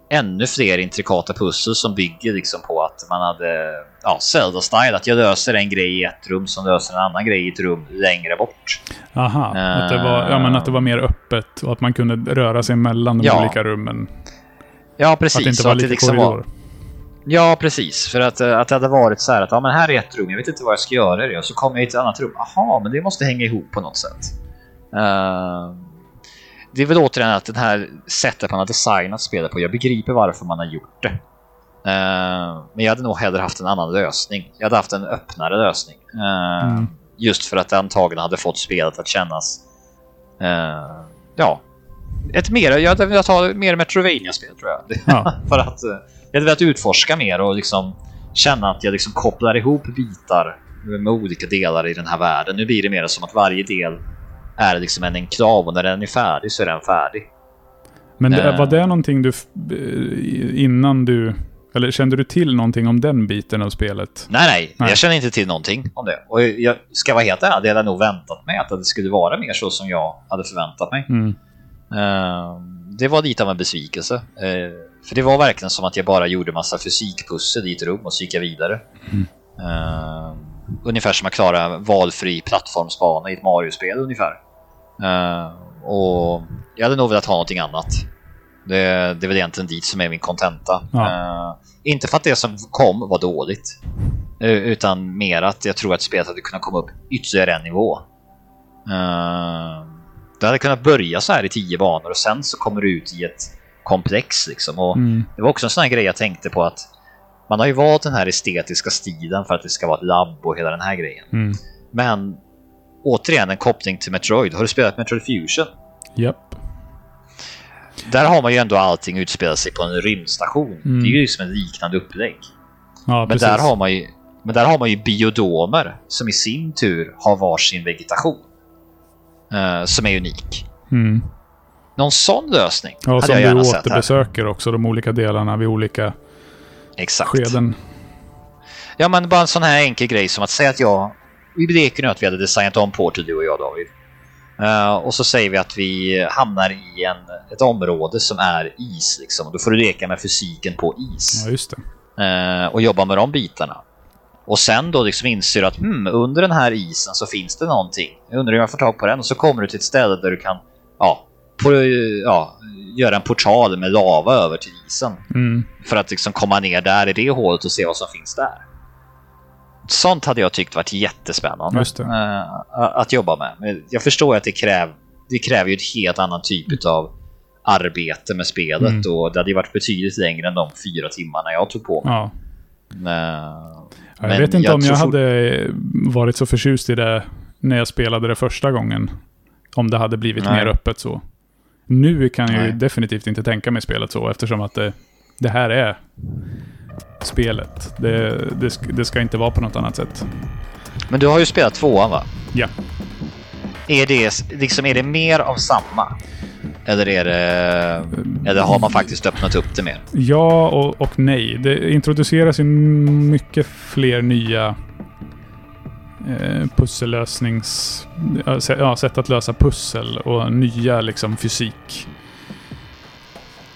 ännu fler intrikata pussel som bygger liksom på att man hade ja, Zelda-style, att jag löser en grej i ett rum som löser en annan grej i ett rum längre bort. Aha, att, det var, ja, men att det var mer öppet och att man kunde röra sig mellan de Ja, olika rummen. Ja, Att precis. det inte var att lite liksom korridor. var, ja, precis. För att, eh, att det hade varit så här att ja, men här är ett rum, jag vet inte vad jag ska göra i det. Och så kommer jag i ett annat rum. Aha, men det måste hänga ihop på något sätt. Eh, det är väl återigen att det här sättet man har designat spelet på, jag begriper varför man har gjort det. Eh, men jag hade nog hellre haft en annan lösning. Jag hade haft en öppnare lösning. Eh, Mm. Just för att det antagligen hade fått spelet att kännas... eh, ja, ett mer, jag hade velat ha mer Metrovania-spel tror jag. Ja. [laughs] för att jag hade velat utforska mer och liksom känna att jag liksom kopplar ihop bitar med olika delar i den här världen. Nu blir det mer som att varje del är liksom en enklav och när den är färdig så är den färdig. Men det, Eh. var det någonting du, eh, innan du, eller kände du till någonting om den biten av spelet? Nej, nej, Nej. jag känner inte till någonting om det. Och jag ska vara helt ärlig, det hade jag nog väntat mig att det skulle vara mer så som jag hade förväntat mig. Mm. Eh, det var lite av en besvikelse. Eh, för det var verkligen som att jag bara gjorde massa fysikpussel i ett rum och så gick jag vidare. Eh, ungefär som att klara valfri plattformsbana i ett Mario-spel ungefär. Eh, och jag hade nog velat ha någonting annat. Det, det är väl egentligen dit som är min kontenta. Ja. Eh, inte för att det som kom var dåligt. eh, utan mer att jag tror att spelet hade kunnat komma upp ytterligare en nivå. Det hade kunnat börja så här i tio banor och sen så kommer du ut i ett komplex liksom. Och Mm. Det var också en sån här grej jag tänkte på att man har ju valt den här estetiska stilen för att det ska vara ett labb och hela den här grejen. Mm. Men återigen en koppling till Metroid. Har du spelat Metroid Fusion? Japp. Där har man ju ändå allting utspelat sig på en rymdstation. Mm. Det är ju liksom en liknande upplägg. Ja, Men precis. där, har man ju, men där har man ju biodomer som i sin tur har varsin vegetation. eh, som är unik. Mm. Någon sån lösning Ja, hade som jag du gärna sett här. återbesöker också, de olika delarna vid olika Exakt. skeden. Ja, men bara en sån här enkel grej som att säga att jag... Vi leker nu att vi hade designat om Portal, du och jag David. Eh, och så säger vi att vi hamnar i en, ett område som är is. Liksom. Då får du leka med fysiken på is. Ja, just det. eh, och jobba med de bitarna. Och sen då liksom inser du att hmm, under den här isen så finns det någonting. Jag undrar hur jag får tag på den. Och så kommer du till ett ställe där du kan ja, på, ja, göra en portal med lava över till isen. Mm. För att liksom komma ner där i det hålet och se vad som finns där. Sånt hade jag tyckt varit jättespännande eh, att jobba med. Men jag förstår att det, kräv, det kräver ju ett helt annan typ av arbete med spelet Mm. och det hade ju varit betydligt längre än de fyra timmarna jag tog på mig. Ja. Eh, Ja, Jag Men vet inte jag om jag hade varit så förtjust i det när jag spelade det första gången. Om det hade blivit Nej. mer öppet så. Nu kan jag ju definitivt inte tänka mig spelet så eftersom att det, det här är spelet. Det, det, det ska inte vara på något annat sätt. Men du har ju spelat tvåan va? Ja. Är det, liksom, är det mer av samma? Eller, är det, eller har man faktiskt öppnat upp det mer? Ja och, och nej. Det introduceras ju mycket fler nya eh, pussellösnings... Ja, sätt att lösa pussel och nya liksom fysik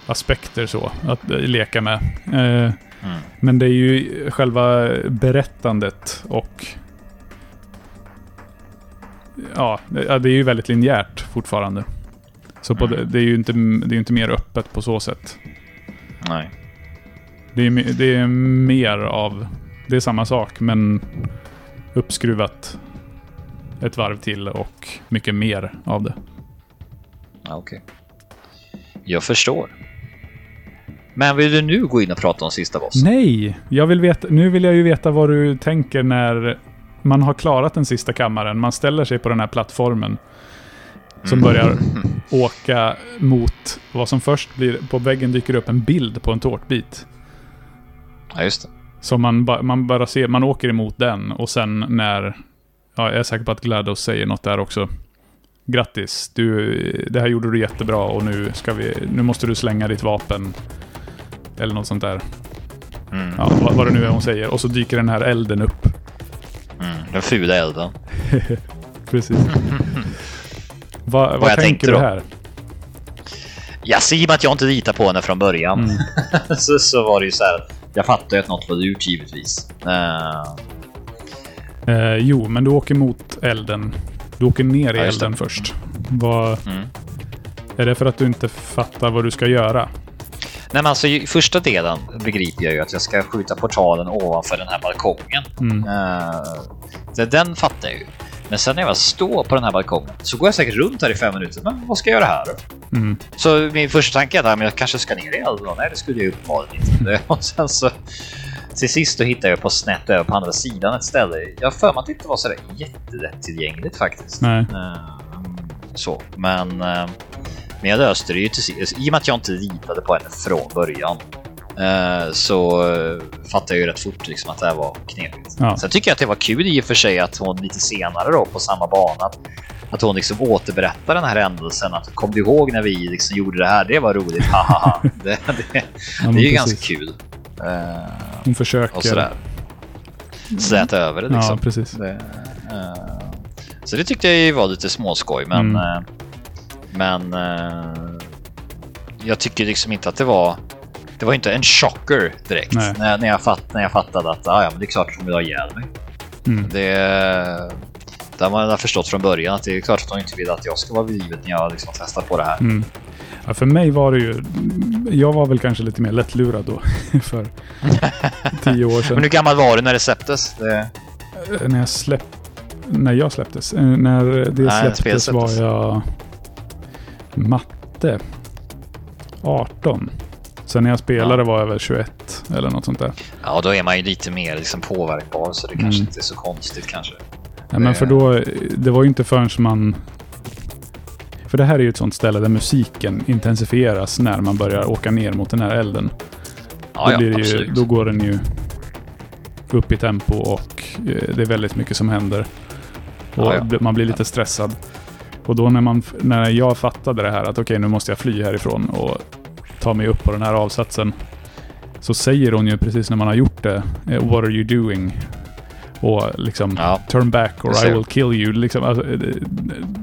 aspekter så att eh, leka med. Eh, Mm. Men det är ju själva berättandet och Ja, det är ju väldigt linjärt fortfarande. Så Mm. det, det är ju inte, det är inte mer öppet på så sätt. Nej. Det är, det är mer av... Det är samma sak, men uppskruvat ett varv till och mycket mer av det. Okej. Jag förstår. Men vill du nu gå in och prata om sista bossen? Nej! Jag vill veta, nu vill jag ju veta vad du tänker när man har klarat den sista kammaren. Man ställer sig på den här plattformen som Mm. börjar [laughs] åka mot vad som först blir... På väggen dyker upp en bild på en tårtbit. Ja, just det. Så man, ba, man bara ser, man åker emot den och sen när... Ja, jag är säker på att GLaDOS säger något där också. Grattis, du, det här gjorde du jättebra och nu, ska vi, nu måste du slänga ditt vapen. Eller något sånt där. Mm. Ja, vad, vad det nu är hon säger. Och så dyker den här elden upp. Mm. Den fula elden. [laughs] Precis. Va, vad jag tänker du här? Ja, så i och med att jag inte litar på henne från början Mm. [laughs] så, så var det ju så här. Jag fattar ju att något var lurt givetvis. Eh, Eh, jo, men du åker mot elden. Du åker ner i Ja, elden först. Vad, mm. är det för att du inte fattar vad du ska göra? Nej, men alltså i första delen begriper jag ju att jag ska skjuta portalen ovanför den här balkongen. Mm. Så den fattar jag ju. Men sen när jag väl står på den här balkongen så går jag säkert runt här i fem minuter. Men vad ska jag göra här då? Mm. Så min första tanke är att jag kanske ska ner i elden. Nej, det skulle jag ju uppenbarligen inte. [laughs] Och sen så till sist då hittar jag på snett över på andra sidan ett ställe. Jag har för mig att det inte var sådär jättelättillgängligt faktiskt. Nej. Eh, så, men, eh, men jag löste det ju till sist. I och med att jag inte litade på henne från början eh, så uh, fattade jag ju rätt fort liksom, att det här var knepigt. Ja. Sen tycker jag att det var kul i och för sig att hon lite senare då på samma bana att, att hon liksom återberättar den här händelsen. Att kom du ihåg när vi liksom gjorde det här? Det var roligt. Hahaha. [laughs] det, det, Ja, det är ju ganska kul. Eh, Hon försöker. och sådär. Släta över det Ja, liksom. precis. Det, eh, så det tyckte jag ju var lite småskoj, men... Mm. Men eh, jag tycker liksom inte att det var... Det var inte en chocker direkt Nej. när, när, jag fatt, när jag fattade att ah, ja, men det är klart att hon vill ha ihjäl mig. Mm. Det, har man förstått från början att det är klart att hon inte vill att jag ska vara vid livet när jag liksom testar på det här. Mm. Ja, för mig var det ju... Jag var väl kanske lite mer lättlurad då. [laughs] för [laughs] tio år sedan. Men hur gammal var du när det släpptes? Det... När jag släpp... När jag släpptes? Eh, När det Nej, spel släpptes var släpptes. jag... Matte. 18. Sen när jag spelade Ja. var jag väl 21 eller något sånt där. Ja, då är man ju lite mer liksom påverkbar så det kanske Mm. inte är så konstigt kanske. Ja, men för då, det var ju inte förrän man... För det här är ju ett sånt ställe där musiken intensifieras när man börjar åka ner mot den här elden. Ja, då, ja, ju, då går den ju upp i tempo och eh, det är väldigt mycket som händer. Och man blir lite stressad. Och då när, man, när jag fattade det här att okej, nu måste jag fly härifrån och ta mig upp på den här avsatsen. Så säger hon ju precis när man har gjort det, eh, What are you doing? Och liksom Ja. turn back or I will kill you. Liksom, alltså, eh,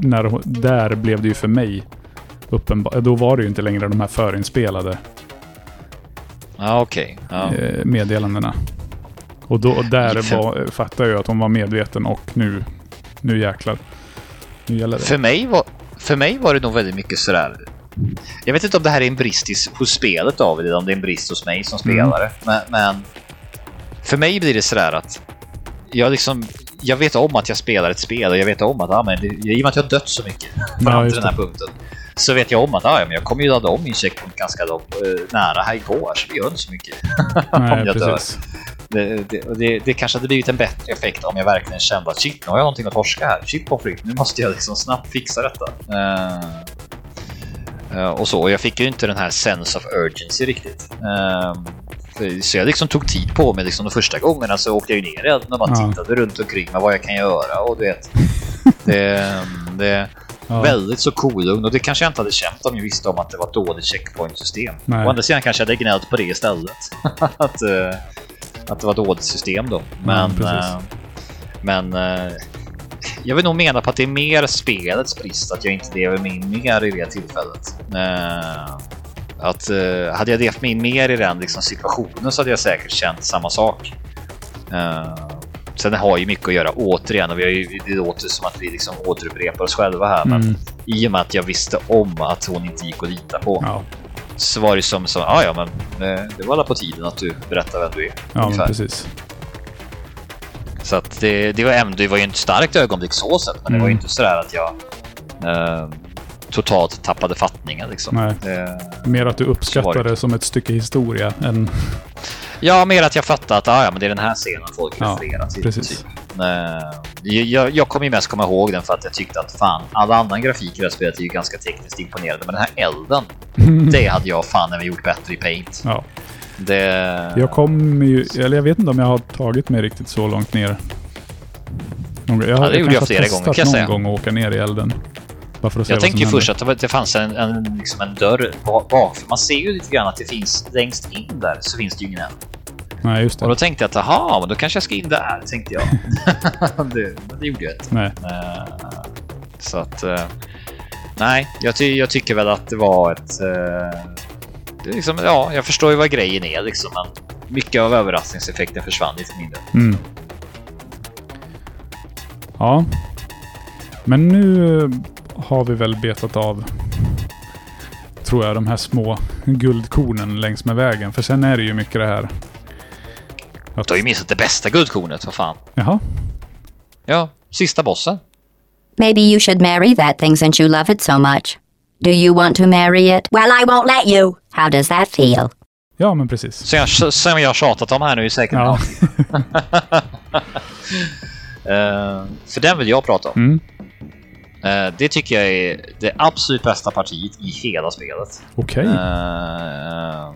när, där blev det ju för mig uppenbart. Då var det ju inte längre de här förinspelade Ja, okej. Ja. eh, meddelandena. Och, då, och där var, fattade jag att hon var medveten och nu, nu jäklar. Nu gäller det. För, mig var, för mig var det nog väldigt mycket sådär... Jag vet inte om det här är en brist i, hos spelet David, eller om det är en brist hos mig som Mm. spelare. Men, men för mig blir det sådär att jag liksom... Jag vet om att jag spelar ett spel och jag vet om att ja, men i och med att jag dött så mycket fram till just den här punkten så vet jag om att ja, men jag kommer ju ladda om min checkpoint ganska lång, eh, nära här igår så det gör inte så mycket. [laughs] Nej, om jag dör. precis. Det, det, det, det kanske hade blivit en bättre effekt om jag verkligen kände att shit, nu har jag någonting att torska här. Shit på flykt, nu måste jag liksom snabbt fixa detta. Eh, eh, och så, och jag fick ju inte den här sense of urgency riktigt. För- så jag liksom tog tid på mig liksom de första gångerna så åkte jag ju ner och bara Ja. tittade runt omkring mig vad jag kan göra och du vet. [laughs] Det, det Ja. väldigt så kolugn och det kanske jag inte hade känt om jag visste om att det var ett dåligt checkpoint-system. Å andra sidan kanske jag hade gnällt på det istället. [laughs] att, att det var dåligt system då. Men, precis. eh, men eh, jag vill nog mena på att det är mer spelets brist att jag inte lever mig in mer i det tillfället. Eh, att eh, hade jag levt mig in mer i den liksom, situationen så hade jag säkert känt samma sak. Eh, sen har ju mycket att göra återigen och vi har ju, det låter som att vi liksom återupprepar oss själva här. Men Mm. i och med att jag visste om att hon inte gick att lita på Ja, så var det som så, ah, ja men eh, det var alla på tiden att du berättar vem du är. ja precis. Så att det, det var ändå, det var ju ett starkt ögonblick så sett, men det var ju Mm. inte sådär att jag eh, totalt tappade fattningen liksom. Det, Mer att du det. det som ett stycke historia än... ja, mer att jag fattade att ah, ja, men det är den här scenen folk Ja, refererar till. precis. Typ. Eh, jag, jag kommer ju mest komma ihåg den för att jag tyckte att fan, all annan grafik i det här spelet är ju ganska tekniskt imponerande, men den här elden, [laughs] det hade jag fan när vi gjort bättre i Paint. Ja. Det... Jag kommer ju... Eller jag vet inte om jag har tagit mig riktigt så långt ner. Någon, jag har Ja, det gjorde jag flera gånger, kan jag någon säga. gång att åka ner i elden. Jag ju först händer. att det, fanns en, en, liksom en dörr ba- bak. För man ser ju lite grann att det finns längst in där så finns det ju ingen eld. Nej, just Och det. då tänkte jag att aha, men då kanske jag ska in där, tänkte jag. [laughs] det, det gjorde jag inte. Nej. Eh, så att... eh, nej, jag, ty jag tycker väl att det var ett... eh, det liksom, ja, jag förstår ju vad grejen är liksom, men mycket av överraskningseffekten försvann lite mindre. Mm. Ja. Men nu har vi väl betat av, tror jag, de här små guldkornen längs med vägen. För sen är det ju mycket det här. Att, Du har ju missat det bästa guldkornet, vad fan. Jaha. Ja, sista bossen. Maybe you should marry that thing since you love it so much. Do you want to marry it? Well, I won't let you. How does that feel? Ja, men precis. Som jag, som jag tjatat om här nu i säkert Ja. [laughs] [laughs] Eh, för den vill jag prata om. Mm. Eh, det tycker jag är det absolut bästa partiet i hela spelet. Okej. Eh,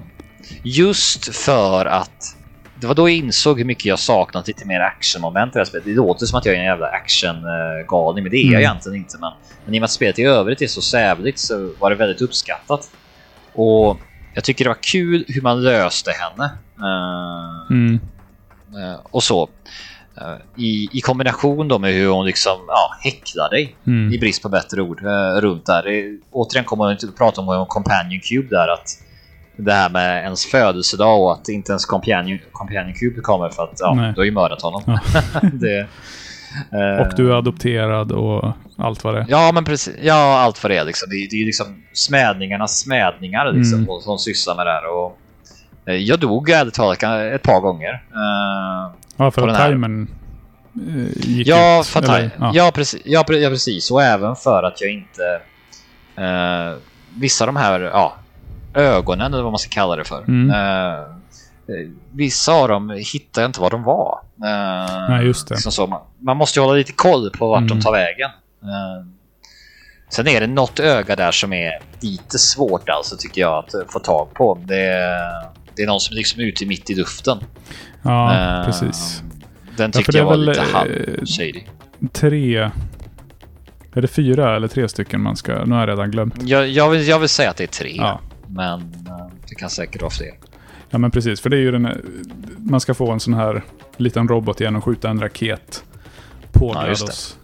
just för att det var då jag insåg hur mycket jag saknat lite mer actionmoment i det här spelet. Det låter som att jag är en jävla actiongalning, men det är jag Mm. egentligen inte. Men, men i och med att spelet i övrigt är så sävligt så var det väldigt uppskattat. Och jag tycker det var kul hur man löste henne. Eh, Mm. Eh, och så. Eh, I, I kombination då med hur hon liksom ja, häcklar dig, Mm. i brist på bättre ord, eh, runt där. Det, återigen kommer man inte att prata om companion cube där, att det här med ens födelsedag och att inte ens companion, companion cube kommer för att ja, Nej. du har ju mördat honom. Ja. [laughs] det, Eh, Och du är adopterad och allt vad det är. Ja, men precis. Ja, allt vad det är. Liksom. Det, är- det är liksom smädningarnas smädningar liksom, Mm. och, som sysslar med det här. Och, eh, jag dog ärligt talat ett par gånger. Eh, Ja, för att timern eh, gick ja, ut. för eller- ja. ja. precis, ja, pre- ja, precis. Och även för att jag inte... Eh, vissa av de här ja, ögonen, eller vad man ska kalla det för. Mm. Eh, eh, vissa av dem hittade jag inte vad de var. Eh, Nej, just det. liksom så. Man, man måste ju hålla lite koll på vart Mm. de tar vägen. Eh, sen är det något öga där som är lite svårt alltså tycker jag att få tag på. Det är, det är någon som är liksom ute mitt i luften. Ja, Eh, precis. Den Ja, tyckte det är jag var väl, lite eh, halvshady. Tre... Är det fyra eller tre stycken man ska... Nu har jag redan glömt. Jag, jag, vill, jag vill säga att det är tre, Ja. men eh, det kan säkert vara fler. Ja, men precis. För det är ju den... Man ska få en sån här liten robot igen och skjuta en raket på Ja. GLaDOS.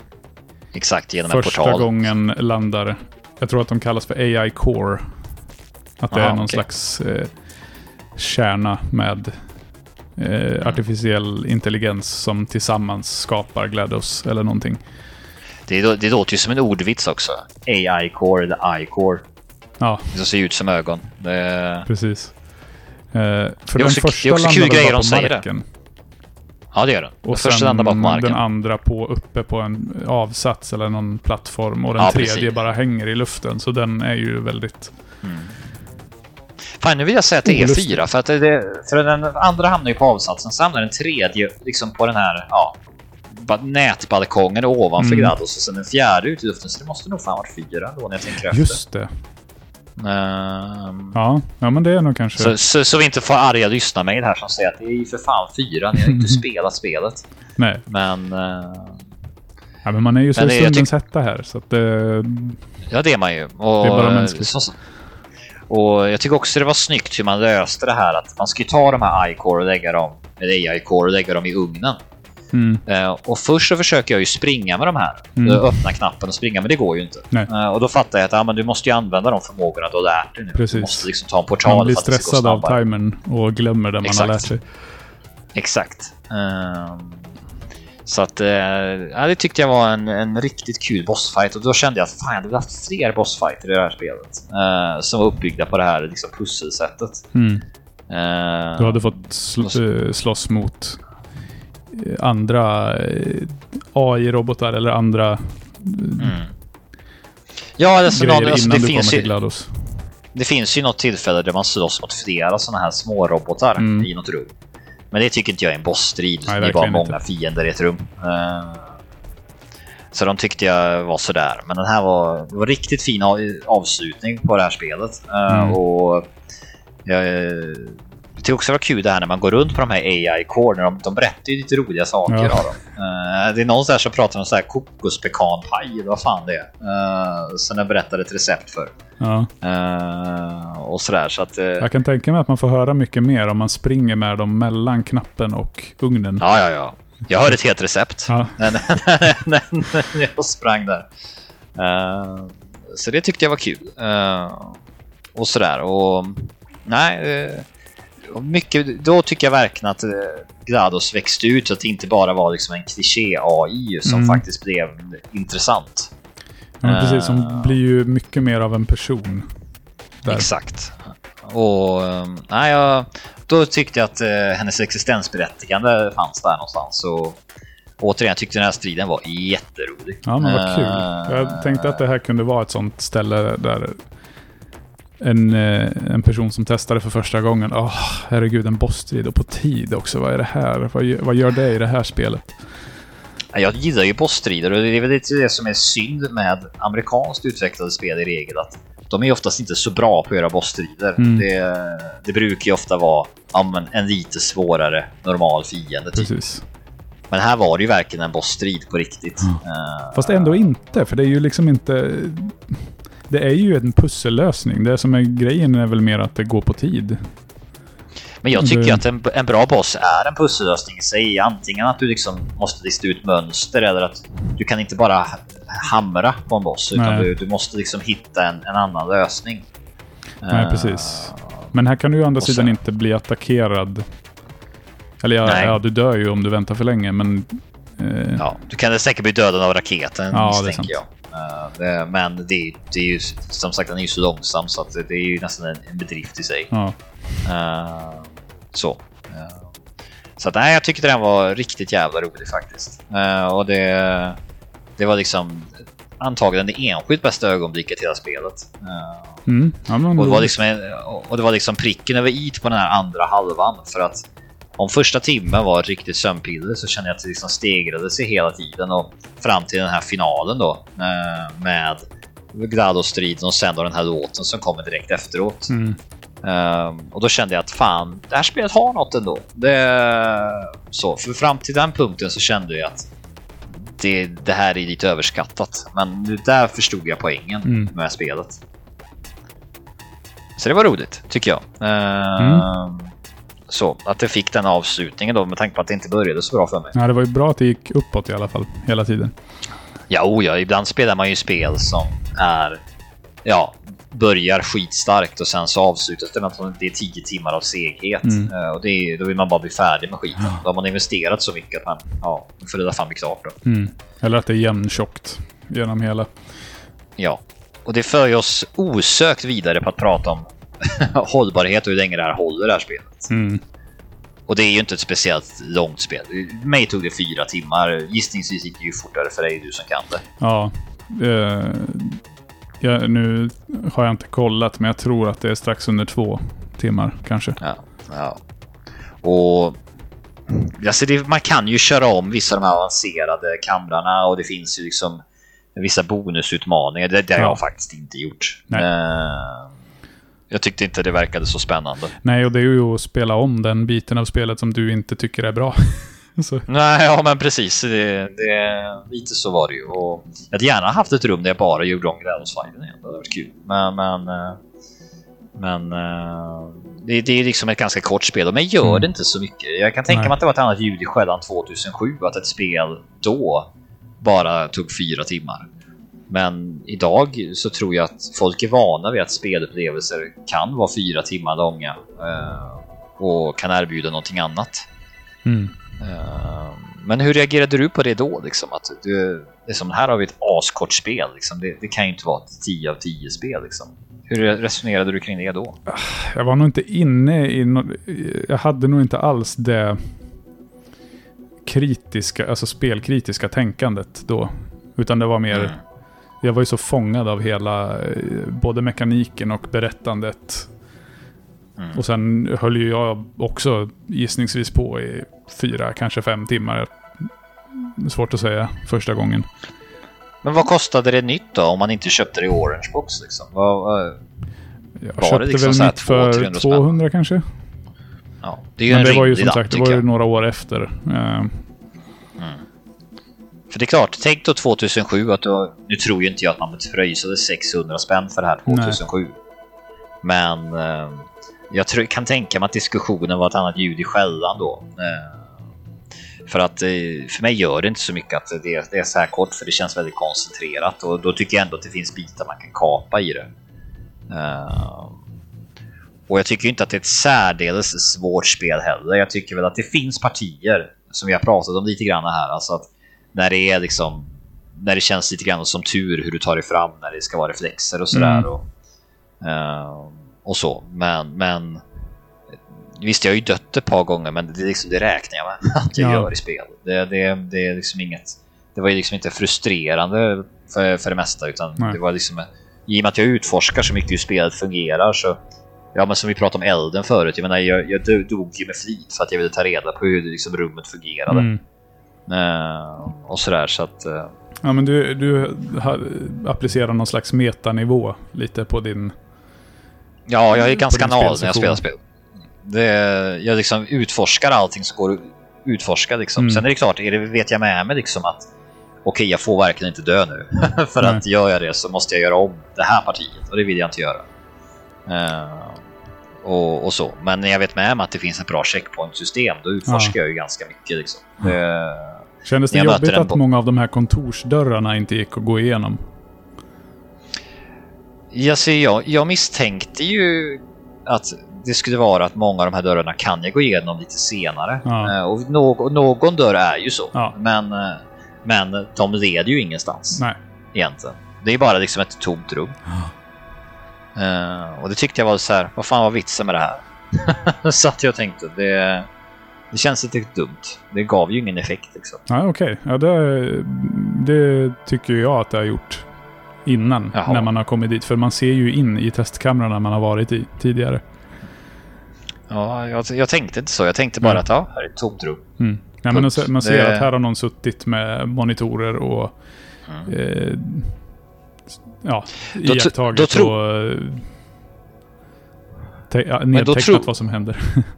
Exakt, genom en Första portal. gången landar... Jag tror att de kallas för AI Core. Att det Aha, är någon okej. slags eh, kärna med eh, artificiell intelligens som tillsammans skapar GLaDOS eller någonting. Det, är- det låter ju som en ordvits också. AI-core eller I-core. Ja, Det ser ut som ögon. Det, precis. Eh, för är den också- första det är också kul grejer de säger det. marken. ja, det gör den. Den Och första sen landar bara på marken. den andra på uppe på en avsats eller någon plattform. Och den Ja, tredje precis. bara hänger i luften. Så den är ju väldigt... Fan, nu vill jag säga att det är Olustigt. fyra. För, att det- för den andra hamnar ju på avsatsen, så hamnar den tredje liksom på den här ja, ba- nätbalkongen ovanför Mm. Grados och sen den fjärde ut i luften. Så det måste nog fan varit fyra då när jag tänker efter. Just det. Ehm, Ja, ja men det är nog kanske... så, så, så vi inte får arga lyssnarmejl här som säger att det är ju för fan fyra, ni har inte [laughs] spelat spelet. Nej, Men eh, ja, men man är ju så i stundens hetta här. Så att det... ja, det är man ju. Och, Det är bara mänskligt. så- och jag tycker också det var snyggt hur man löste det här att man ska ju ta de här i-core och lägga dem, eller AI-core och lägga dem i ugnen. Mm, Eh, och först så försöker jag ju springa med de här. Mm. Eh, Öppna knappen och springa, men det går ju inte. Eh, och då fattar jag att ja, men du måste ju använda de förmågorna du har lärt dig nu. Precis. Du måste liksom ta en portal man blir stressad av timern och glömmer det man har Exakt. lärt sig. Exakt. Ehm, så att, eh, ja, det tyckte jag var en, en riktigt kul bossfight och då kände jag att fan, jag hade haft fler bossfighter i det här spelet. eh, som var uppbyggda på det här liksom, pusselsättet. Mm. Eh, Du hade fått sl- eh, slåss mot eh, andra AI-robotar eller andra mm. Ja, alltså, grejer någon, alltså, det, finns ju, GLaDOS. det finns ju något tillfälle där man slåss mot flera sådana här små robotar Mm. i något rum. Men det tycker inte jag är en bossstrid. Nej, det är bara många fiender i ett rum. Eh, så de tyckte jag var sådär. Men den här var, det var riktigt fin av, avslutning på det här spelet. Eh, Mm. Och jag, jag tycker också det var kul det här när man går runt på de här AI-core. De, de berättar ju lite roliga saker Ja. av dem. Eh, det är någon som pratar om så här kokospekanpaj eller vad fan det är. Uh, som den berättade ett recept för. Ja. Eh, och sådär så att... eh, Jag kan tänka mig att man får höra mycket mer om man springer med dem mellan knappen och ugnen. Ja, ja, ja. Jag hörde ett helt recept Ja. när, när, när, när jag sprang där. Så det tyckte jag var kul. Och sådär. Och nej, uh, och mycket, då tycker jag verkligen att uh, GLaDOS växte ut så att det inte bara var liksom en kliché-AI som Mm. faktiskt blev intressant. Ja, men precis. Som Eh. blir ju mycket mer av en person. Där. Exakt. Och um, nej, jag, då tyckte jag att uh, hennes existensberättigande fanns där någonstans. Och återigen, jag tyckte den här striden var jätterolig. Ja, men vad kul. Eh, Jag tänkte att det här kunde vara ett sånt ställe där en, eh, en person som testade för första gången. Åh, herregud, en bossstrid och på tid också. Vad är det här? Vad, vad gör det i det här spelet? Jag gillar ju bossstrider och det är väl lite det som är synd med amerikanskt utvecklade spel i regel. Att de är oftast inte så bra på att göra bossstrider. Mm. Det, det brukar ju ofta vara ja, en lite svårare normal fiende. Typ. Precis. Men här var det ju verkligen en bossstrid på riktigt. Eh, Fast ändå inte, för det är ju liksom inte... Det är ju en pussellösning. Det som är grejen är väl mer att det går på tid. Men jag tycker Det- att en, en bra boss är en pussellösning i sig. Antingen att du liksom måste lista ut mönster eller att du kan inte bara hamra på en boss. Utan du, du måste liksom hitta en, en annan lösning. Nej, Eh, precis. Men här kan du ju å andra och sidan sen- inte bli attackerad. Eller ja, ja, du dör ju om du väntar för länge, men Eh, Ja, du kan säkert bli dödad av raketen Ja, det är jag. Eh, det, men det, det är ju som sagt den är ju så långsam så att det, är ju nästan en, en bedrift i sig. ja. Eh, så. Eh, så att, nej, jag tyckte den var riktigt jävla rolig faktiskt. Eh, och det, det var liksom antagligen det enskilt bästa ögonblicket i hela spelet. Eh, Mm. ja och det, var liksom och det var liksom pricken över i på den här andra halvan. För att om första timmen var ett riktigt sömnpiller så kände jag att det liksom stegrade sig hela tiden. Och fram till den här finalen då. eh, Med Glados-striden och sen då den här låten som kommer direkt efteråt. Mm. Ehm, och då kände jag att fan, det här spelet har något ändå. Det, så, för fram till den punkten så kände jag att det, det här är lite överskattat. Men nu där förstod jag poängen Mm. med spelet. Så det var roligt, tycker jag. Ehm, Så, att det fick den avslutningen då med tanke på att det inte började så bra för mig. Ja, det var ju bra att det gick uppåt i alla fall, hela tiden. Ja, oh ja, ibland spelar man ju spel som är, ja, börjar skitstarkt och sen så avslutas det med att det är 10 timmar av seghet. Mm. Eh, Och det är, då vill man bara bli färdig med skiten. Då har man investerat så mycket att man, ja, där fan bli klart då. Mm. Eller att det är jämntjockt genom hela. Ja, och det för oss osökt vidare på att prata om [laughs] hållbarhet och hur länge det här håller det här spelet. Mm. Och det är ju inte ett speciellt långt spel. Mig tog det fyra timmar. Gissningsvis gick det ju fortare för dig, du som kan det. Ja. Eh, ja. Nu har jag inte kollat, men jag tror att det är strax under två timmar kanske. Ja, ja. Och alltså det, man kan ju köra om vissa av de här avancerade kamrarna och det finns ju liksom vissa bonusutmaningar. Det, det har Ja. jag faktiskt inte gjort. Nej. Eh, jag tyckte inte det verkade så spännande. Nej, och det är ju att spela om den biten av spelet som du inte tycker är bra. [laughs] Nej, ja men precis. Det, det, lite så var det ju. Och jag hade gärna haft ett rum där jag bara gjorde om grävsfajden igen. Det hade varit kul. Men, men, eh, men eh, det, det är liksom ett ganska kort spel. Men gör Mm. det inte så mycket. Jag kan tänka Nej. mig att det var ett annat ljud i skällan 2007. Att ett spel då bara tog fyra timmar. Men idag så tror jag att folk är vana vid att spelupplevelser kan vara fyra timmar långa. eh, Och kan erbjuda någonting annat. mm. Eh, Men hur reagerade du på det då? Liksom? Att du, liksom, här har vi ett askort spel. Liksom. Det, det kan ju inte vara ett 10 av 10 spel. Liksom. Hur resonerade du kring det då? Jag var nog inte inne i no Jag hade nog inte alls det kritiska, alltså spelkritiska tänkandet då. Utan det var mer... Mm. Jag var ju så fångad av hela, eh, både mekaniken och berättandet. Mm. Och sen höll ju jag också gissningsvis på i fyra, kanske fem timmar. Svårt att säga första gången. Men vad kostade det nytt då om man inte köpte det i Orange Box? Liksom? Vad, vad, Jag Var det köpte liksom väl mitt för 200-300 spänn? 200 kanske. ja, det är ju Men en det var ju som sagt, det var ju några år efter. För det är klart, tänk då 2007 att du, nu tror ju inte jag att man pröjsade 600 spänn för det här 2007. Men eh, jag tror, kan tänka mig att diskussionen var ett annat ljud i skällan då. Eh, för att eh, för mig gör det inte så mycket att det, det är så här kort för det känns väldigt koncentrerat och då tycker jag ändå att det finns bitar man kan kapa i det. Eh, och jag tycker inte att det är ett särdeles svårt spel heller. Jag tycker väl att det finns partier som vi har pratat om lite grann här. Alltså att när det är liksom när det känns lite grann som tur hur du tar dig fram när det ska vara reflexer och sådär. Mm. Och, eh, och så. Men, men visst, jag har ju dött ett par gånger, men det, är liksom, det räknar jag med att jag Ja. gör i spel. Det, det, det är liksom inget. Det var ju liksom inte frustrerande för, för det mesta, utan Nej. det var liksom i och med att jag utforskar så mycket hur spelet fungerar så Ja men som vi pratade om elden förut, jag menar jag, jag do- dog ju med flit för att jag ville ta reda på hur liksom rummet fungerade. mm. Eh, och sådär så att... eh, Ja, men du, du applicerar någon slags metanivå lite på din... ja, jag är ganska anal när jag spelar spel. Det, jag liksom utforskar allting som går att utforska liksom. Mm. Sen är det klart, är det, vet jag med mig liksom att okej, jag får verkligen inte dö nu. [laughs] för Nej. att gör jag det så måste jag göra om det här partiet och det vill jag inte göra. Eh, och, och så. Men när jag vet med mig att det finns ett bra checkpoint-system, då utforskar jag ju ganska mycket liksom. Det, Kändes det Jag jobbigt att många av de här kontorsdörrarna inte gick att gå igenom? Ja, så jag, jag misstänkte ju att det skulle vara att många av de här dörrarna kan jag gå igenom lite senare. Ja. Eh, och någon, någon dörr är ju så. Ja. Men, eh, men de leder ju ingenstans Nej. egentligen. Det är bara liksom ett tomt rum. Eh, och det tyckte jag var så här, vad fan var vitsen med det här? [laughs] så att jag tänkte, det, det känns lite dumt. Det gav ju ingen effekt liksom. Ja, okej. Ja, det, det tycker jag att det har gjort innan, Jaha. när man har kommit dit. För man ser ju in i testkamrarna man har varit i tidigare. Ja, jag, jag tänkte inte så. Jag tänkte bara Mm. att ja, här är ett tomt rum. Mm. Ja, men Punkt. man ser Det- att här har någon suttit med monitorer och Mm. eh, ja, Då iakttagit då tro- och eh, te- ja, nedtecknat tro- vad som händer. [laughs]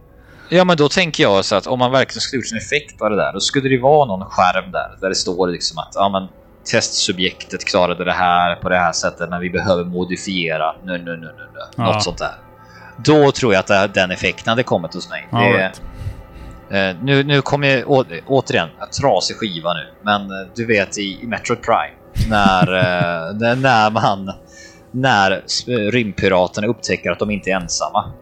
Ja, men då tänker jag så att om man verkligen skulle gjort en effekt av det där, då skulle det vara någon skärm där, där det står liksom att ja, men testsubjektet klarade det här på det här sättet, men vi behöver modifiera nu, nu, nu, nu, nu. Ja. något sånt där. Då tror jag att den effekten hade kommit hos mig. Ja, det, eh, nu, nu kommer jag å, återigen, en trasig skiva nu, men eh, du vet i, i Metroid Prime när, [laughs] eh, när, man när rymdpiraterna upptäcker att de inte är ensamma.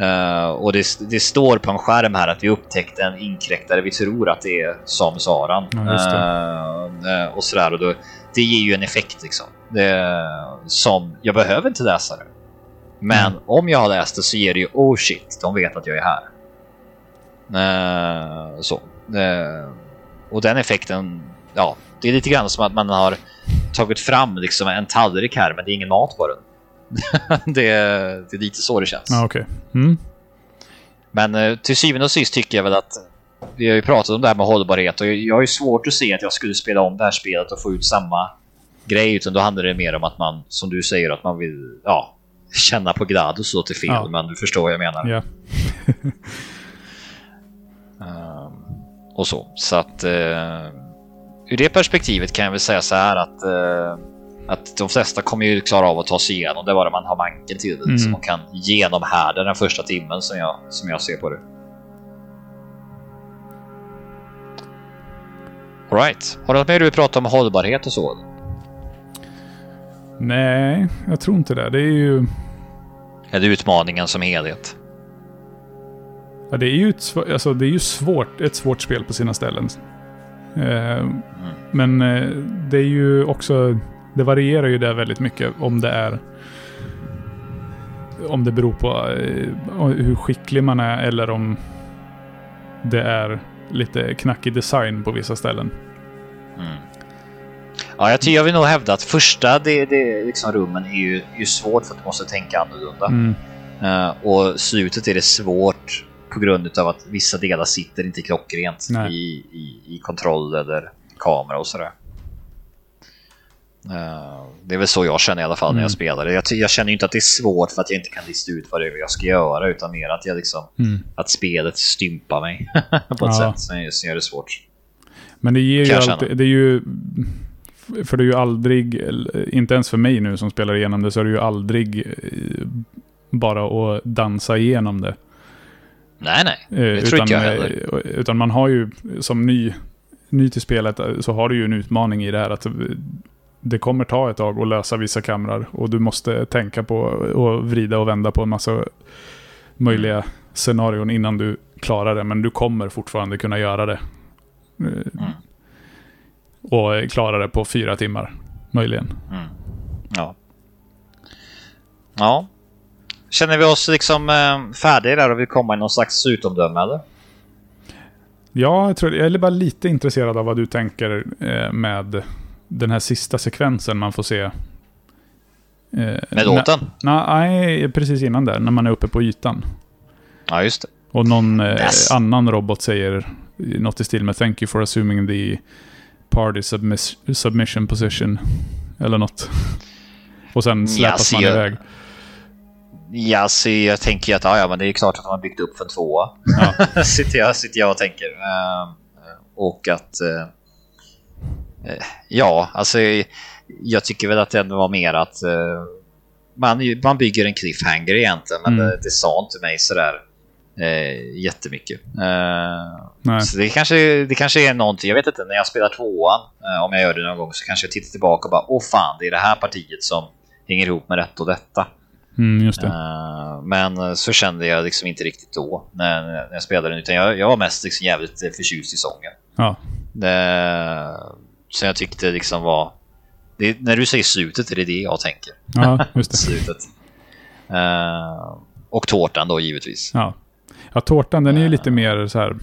Eh, och det, det står på en skärm här att vi upptäckte en inkräktare. Vi tror att det är Samus Aran. Ja, eh, och sådär. Och då, det ger ju en effekt liksom. Det, som jag behöver inte läsa det. Men Mm. om jag har läst det så ger det ju oh shit, de vet att jag är här. Eh, så. Och den effekten, ja, det är lite grann som att man har tagit fram liksom en tallrik här, men det är ingen mat på den. [laughs] det, är- det är lite så det känns. Ja, okej. Mm. Men eh, till syvende och sist tycker jag väl att vi har ju pratat om det här med hållbarhet och jag har ju svårt att se att jag skulle spela om det här spelet och få ut samma grej utan då handlar det mer om att man, som du säger, att man vill ja, känna på Glados låter fel, Ja. men du förstår vad jag menar. Ja. [laughs] Ehm, och så. Så att uh, ur det perspektivet kan jag väl säga så här att eh, att de flesta kommer ju klara av att ta sig igenom det bara man har manken till det. Mm. Så man kan genomhärda den första timmen som jag, som jag ser på det. Alright. Har du något mer du vill prata om hållbarhet och så? Nej, jag tror inte det. Det är ju... Är det utmaningen som helhet? Ja, det är ju, ett, alltså, det är ju svårt, ett svårt spel på sina ställen. Eh, Men eh, det är ju också... Det varierar ju där väldigt mycket om det är... Om det beror på eh, hur skicklig man är eller om det är lite knackig design på vissa ställen. Mm. Ja, jag, ty- jag vill nog hävda att första det, det, liksom rummen är ju, är ju svårt för att du måste tänka annorlunda. Mm. Eh, och slutet är det svårt på grund av att vissa delar sitter inte klockrent i, i, i kontroll eller kamera och sådär. Eh, det är väl så jag känner i alla fall när jag Mm. spelar. Jag, jag känner ju inte att det är svårt för att jag inte kan lista ut vad det är jag ska göra utan mer att jag liksom Mm. att spelet stympar mig [laughs] på Ja. ett sätt som, gör det svårt. Men det ger ju alltid, det är ju... För det är ju aldrig, inte ens för mig nu som spelar igenom det, så är det ju aldrig eh, bara att dansa igenom det. Nej, nej. Eh, Det tror inte jag heller. Utan man har ju som ny, ny till spelet så har du ju en utmaning i det här att det kommer ta ett tag att lösa vissa kamrar och du måste tänka på och vrida och vända på en massa möjliga Mm. scenarion innan du klarar det. Men du kommer fortfarande kunna göra det. Eh, Mm. Och klara det på fyra timmar, möjligen. Mm. Ja. Ja. Känner vi oss liksom eh, färdiga där och vill komma i någon slags utomdöme eller? Ja, jag, tror, jag är bara lite intresserad av vad du tänker eh, med den här sista sekvensen man får se. Eh, Med låten? Nej, precis innan där, när man är uppe på ytan. Ja, just det. Och någon eh, Yes. annan robot säger något i stil med “Thank you for assuming the party submiss- submission position”. Eller något. Och sen släpas alltså, man jag- iväg. Ja, så jag tänker att ja, ja, men det är klart att de har byggt upp för en tvåa. Ja. [laughs] sitter, jag, sitter jag och tänker. Eh, och att... ja, alltså jag tycker väl att det var mer att eh, man, man bygger en cliffhanger egentligen, men Mm. det, det sa inte mig sådär eh, jättemycket. Eh, så det kanske, det kanske är någonting, jag vet inte, när jag spelar tvåan, eh, om jag gör det någon gång, så kanske jag tittar tillbaka och bara åh fan, det är det här partiet som hänger ihop med detta och detta. Mm. Eh, men så kände jag liksom inte riktigt då när, när jag spelade den. Utan jag, jag var mest liksom jävligt förtjust i sången. Ja. Det, så jag tyckte liksom var... Det, när du säger slutet är det det jag tänker. ja, just [laughs] det. slutet. Eh, och tårtan då givetvis. Ja. ja, tårtan den är ju lite mer så här...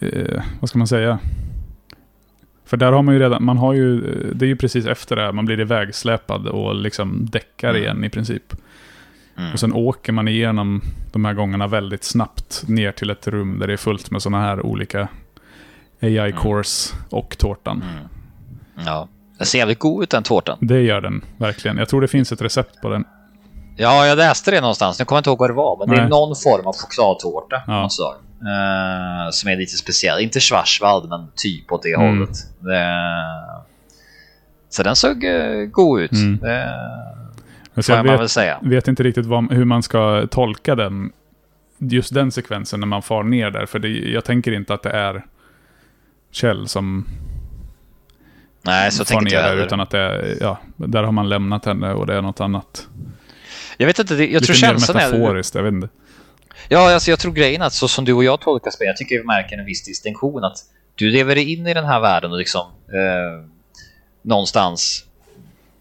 Eh, vad ska man säga? För där har man ju redan, man har ju, det är ju precis efter det här, man blir ivägsläpad och liksom däckar Mm. igen i princip. Mm. Och sen åker man igenom de här gångerna väldigt snabbt ner till ett rum där det är fullt med sådana här olika AI-cores och tårtan. Mm. Ja. Den ser jävligt god ut den tårtan. Det gör den verkligen. Jag tror det finns ett recept på den. Ja, jag läste det någonstans. Nu kommer jag inte ihåg vad det var, men det är Nej. någon form av chokladtårta. Ja. av Eh, som är lite speciell. Inte Schwarzwald, men typ åt det Mm. hållet. Det, så den såg uh, god ut. Mm. Det Alltså jag vet, säga. vet inte riktigt vad, hur man ska tolka den. Just den sekvensen när man far ner där. För det, jag tänker inte att det är Kjell som Nej, så far ner jag där. heller. Utan att det är, ja, där har man lämnat henne och det är något annat. Jag vet inte, det, jag Lite tror mer känslan är... metaforiskt, jag vet inte. Ja, alltså jag tror grejen att så som du och jag tolkar spel, jag tycker vi märker en viss distinktion att du lever dig in i den här världen och liksom eh, någonstans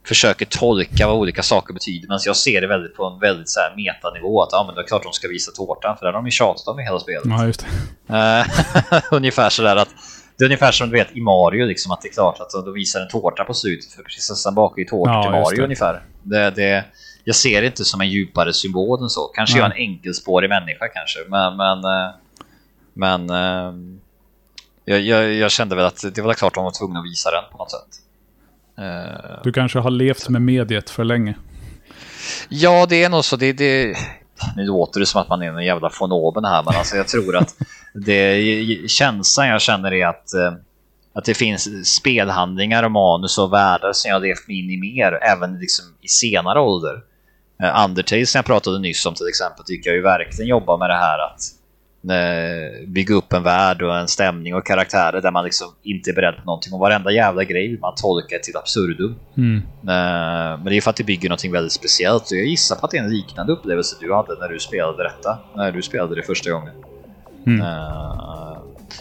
försöker tolka vad olika saker betyder. Men jag ser det väldigt på en väldigt så här metanivå att ja, men det är klart de ska visa tårtan för det har de ju tjatat om i hela spelet. Ja, just det. Eh, [laughs] ungefär sådär att det är ungefär som du vet i Mario, liksom, att det är klart att de visar en tårta på slutet för prinsessan bakar ju tårta Ja, till Mario det. ungefär. Det, det, jag ser det inte som en djupare symbol än så. Kanske Nej. jag är en enkelspårig människa kanske, men... Men, eh, men eh, jag, jag, jag kände väl att det var klart att de var tvungna att visa den på något sätt. Eh, Du kanske har levt med mediet för länge. Ja, det är nog så. Det, det, nu låter det som att man är en jävla fonoben här, men alltså jag tror att det, känslan jag känner är att, att det finns spelhandlingar och manus och världar som jag levt mig in i mer, även liksom i senare ålder. Eh, Undertale som jag pratade nyss om till exempel tycker jag ju verkligen jobbar med det här att eh, bygga upp en värld och en stämning och karaktärer där man liksom inte är beredd på någonting och varenda jävla grej vill man tolka till absurdum. Mm. Eh, Men det är för att det bygger något väldigt speciellt och jag gissar på att det är en liknande upplevelse du hade när du spelade detta. När du spelade det första gången. Mm.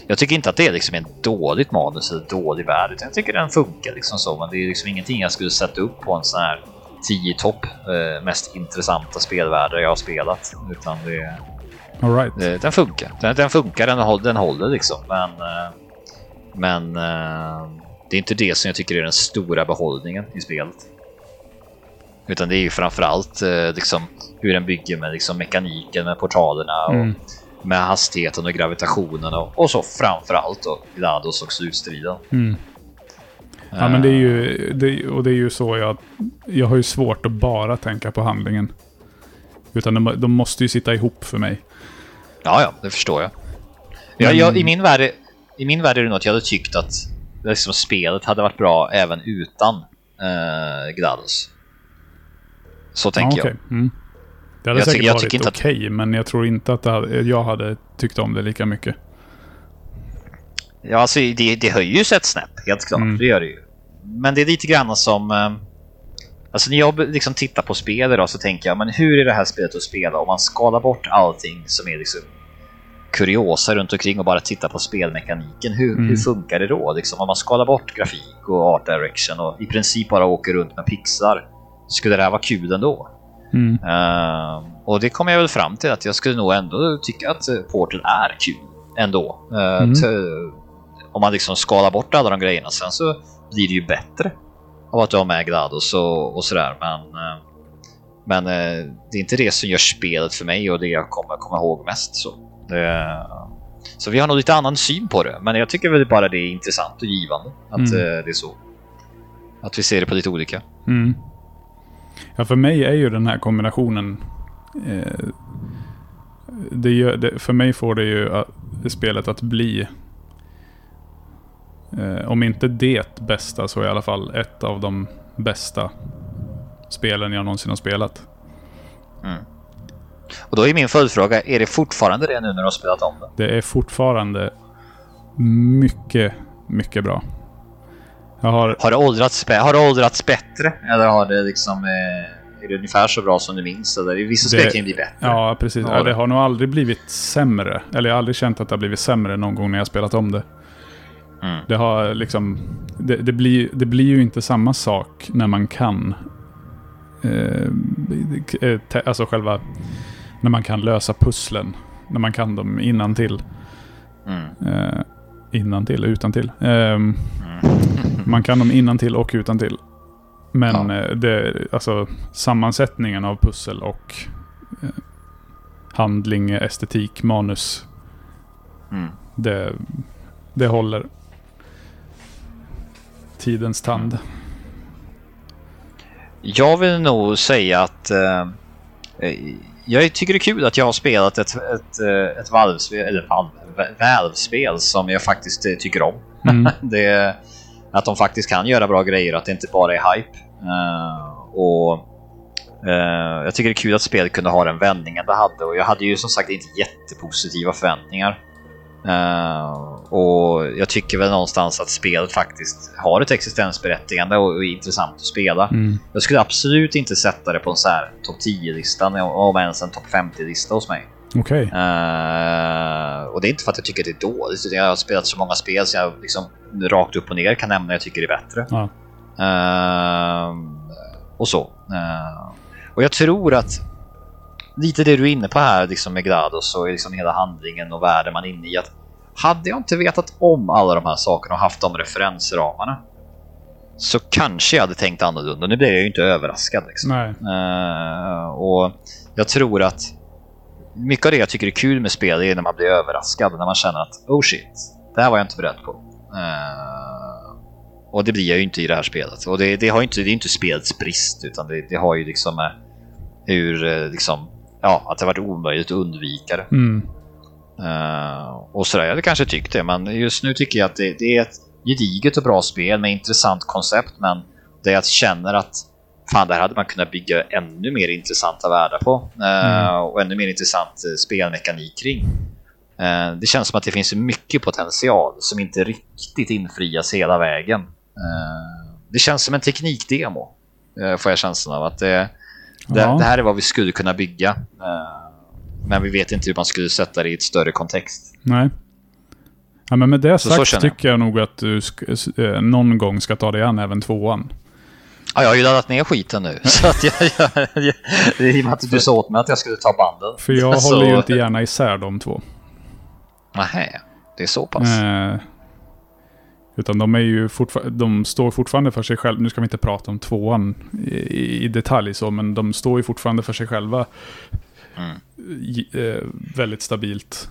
Jag tycker inte att det är liksom ett dåligt manus eller dålig värld utan jag tycker den funkar liksom så men det är liksom ingenting jag skulle sätta upp på en sån här 10 topp eh, mest intressanta spelvärldar jag har spelat. Utan det, All right. det, den funkar. Den, den funkar, den, den håller liksom. Men, eh, men eh, det är inte det som jag tycker är den stora behållningen i spelet. Utan det är ju framförallt eh, liksom, hur den bygger med liksom, mekaniken med portalerna och Mm. med hastigheten och gravitationen och, och så framförallt då GLaDOS och slutstriden. Mm. Ja, men det är ju, det, och det är ju så jag, jag har ju svårt att bara tänka på handlingen. Utan de, de måste ju sitta ihop för mig. Ja, ja, det förstår jag. jag, jag i, min värld, är- I min värld är det nog att jag hade tyckt att liksom, spelet hade varit bra även utan eh, GLaDOS. Så tänker ja, okej. jag. Mm. Det hade Jag säkert jag varit okej, inte att- men jag tror inte att hade, jag hade tyckt om det lika mycket. Ja, alltså, det, det höjer ju sig ett snäpp, helt klart. Mm. Det gör det ju. Men det är lite grann som... eh, Alltså när jag liksom tittar på spel idag så tänker jag, men hur är det här spelet att spela om man skalar bort allting som är liksom kuriosa runt omkring och bara tittar på spelmekaniken. Hur, Mm. hur funkar det då? Liksom, om man skalar bort grafik och art direction och i princip bara åker runt med pixlar. Skulle det här vara kul ändå? Mm. Ehm, och det kommer jag väl fram till att jag skulle nog ändå tycka att eh, Portal är kul ändå. Uh, Mm. Om man liksom skalar bort alla de grejerna sen så blir det ju bättre av att du har med GLaDOS och, och sådär. Men, eh, men eh, det är inte det som gör spelet för mig och det jag kommer komma ihåg mest. Så. Det, så vi har nog lite annan syn på det. Men jag tycker väl bara det är intressant och givande att Mm. eh, det är så. Att vi ser det på lite olika. Mm. Ja, för mig är ju den här kombinationen... Eh, det gör, det, för mig får det ju att, spelet att bli... Eh, om inte det bästa så i alla fall ett av de bästa spelen jag någonsin har spelat. Och då är min följdfråga, är det fortfarande det nu när du har spelat om det? Det är fortfarande mycket, mycket bra. Har... Har det åldrats, har det åldrats bättre? Eller har det liksom... Eh, är det ungefär så bra som du minns eller vissa spel kan det bli bättre. Ja, precis. Ja, det. har nog aldrig blivit sämre. Eller jag har aldrig känt att det har blivit sämre någon gång när jag spelat om det. Mm. Det har liksom... Det, det, blir, det blir ju inte samma sak när man kan... Eh, eh, te- alltså själva... När man kan lösa pusslen. När man kan dem innan till. Mm. Eh, innan till, utan till. Ehm, man kan dem innan till och utan till. Men Ja. eh, det, alltså, sammansättningen av pussel och eh, handling, estetik, manus. Mm. Det, det håller. Tidens tand. Jag vill nog säga att eh, jag tycker det är kul att jag har spelat ett, ett, eh, ett valvspel, eller valv, valvspel som jag faktiskt eh, tycker om. Mm. [laughs] det att de faktiskt kan göra bra grejer, att det inte bara är hype. Eh, och eh, Jag tycker det är kul att spelet kunde ha den vändningen det hade och jag hade ju som sagt inte jättepositiva förväntningar. Eh, och jag tycker väl någonstans att spelet faktiskt har ett existensberättigande och, och är intressant att spela. Mm. Jag skulle absolut inte sätta det på en så här topp 10-lista, om ens en topp 50-lista hos mig. Okej. Eh, och det är inte för att jag tycker att det är dåligt, utan jag har spelat så många spel så jag liksom rakt upp och ner kan nämna jag tycker det är bättre. Ja. Eh, och så. Och jag tror att lite det du är inne på här liksom med Grados och liksom hela handlingen och världen man är inne i. Att hade jag inte vetat om alla de här sakerna och haft de referensramarna så kanske jag hade tänkt annorlunda. Nu blir jag ju inte överraskad. Liksom. Eh, och jag tror att mycket av det jag tycker är kul med spel är när man blir överraskad, när man känner att oh shit, det här var jag inte beredd på. Eh, och det blir jag ju inte i det här spelet. Och det, det, har ju inte, det är inte spelets brist, utan det, det har ju liksom med hur, liksom, ja, att det varit omöjligt att undvika det. Mm. Eh, och sådär, jag hade kanske tyckt det, men just nu tycker jag att det, det är ett gediget och bra spel med intressant koncept, men det jag känner att fan, där hade man kunnat bygga ännu mer intressanta världar på. eh, Mm. Och ännu mer intressant eh, spelmekanik kring. Eh, det känns som att det finns mycket potential som inte riktigt infrias hela vägen. Det känns som en teknikdemo, får jag känslan av. att det, det, Ja. det här är vad vi skulle kunna bygga. Eh, men vi vet inte hur man skulle sätta det i ett större kontext. Nej. Ja, men med det Så- så sagt jag. tycker jag nog att du eh, någon gång ska ta dig an även tvåan. Ja, jag har ju laddat ner skiten nu. [laughs] Så att jag, jag, jag, det är i och med att du sa åt mig att jag skulle ta banden. För jag Så- håller ju inte gärna isär de två. Nähä, det är så pass. Eh, utan de är ju de står fortfarande för sig själva. Nu ska vi inte prata om tvåan i, i detalj så, men de står ju fortfarande för sig själva. Mm. Eh, väldigt stabilt.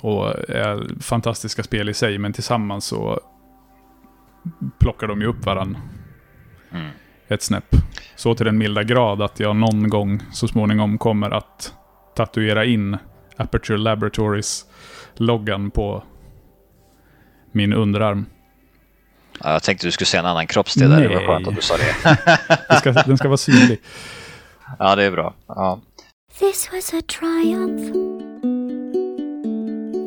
Och är fantastiska spel i sig, men tillsammans så plockar de ju upp varann Mm. ett snäpp. Så till den milda grad att jag någon gång så småningom kommer att tatuera in Aperture Laboratories loggan på min underarm. Ja, jag tänkte du skulle säga en annan kroppsdel där. Det var skönt att du sa det. [laughs] Det ska, den ska vara synlig. Ja, det är bra. Ja. This was a triumph.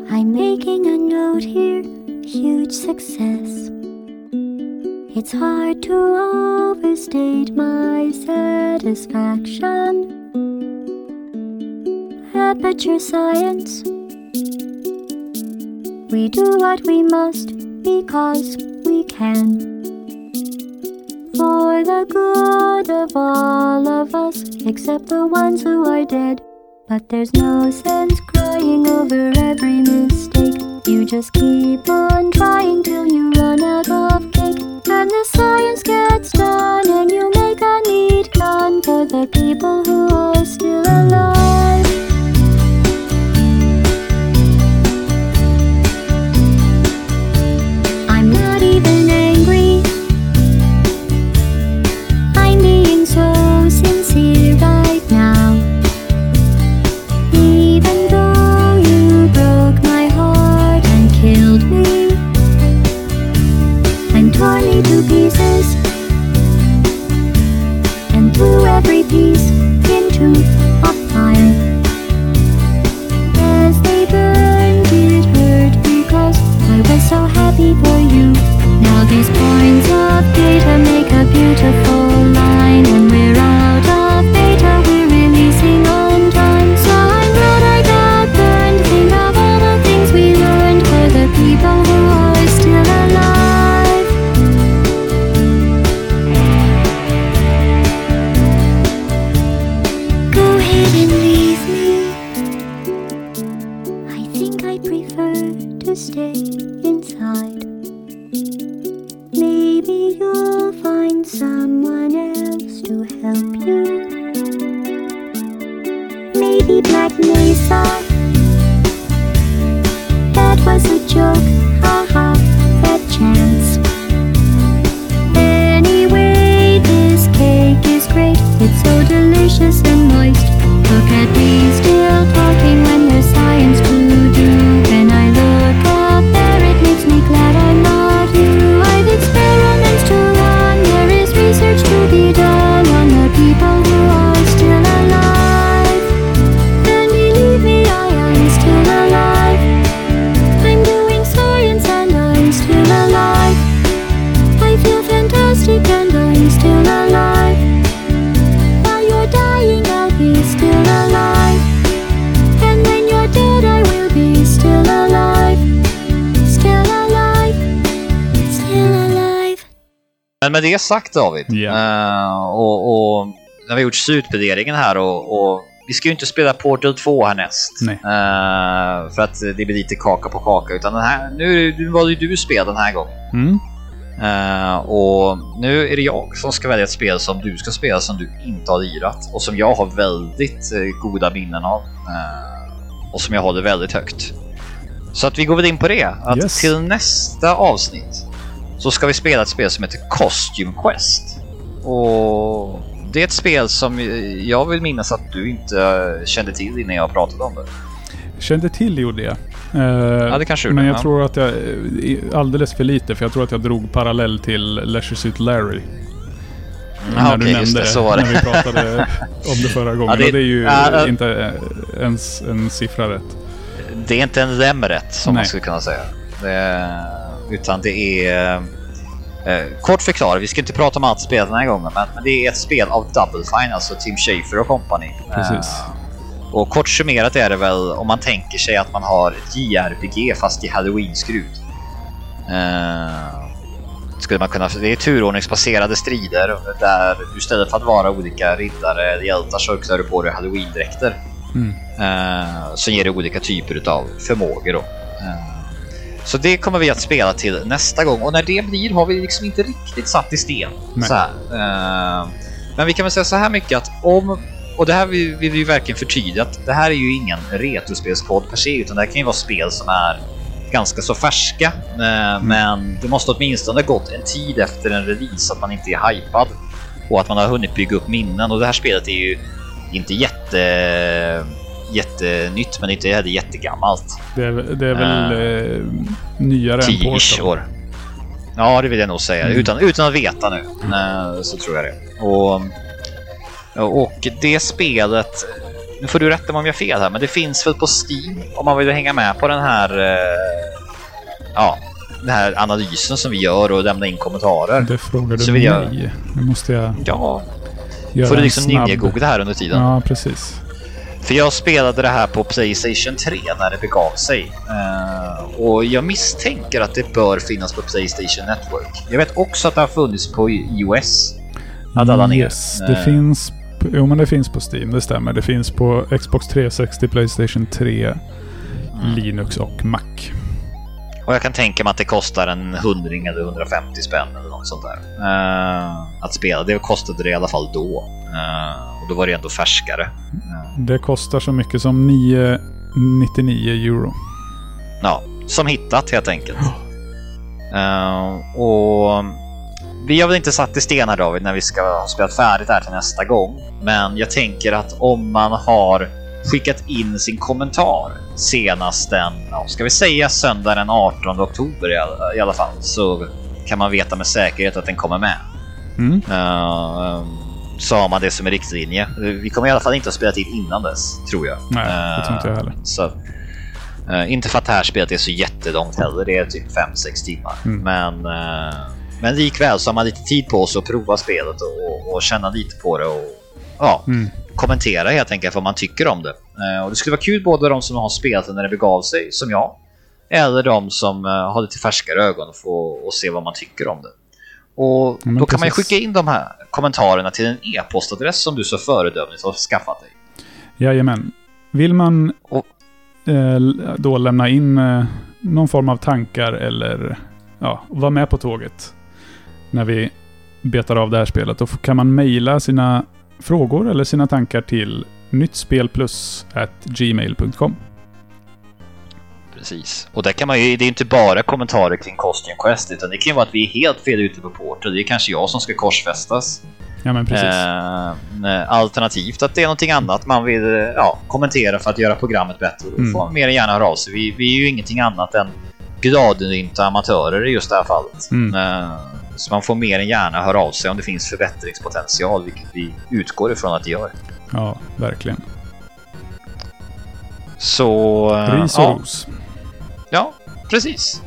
I'm making a note here, huge success. It's hard to overstate my satisfaction. Aperture science. We do what we must because we can. For the good of all of us, except the ones who are dead. But there's no sense crying over every mistake. You just keep on trying till you run out of cake. And the science gets done, and you make a neat gun for the people who are still alive. Sagt David, Ja. eh, och, och när vi gjort slutpläderingen här och, och vi ska ju inte spela Portal 2 härnäst. Eh, för att det blir lite kaka på kaka. Utan den här, nu, nu var det ju du spel den här gången. Mm. Eh, och nu är det jag som ska välja ett spel som du ska spela som du inte har lirat och som jag har väldigt eh, goda minnen av. eh, och som jag håller väldigt högt. Så att vi går väl in på det. Att Yes. till nästa avsnitt så ska vi spela ett spel som heter Costume Quest. Och det är ett spel som jag vill minnas att du inte kände till innan jag pratade om det. Kände till gjorde jag. Eh, Ja, det kanske gjorde, Men jag ja. tror att jag... alldeles för lite, för jag tror att jag drog parallell till Leisure Suit Larry. Ja, när du okej, just nämnde det, så var det. När vi pratade [laughs] om det förra gången. Ja, det- Och det är ju ja, inte ens en siffra rätt. Det är inte en lemrätt som man Nej. skulle kunna säga. Det, utan det är... Eh, kort förklarat, vi ska inte prata om allt spel den här gången, men, men det är ett spel av Double Fine, alltså Tim Schafer och company. Precis. Eh, och kort summerat är det väl om man tänker sig att man har ett JRPG fast i Halloween-skrud. Eh, skulle man kunna, det är turordningsbaserade strider där du istället för att vara olika riddare eller hjältar så klär du på dig Halloween-dräkter. Mm. Eh, som ger dig olika typer av förmågor. Då. Så det kommer vi att spela till nästa gång och när det blir har vi liksom inte riktigt satt i sten. Eh, men vi kan väl säga så här mycket att om och det här vill vi ju verkligen förtydliga att det här är ju ingen retrospelspodd per se utan det här kan ju vara spel som är ganska så färska. Eh, Men det måste åtminstone gått en tid efter en release att man inte är hypad och att man har hunnit bygga upp minnen och det här spelet är ju inte jätte jättenytt men inte heller jättegammalt. Det är, det är väl eh, nyare än 10-ish Portal. år. Ja, det vill jag nog säga. Mm. Utan, utan att veta nu eh, så tror jag det. Och, och det spelet, nu får du rätta mig om jag har fel här, men det finns väl på Steam om man vill hänga med på den här eh, ja, den här analysen som vi gör och lämna in kommentarer. Det frågar Så du vill jag- mig. Nu måste jag Ja, får du liksom snabb... ninja-googla här under tiden. Ja, precis. För jag spelade det här på Playstation 3 när det begav sig. Eh, och jag misstänker att det bör finnas på Playstation Network. Jag vet också att det har funnits på iOS. Att ner. Yes, det Eh, finns... Jo, men det finns på Steam, det stämmer. Det finns på Xbox 360, Playstation 3, Mm. Linux och Mac. Och jag kan tänka mig att det kostar en hundring eller 150 spänn eller något sånt där. Eh, att spela. Det kostade det i alla fall då. Eh, och då var det ändå färskare. Eh, Det kostar så mycket som 9,99 euro. Ja, som hittat helt enkelt. Eh, och vi har väl inte satt i sten här David när vi ska ha spelat färdigt här till nästa gång. Men jag tänker att om man har skickat in sin kommentar senast den, ja, ska vi säga söndag den 18 oktober i alla, i alla fall, så kan man veta med säkerhet att den kommer med. Mm. Eh, så har man det som en riktlinje. Vi kommer i alla fall inte att spela till innan dess, tror jag. Nej, det tror inte jag Eh, heller. Så, eh, inte för att det här spelet är så jättelångt heller, det är typ 5-6 timmar. Mm. Men, eh, men likväl så har man lite tid på sig att prova spelet och, och känna lite på det och ja, Mm. kommentera helt enkelt vad man tycker om det. Eh, och det skulle vara kul både de som har spelat när det begav sig, som jag, eller de som eh, har lite färskare ögon och få och se vad man tycker om det. Och men då kan man ju precis. skicka in de här kommentarerna till en e-postadress som du så föredömligt har skaffat dig. Jajamän. Vill man Och- eh, då lämna in eh, någon form av tankar eller ja, vara med på tåget när vi betar av det här spelet. Då kan man mejla sina frågor eller sina tankar till nyttspelplus@gmail.com. Precis. Och där kan man ju, det är inte bara kommentarer kring Costume Quest utan det kan ju vara att vi är helt fel ute på Portal. Det är kanske jag som ska korsfästas. Ja, men precis. Eh, alternativt att det är någonting annat man vill eh, ja, kommentera för att göra programmet bättre. Då Mm. får man mer än gärna höra av sig. Vi, vi är ju ingenting annat än gradinta amatörer i just det här fallet. Mm. Eh, så man får mer än gärna höra av sig om det finns förbättringspotential, vilket vi utgår ifrån att det gör. Ja, verkligen. Så... eh, Ris och ja, ros. Ja, precis.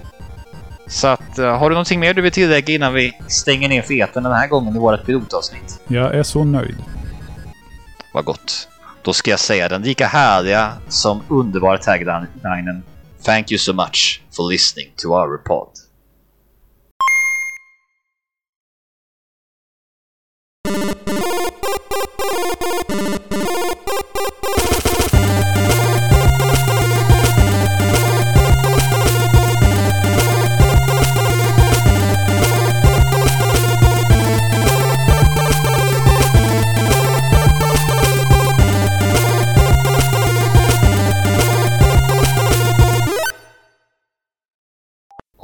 Så att, eh, har du någonting mer du vill tillägga innan vi stänger ner feten den här gången i vårt pilotavsnitt? Jag är så nöjd. Vad gott. Då ska jag säga den lika härliga som underbara taglinen Thank you so much for listening to our pod.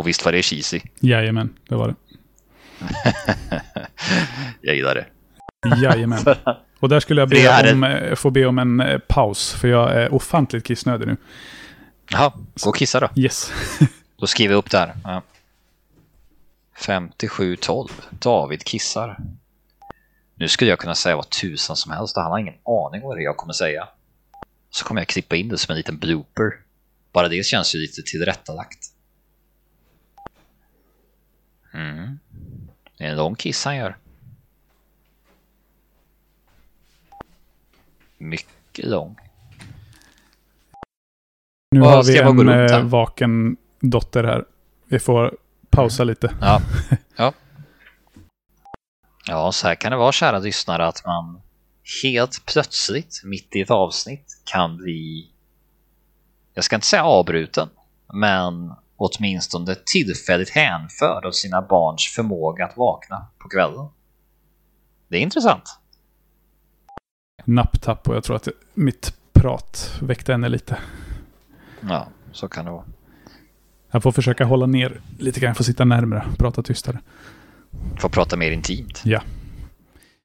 Och visst var det cheesy. Jajamän, det var det. [laughs] Jag gillar det. Jajamän. [laughs] Och där skulle jag be om, eh, få be om en eh, paus, för jag är ofantligt kissnödig nu. Jaha, gå och kissa då. Yes. [laughs] Då skriver jag upp det här. Ja. 5712. David kissar. Nu skulle jag kunna säga vad tusan som helst och han har ingen aning om vad det jag kommer säga. Så kommer jag klippa in det som en liten blooper. Bara det känns ju lite tillrättalagt. Mm. Det är en lång kiss han gör. Mycket lång. Nu Vad har vi en runt eh, vaken dotter här. Vi får pausa lite. Ja. [laughs] ja. Ja, så här kan det vara kära lyssnare att man helt plötsligt mitt i ett avsnitt kan bli, jag ska inte säga avbruten, men åtminstone tillfälligt hänförd av sina barns förmåga att vakna på kvällen. Det är intressant. Napptapp och jag tror att mitt prat väckte henne lite. Ja, så kan det vara. Jag får försöka hålla ner lite grann. Jag får sitta närmare, prata tystare. Får prata mer intimt. Ja.